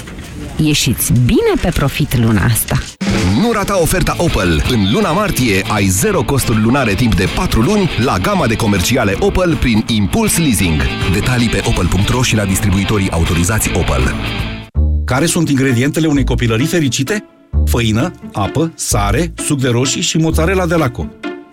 Ieșiți bine pe profit luna asta. Nu rata oferta Opel. În luna martie ai zero costuri lunare timp de 4 luni la gama de comerciale Opel prin Impuls Leasing. Detalii pe opel.ro și la distribuitorii autorizați Opel. Care sunt ingredientele unei copilării fericite? Făină, apă, sare, suc de roșii și mozzarella de laco.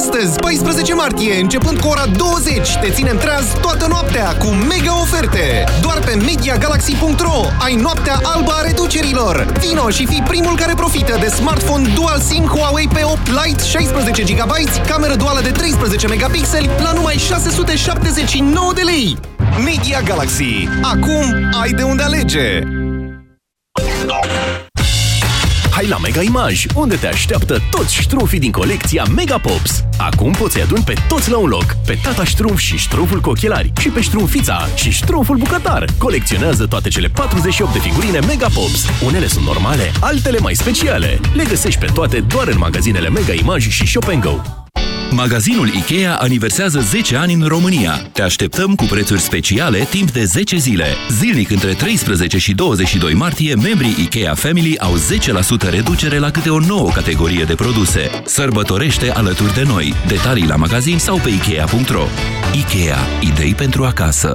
Astăzi, 14 martie, începând cu ora 20, te ținem treaz toată noaptea cu mega oferte. Doar pe MediaGalaxy.ro ai noaptea albă a reducerilor. Vino și fii primul care profită de smartphone Dual SIM Huawei P8 Lite 16 GB, cameră duală de 13 megapixeli la numai 679 de lei. Media Galaxy. Acum ai de unde alege. Hai la Mega Image, unde te așteaptă toți ștrufii din colecția Mega Pops. Acum poți să-i aduni pe toți la un loc, pe tata ștrumf și ștrumful cu ochelari, și pe ștrumfița și ștrumful bucătar. Colecționează toate cele 48 de figurine Mega Pops. Unele sunt normale, altele mai speciale. Le găsești pe toate doar în magazinele Mega Image și Shop Go. Magazinul IKEA aniversează 10 ani în România. Te așteptăm cu prețuri speciale timp de 10 zile. Zilnic între 13 și 22 martie, membrii IKEA Family au 10% reducere la câte o nouă categorie de produse. Sărbătorește alături de noi. Detalii la magazin sau pe Ikea.ro. IKEA. Idei pentru acasă.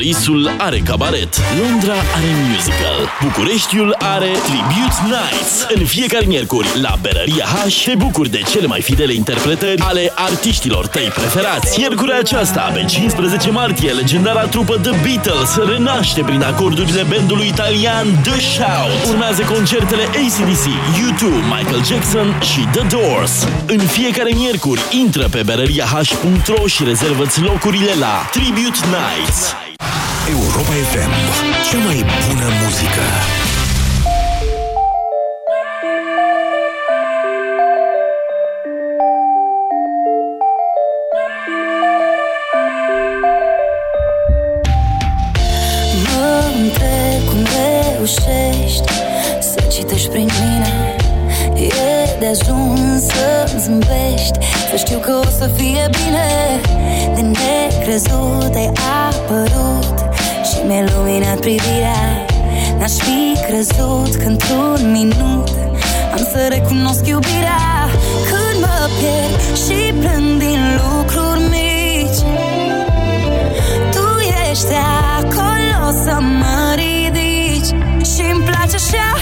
Parisul are cabaret, Londra are musical, Bucureștiul are Tribute Nights. În fiecare miercuri, la Berăria H, te bucuri de cele mai fidele interpretări ale artiștilor tăi preferați. Miercurea aceasta, pe 15 martie, legendara trupă The Beatles renaște prin acordurile bandului italian The Shout. Urmează concertele ACDC, U2, Michael Jackson și The Doors. În fiecare miercuri, intră pe berăriah.ro și rezervă-ți locurile la Tribute Nights. Europa FM. Cea mai bună muzică. Mă întreb cum reușești Să citești prin mine E de ajuns să zâmbești Să știu că o să fie bine. De necrezut ai apărut Și mi-ai luminat privirea. N-aș fi crezut că într-un minut Am să recunosc iubirea. Când mă pierd și plâng din lucruri mici Tu ești acolo să mă ridici. Și-mi place așa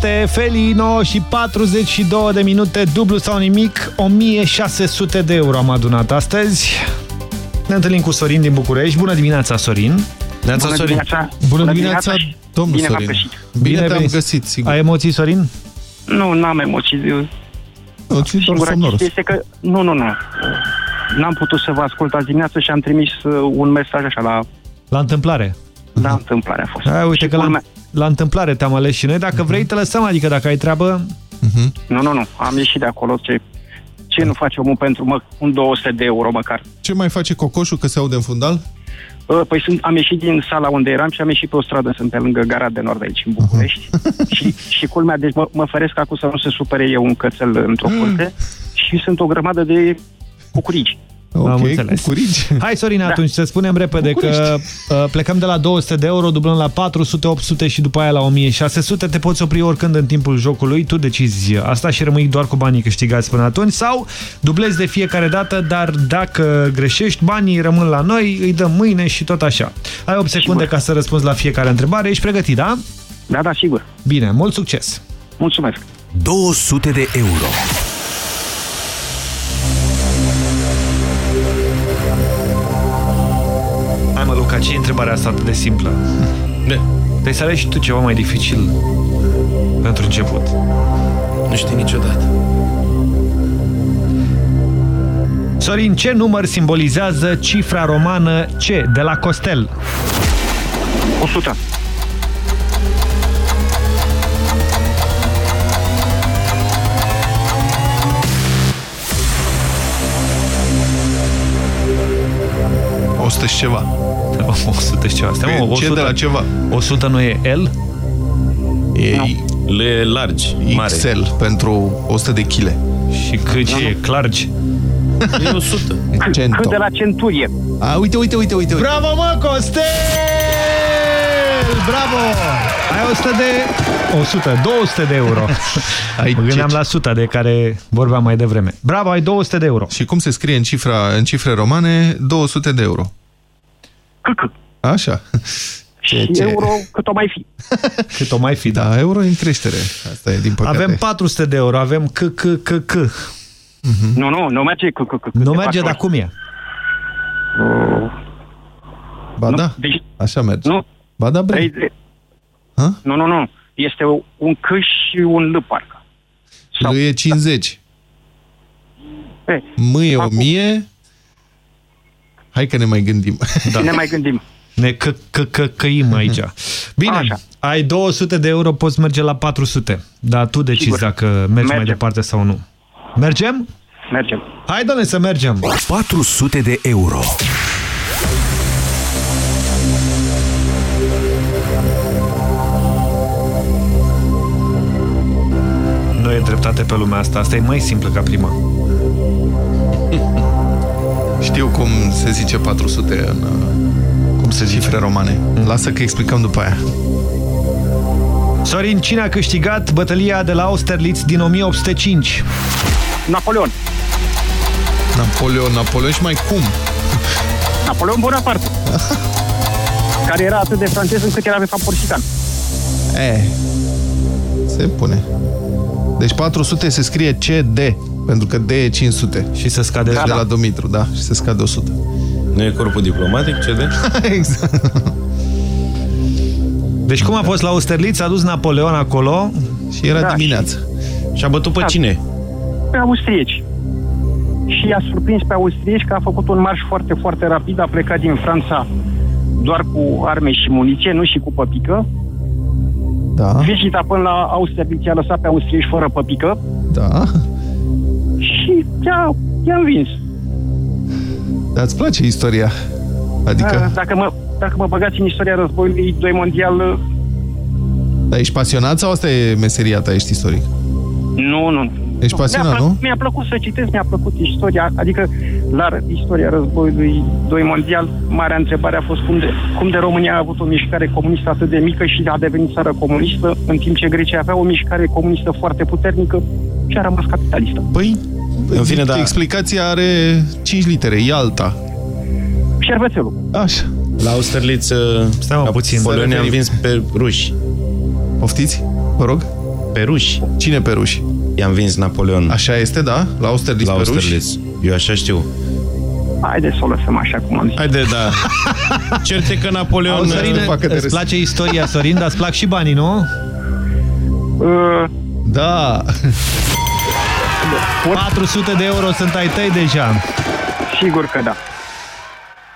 Creioane colorate, Felino și 42 de minute, dublu sau nimic, 1600 de euro am adunat astăzi. Ne întâlnim cu Sorin din București. Bună dimineața, Sorin! Bună Sorin. dimineața. Bună Bună dimineața, dimineața, domnul bine v-am Sorin! găsit. Bine, Bine te-am venit. găsit, sigur. Ai emoții, Sorin? Nu, n-am emoții. Eu- Singura chestie este că... Nu, nu, nu. N-am putut să vă ascult azi dimineață și am trimis uh, un mesaj așa la... La întâmplare. La întâmplare a fost. Hai, uite Și că la, culmea- la întâmplare te-am ales și noi. Dacă vrei, te lăsăm, adică dacă ai treabă... Nu, nu, nu. Am ieșit de acolo. Ce, ce nu face omul pentru mă, un 200 de euro măcar? Ce mai face cocoșul că se aude în fundal? Uh, Păi sunt, am ieșit din sala unde eram și am ieșit pe o stradă, sunt pe lângă gara de nord aici, în București. [laughs] și, și culmea, deci mă, mă feresc acum să nu se supere eu un cățel într-o curte și sunt o grămadă de cucurici. Am înțeles. [laughs] Hai, Sorin, Da. atunci să spunem repede că uh, plecăm de la 200 de euro, dublăm la 400, 800 și după aia la 1600. Te poți opri oricând în timpul jocului, tu decizi asta și rămâi doar cu banii câștigați până atunci sau dublezi de fiecare dată, dar dacă greșești, banii rămân la noi, îi dăm mâine și tot așa. Ai 8 secunde ca să răspunzi la fiecare întrebare. Ești pregătit, da? Da, da, sigur. Bine, mult succes! Mulțumesc! 200 de euro. Hai mă, Luca, ce e întrebarea asta atât de simplă? Ne. Trebuie să alegi și tu ceva mai dificil pentru început. Nu știi niciodată. Sorin, ce număr simbolizează cifra romană C de la Costel? 100. O 100 și ceva. [laughs] 100 și ceva. Stai, mă, Păi, Ce 100, de la ceva? 100 nu e L? E Le largi, mare. XL pentru 100 de kg. Și cât ce e? Clargi? E 100. C- cât de la centurie. A, uite, uite, uite, uite. uite. Bravo, mă, Costel! Bravo! Ai 100 de... 100, 200 de euro. [laughs] Ai mă gândeam ce- la 100 de care vorbeam mai devreme. Bravo, ai 200 de euro. Și cum se scrie în, cifra, în cifre romane? 200 de euro. Așa. [laughs] Ceea Și ce... euro cât o mai fi. [laughs] Cât o mai fi, da. Da, euro e în creștere. Asta e, din păcate. Avem 400 de euro, avem c c c c Nu, nu, nu merge cu... cu, cu Nu merge, dar cum e? Ba da, Deci, așa merge. nu. Ba da, bre. Ei, de- Nu, nu, nu. Este un C și un L, parcă. L e 50. E, M e 1000. Hai că ne mai gândim. da. ne mai gândim. Ne că că că căim aici. Bine, Așa. ai 200 de euro, poți merge la 400. Dar tu decizi Sigur. dacă mergi mai Mergem. departe sau nu. Mergem? Mergem. Hai, doamne, să mergem! 400 de euro. Nu e dreptate pe lumea asta. Asta e mai simplă ca prima. [laughs] Știu cum se zice 400 în uh, cum se cifre romane. Lasă că explicăm după aia. Sorin, cine a câștigat bătălia de la Austerlitz din 1805? Napoleon. Napoleon, Napoleon și mai cum? Napoleon Bonaparte. [laughs] care era atât de francez încât era de fapt porsican. E, se pune. Deci 400 se scrie CD, pentru că D e 500. Și se scade deci de la Dumitru, da, și se scade 100. Nu e corpul diplomatic, CD? [laughs] exact. Deci cum a fost la Austerlitz? A dus Napoleon acolo și era Da, dimineață. Și a bătut pe Da. cine? Pe austrieci. Și i-a surprins pe austrieci că a făcut un marș foarte, foarte rapid, a plecat din Franța doar cu arme și muniție, nu și cu păpică. Da, Vizita până la Austerlitz i-a lăsat pe austrieci fără păpică da. Și i-a, i-a învins. Dar îți place istoria? Adică, Da, Dacă mă, dacă mă băgați în istoria războiului 2 mondial, dar ești pasionat sau asta e meseria ta, ești istoric? nu, nu. Ești pasionat, mi-a, plăcut- nu? Mi-a plăcut să citesc, mi-a plăcut istoria, adică la istoria războiului 2 mondial, marea întrebare a fost cum de, cum de România a avut o mișcare comunistă atât de mică și a devenit țară comunistă, în timp ce Grecia avea o mișcare comunistă foarte puternică și a rămas capitalistă. Păi, În fine, da. explicația are 5 litere, Ialta. Șervețelul. Așa. La Austerlitz, Stai mă, puțin. Polonia a Să învins pe ruși. Poftiți? Vă rog? Pe ruși. Cine pe ruși? I-a învins Napoleon. Așa este, da? La Austerlitz La pe ruși? Austerlitz. Eu așa știu. Haideți să o lăsăm așa cum am zis. Haide, da. [laughs] Certe că Napoleon... Auzi, Sorin, facă de îți râs. place istoria, Sorin, dar îți plac și banii, nu? Uh, Da. 400 de euro sunt ai tăi deja. sigur că da.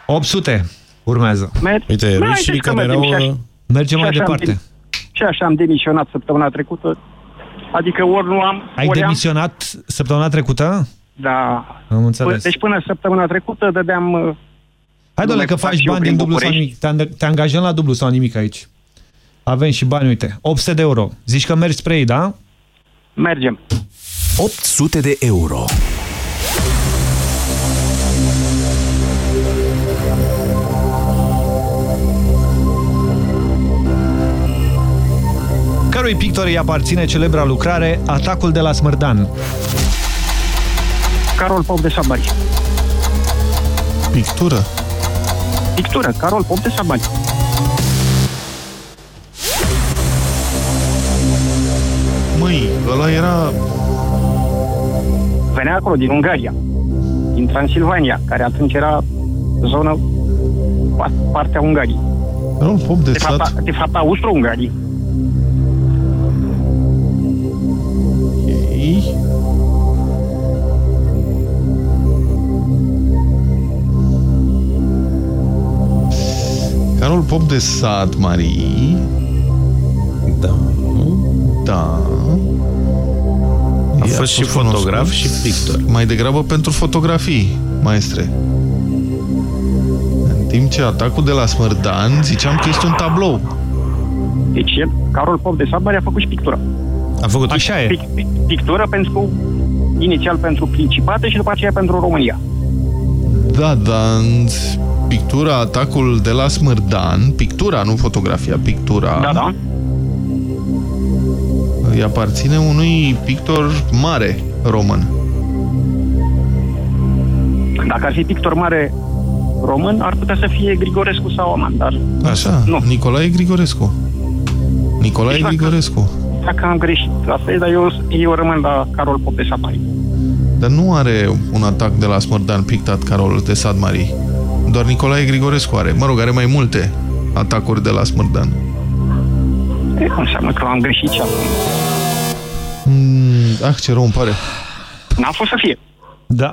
800 urmează. Mer- Uite, Da, rușii haideți că care mergem erau... și așa. Mergem mai Și așa am departe. Și așa am demisionat săptămâna trecută. Adică ori nu am, Ai ori am. demisionat săptămâna trecută? Da. Am înțeles. Deci până săptămâna trecută dădeam... uh, Hai, doamne, că Lume, faci fac și eu bani prin din dublu sau București. nimic. Te, te angajăm la dublu sau nimic aici. Avem și bani, uite. 800 de euro. Zici că mergi spre ei, da? Mergem. 800 de euro. Cărui pictor îi aparține celebra lucrare Atacul de la Smărdan? Carol Pop de Sabari. Pictură. Pictură, Carol Pop de Sabari. Măi, ăla era... Venea acolo, din Ungaria. Din Transilvania, care atunci era zonă pa- partea Ungariei. Carol Pop de De fapt, sat. a- de fapt Austro-Ungarii. Ei. Carol Pop de sat, Marii. Da. Da. A Ei, fost și cunoscut. fotograf și pictor. Mai degrabă pentru fotografii, maestre. În timp ce atacul de la Smărdan, ziceam că este un tablou. Deci el, Carol Pop de Sabari a făcut și pictură. A făcut Așa e. Pic, pic, pictură pentru inițial pentru Principate și după aceea pentru România. Da, dar în pictura, atacul de la Smârdan, pictura, nu fotografia, pictura... Da, da. Îi aparține unui pictor mare român. Dacă ar fi pictor mare român, ar putea să fie Grigorescu sau Aman, dar Așa, nu. Nicolae Grigorescu. Nicolae Exact. Grigorescu. dacă am greșit, asta e, dar eu, eu rămân la Carol Popescu Mari. Dar nu are un atac de la Smărdan pictat Carol de Sadmari. Doar Nicolae Grigorescu are. Mă rog, are mai multe atacuri de la Smărdan. E, înseamnă că am greșit și acum. Mm, ah, ce rău îmi pare. N-a fost să fie. Da.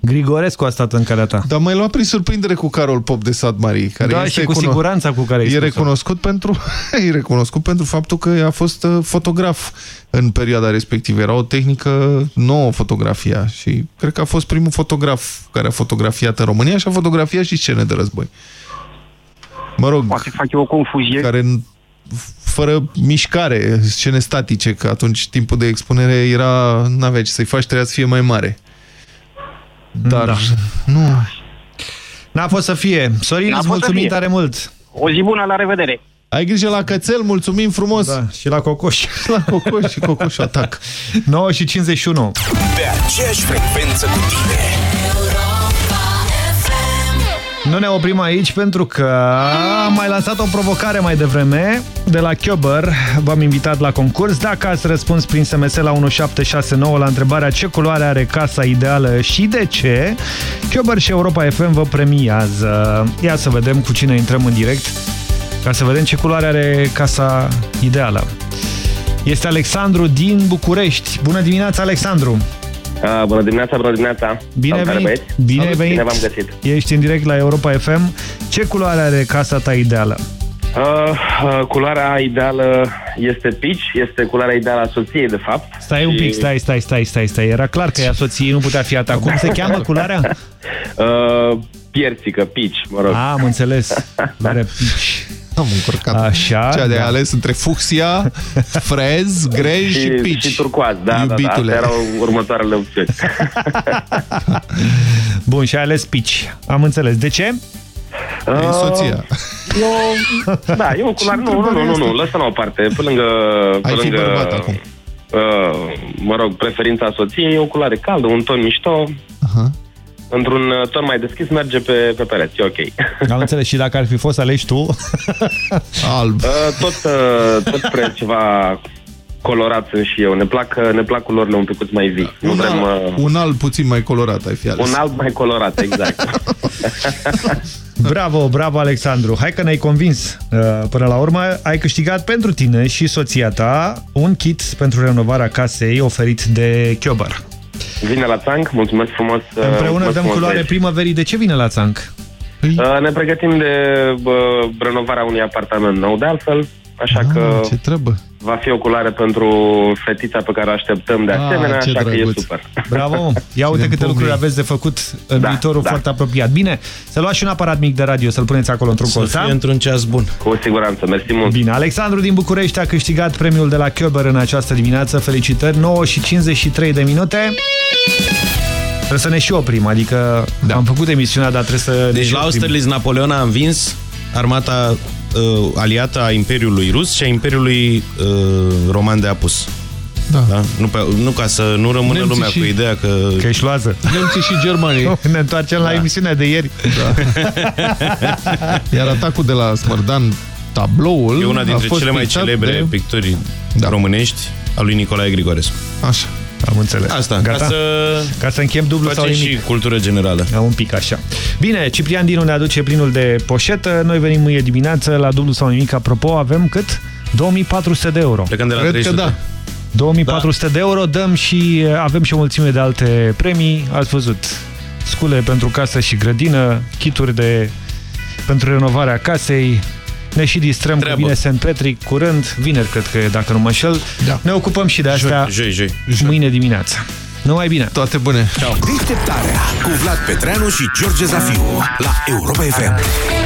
Grigorescu a stat în calea ta. Dar mai luat prin surprindere cu Carol Pop de Sadmari. Care Da, este și cu cuno- siguranța cu care ai E spus-o. recunoscut pentru, [laughs] e recunoscut pentru faptul că a fost uh, fotograf în perioada respectivă. Era o tehnică nouă fotografia și cred că a fost primul fotograf care a fotografiat în România și a fotografiat și scene de război. Mă rog, Poate fac eu o confuzie. care în- fără mișcare, scene statice, că atunci timpul de expunere era, n-avea ce să-i faci, trebuia să fie mai mare. Dar Da. nu... N-a fost să fie. Sorin, N-a îți fost să mulțumim fie. tare mult. O zi bună, la revedere! Ai grijă la cățel, mulțumim frumos! Da, și la cocoș. [laughs] la cocoș și cocoș atac. [laughs] 9 și 51. Pe aceeași frecvență cu tine. Nu ne oprim aici pentru că am mai lansat o provocare mai devreme de la Chiober. V-am invitat la concurs. Dacă ați răspuns prin SMS la 1769 la întrebarea ce culoare are casa ideală și de ce, Chiober și Europa FM vă premiază. Ia să vedem cu cine intrăm în direct ca să vedem ce culoare are casa ideală. Este Alexandru din București. Bună dimineața, Alexandru! Uh, bună dimineața, bună dimineața. Bine ai Salutare, venit! băieți. Bine ai Salut, venit! Bine v-am găsit. Ești în direct la Europa FM. Ce culoare are casa ta ideală? Uh, uh, culoarea ideală este peach, este culoarea ideală a soției, de fapt. Stai un pic, stai, stai, stai, stai, stai. Era clar că ea soției nu putea fi a ta. Cum se cheamă culoarea? [laughs] Uh, pierțică, peach, mă rog. Ah, am înțeles. [laughs] Are peach. Am încurcat. Așa, Cea de da. ales între fucsia, frez, [laughs] grej și, și, pici. și turcoaz, da, da, da, Iubitule. astea erau următoarele opțiuni. [laughs] Bun, și ai ales pici. Am înțeles. De ce? E soția. Nu, da, e o culoare, nu, nu, nu, nu, nu, lăsăm la o parte, pe lângă... Pe Ai fi lângă bărbat acum. Uh, mă rog, preferința soției e o culoare caldă, un ton mișto, Aha. Într-un uh, ton mai deschis merge pe, pe pereți, e ok. [laughs] Am înțeles. Și dacă ar fi fost să alegi tu? [laughs] Alb. Uh, tot, uh, tot spre ceva colorat sunt și eu. Ne plac, uh, ne plac culorile un pic mai vii. Nu Un, vrem alb, uh, un alb puțin mai colorat ai fi ales. un alb mai colorat, exact. [laughs] Bravo, bravo, Alexandru. Hai că ne-ai convins. Uh, Până la urmă, ai câștigat pentru tine și soția ta un kit pentru renovarea casei oferit de Chiobar. Vine la țanc, mulțumesc frumos. uh, Împreună mulțumesc dăm frumos, culoare băieți. primăverii. De ce vine la țanc? Uh, ne pregătim de uh, renovarea unui apartament nou de altfel, așa Ah, că ce trebuie. Va fi o culoare pentru fetița pe care o așteptăm de Ah, asemenea, ce așa că e drăguț. super. Bravo! [laughs] Ia uite Cine câte pumnii. lucruri aveți de făcut în Da, viitorul da. foarte apropiat. Bine, să luați și un aparat mic de radio, să-l puneți acolo într-un Să colț, da? fie într-un ceas bun. Cu siguranță, mersi mult. Bine, Alexandru din București a câștigat premiul de la Chiober în această dimineață. Felicitări, 9 și 53 de minute. Trebuie să ne și oprim, adică da. am făcut emisiunea, dar trebuie să ne Deci și la oprim. Austerlitz Napoleon a învins armata uh, aliată a Imperiului Rus și a Imperiului uh, Roman de Apus. Da. Da? Nu, pe, nu ca să nu rămână Nemții lumea și- cu ideea că... Că ești loază. Nemții și germanii. [laughs] Ne întoarcem la emisiunea de ieri. [laughs] Iar atacul de la Smărdan, tabloul, E una a dintre fost cele mai pictat celebre de... picturi Da. românești a lui Nicolae Grigorescu. Așa. Am înțeles. Asta, Gata? ca să Ca să închem dublu sau facem nimic. și cultură generală. Da, un pic așa. Bine, Ciprian Dinu ne aduce plinul de poșetă. Noi venim mâine dimineață la dublu sau nimic. Apropo, avem cât? 2400 de euro. Plecăm de la Cred că 300. da. 2400 de euro, dăm și avem și o mulțime de alte premii. Ați văzut, scule pentru casă și grădină, kituri de, pentru renovarea casei, ne și distrăm Treabă. că vine St. Patrick curând, vineri cred că e, dacă nu mă înșel. Da. Ne ocupăm și de astea Joi, joi, joi. mâine dimineață. Numai bine! Toate bune. Ciao. Deșteptarea cu Vlad Petreanu și George Zafiu la Europa FM.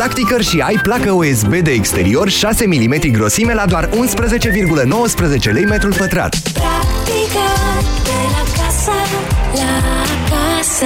Practicăr și ai placă USB de exterior 6 mm grosime la doar 11,19 lei metrul pătrat. Practică de la casă la casă.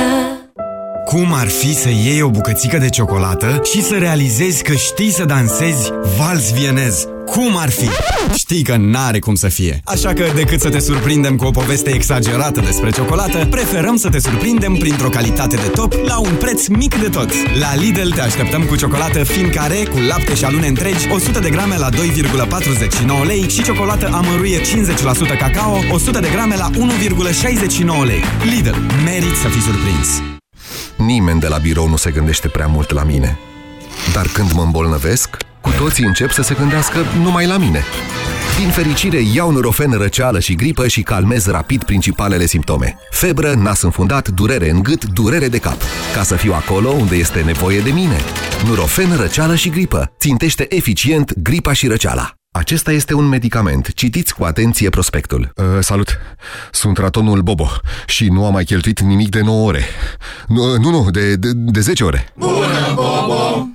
Cum ar fi să iei o bucățică de ciocolată și să realizezi că știi să dansezi vals vienez? Cum ar fi? Știi că n-are cum să fie. Așa că, decât să te surprindem cu o poveste exagerată despre ciocolată, preferăm să te surprindem printr-o calitate de top la un preț mic de tot. La Lidl te așteptăm cu ciocolată fin care, cu lapte și alune întregi, 100 de grame la 2,49 lei și ciocolată amăruie 50% cacao, 100 de grame la 1,69 lei. Lidl, merit să fii surprins. Nimeni de la birou nu se gândește prea mult la mine. Dar când mă îmbolnăvesc, cu toții încep să se gândească numai la mine. Din fericire, iau Nurofen răceală și gripă și calmez rapid principalele simptome. Febră, nas înfundat, durere în gât, durere de cap. Ca să fiu acolo unde este nevoie de mine. Nurofen răceală și gripă. Țintește eficient gripa și răceala. Acesta este un medicament. Citiți cu atenție prospectul. Uh, salut! Sunt ratonul Bobo și nu am mai cheltuit nimic de 9 ore. Nu, nu, nu de, de, de 10 ore. Bună, Bobo!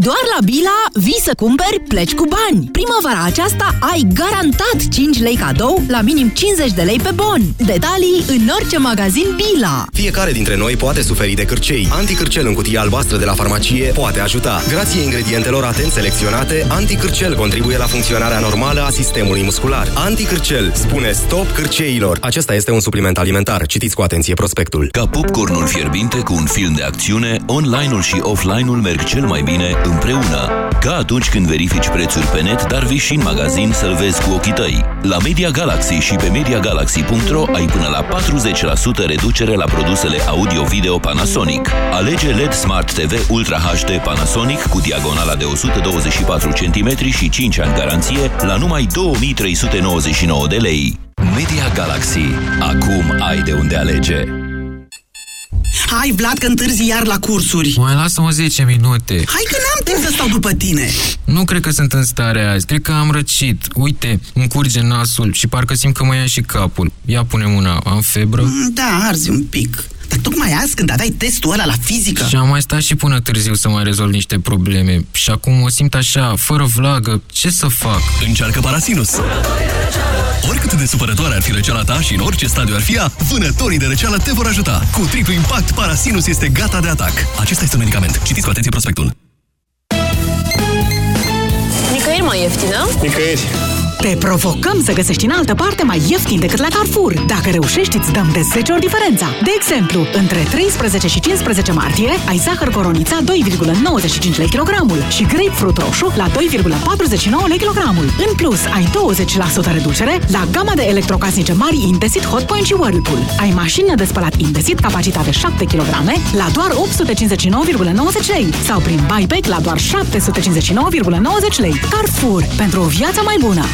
Doar la Bila vii să cumperi, pleci cu bani. Primăvara aceasta ai garantat 5 lei cadou la minim 50 de lei pe bon. Detalii în orice magazin Bila. Fiecare dintre noi poate suferi de cârcei. Anticârcel în cutie albastră de la farmacie poate ajuta. Grație ingredientelor atent selecționate, anticârcel contribuie la funcționarea normală a sistemului muscular. Anticârcel spune stop cârceilor. Acesta este un supliment alimentar. Citiți cu atenție prospectul. Ca popcornul fierbinte cu un film de acțiune, online-ul și offline-ul merg cel mai bine împreună. Ca atunci când verifici prețuri pe net, dar vii și în magazin să-l vezi cu ochii tăi. La Media Galaxy și pe MediaGalaxy.ro ai până la 40% reducere la produsele audio-video Panasonic. Alege LED Smart TV Ultra HD Panasonic cu diagonala de 124 cm și 5 ani garanție la numai 2399 de lei. Media Galaxy. Acum ai de unde alege. Hai, Vlad, că întârzi iar la cursuri. Mai lasă-mă 10 minute. Hai că n-am timp să stau după tine. Nu cred că sunt în stare azi. Cred că am răcit. Uite, îmi curge nasul și parcă simt că mă ia și capul. Ia pune mâna. Am febră? Mm, Da, arzi un pic. Dar tocmai azi, când aveai testul ăla la fizică... Și am mai stat și până târziu să mai rezolv niște probleme. Și acum mă simt așa, fără vlagă. Ce să fac? Încearcă Parasinus! Oricât de supărătoare ar fi răceala ta și în orice stadiu ar fi ea, vânătorii de răceală te vor ajuta. Cu triplu impact, Parasinus este gata de atac. Acesta este un medicament. Citiți cu atenție prospectul. Nicăieri mai ieftină? Nicăieri. Te provocăm să găsești în altă parte mai ieftin decât la Carrefour. Dacă reușești, îți dăm de 10 ori diferența. De exemplu, între 13 și 15 martie ai zahăr coronița 2,95 lei kilogramul și grapefruit roșu la 2,49 lei kilogramul. În plus, ai 20% reducere la gama de electrocasnice mari Indesit Hotpoint și Whirlpool. Ai mașină de spălat Indesit capacitate 7 kg la doar 859,90 lei sau prin buyback la doar 759,90 lei. Carrefour, pentru o viață mai bună!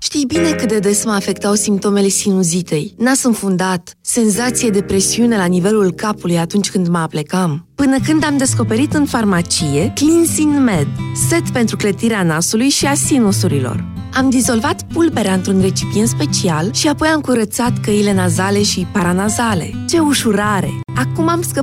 Știi bine cât de des mă afectau simptomele sinuzitei. Nas înfundat, senzație de presiune la nivelul capului atunci când mă aplecam. Până când am descoperit în farmacie Cleansing Med, set pentru clătirea nasului și a sinusurilor. Am dizolvat pulberea într-un recipient special și apoi am curățat căile nazale și paranazale. Ce ușurare! Acum am scăpat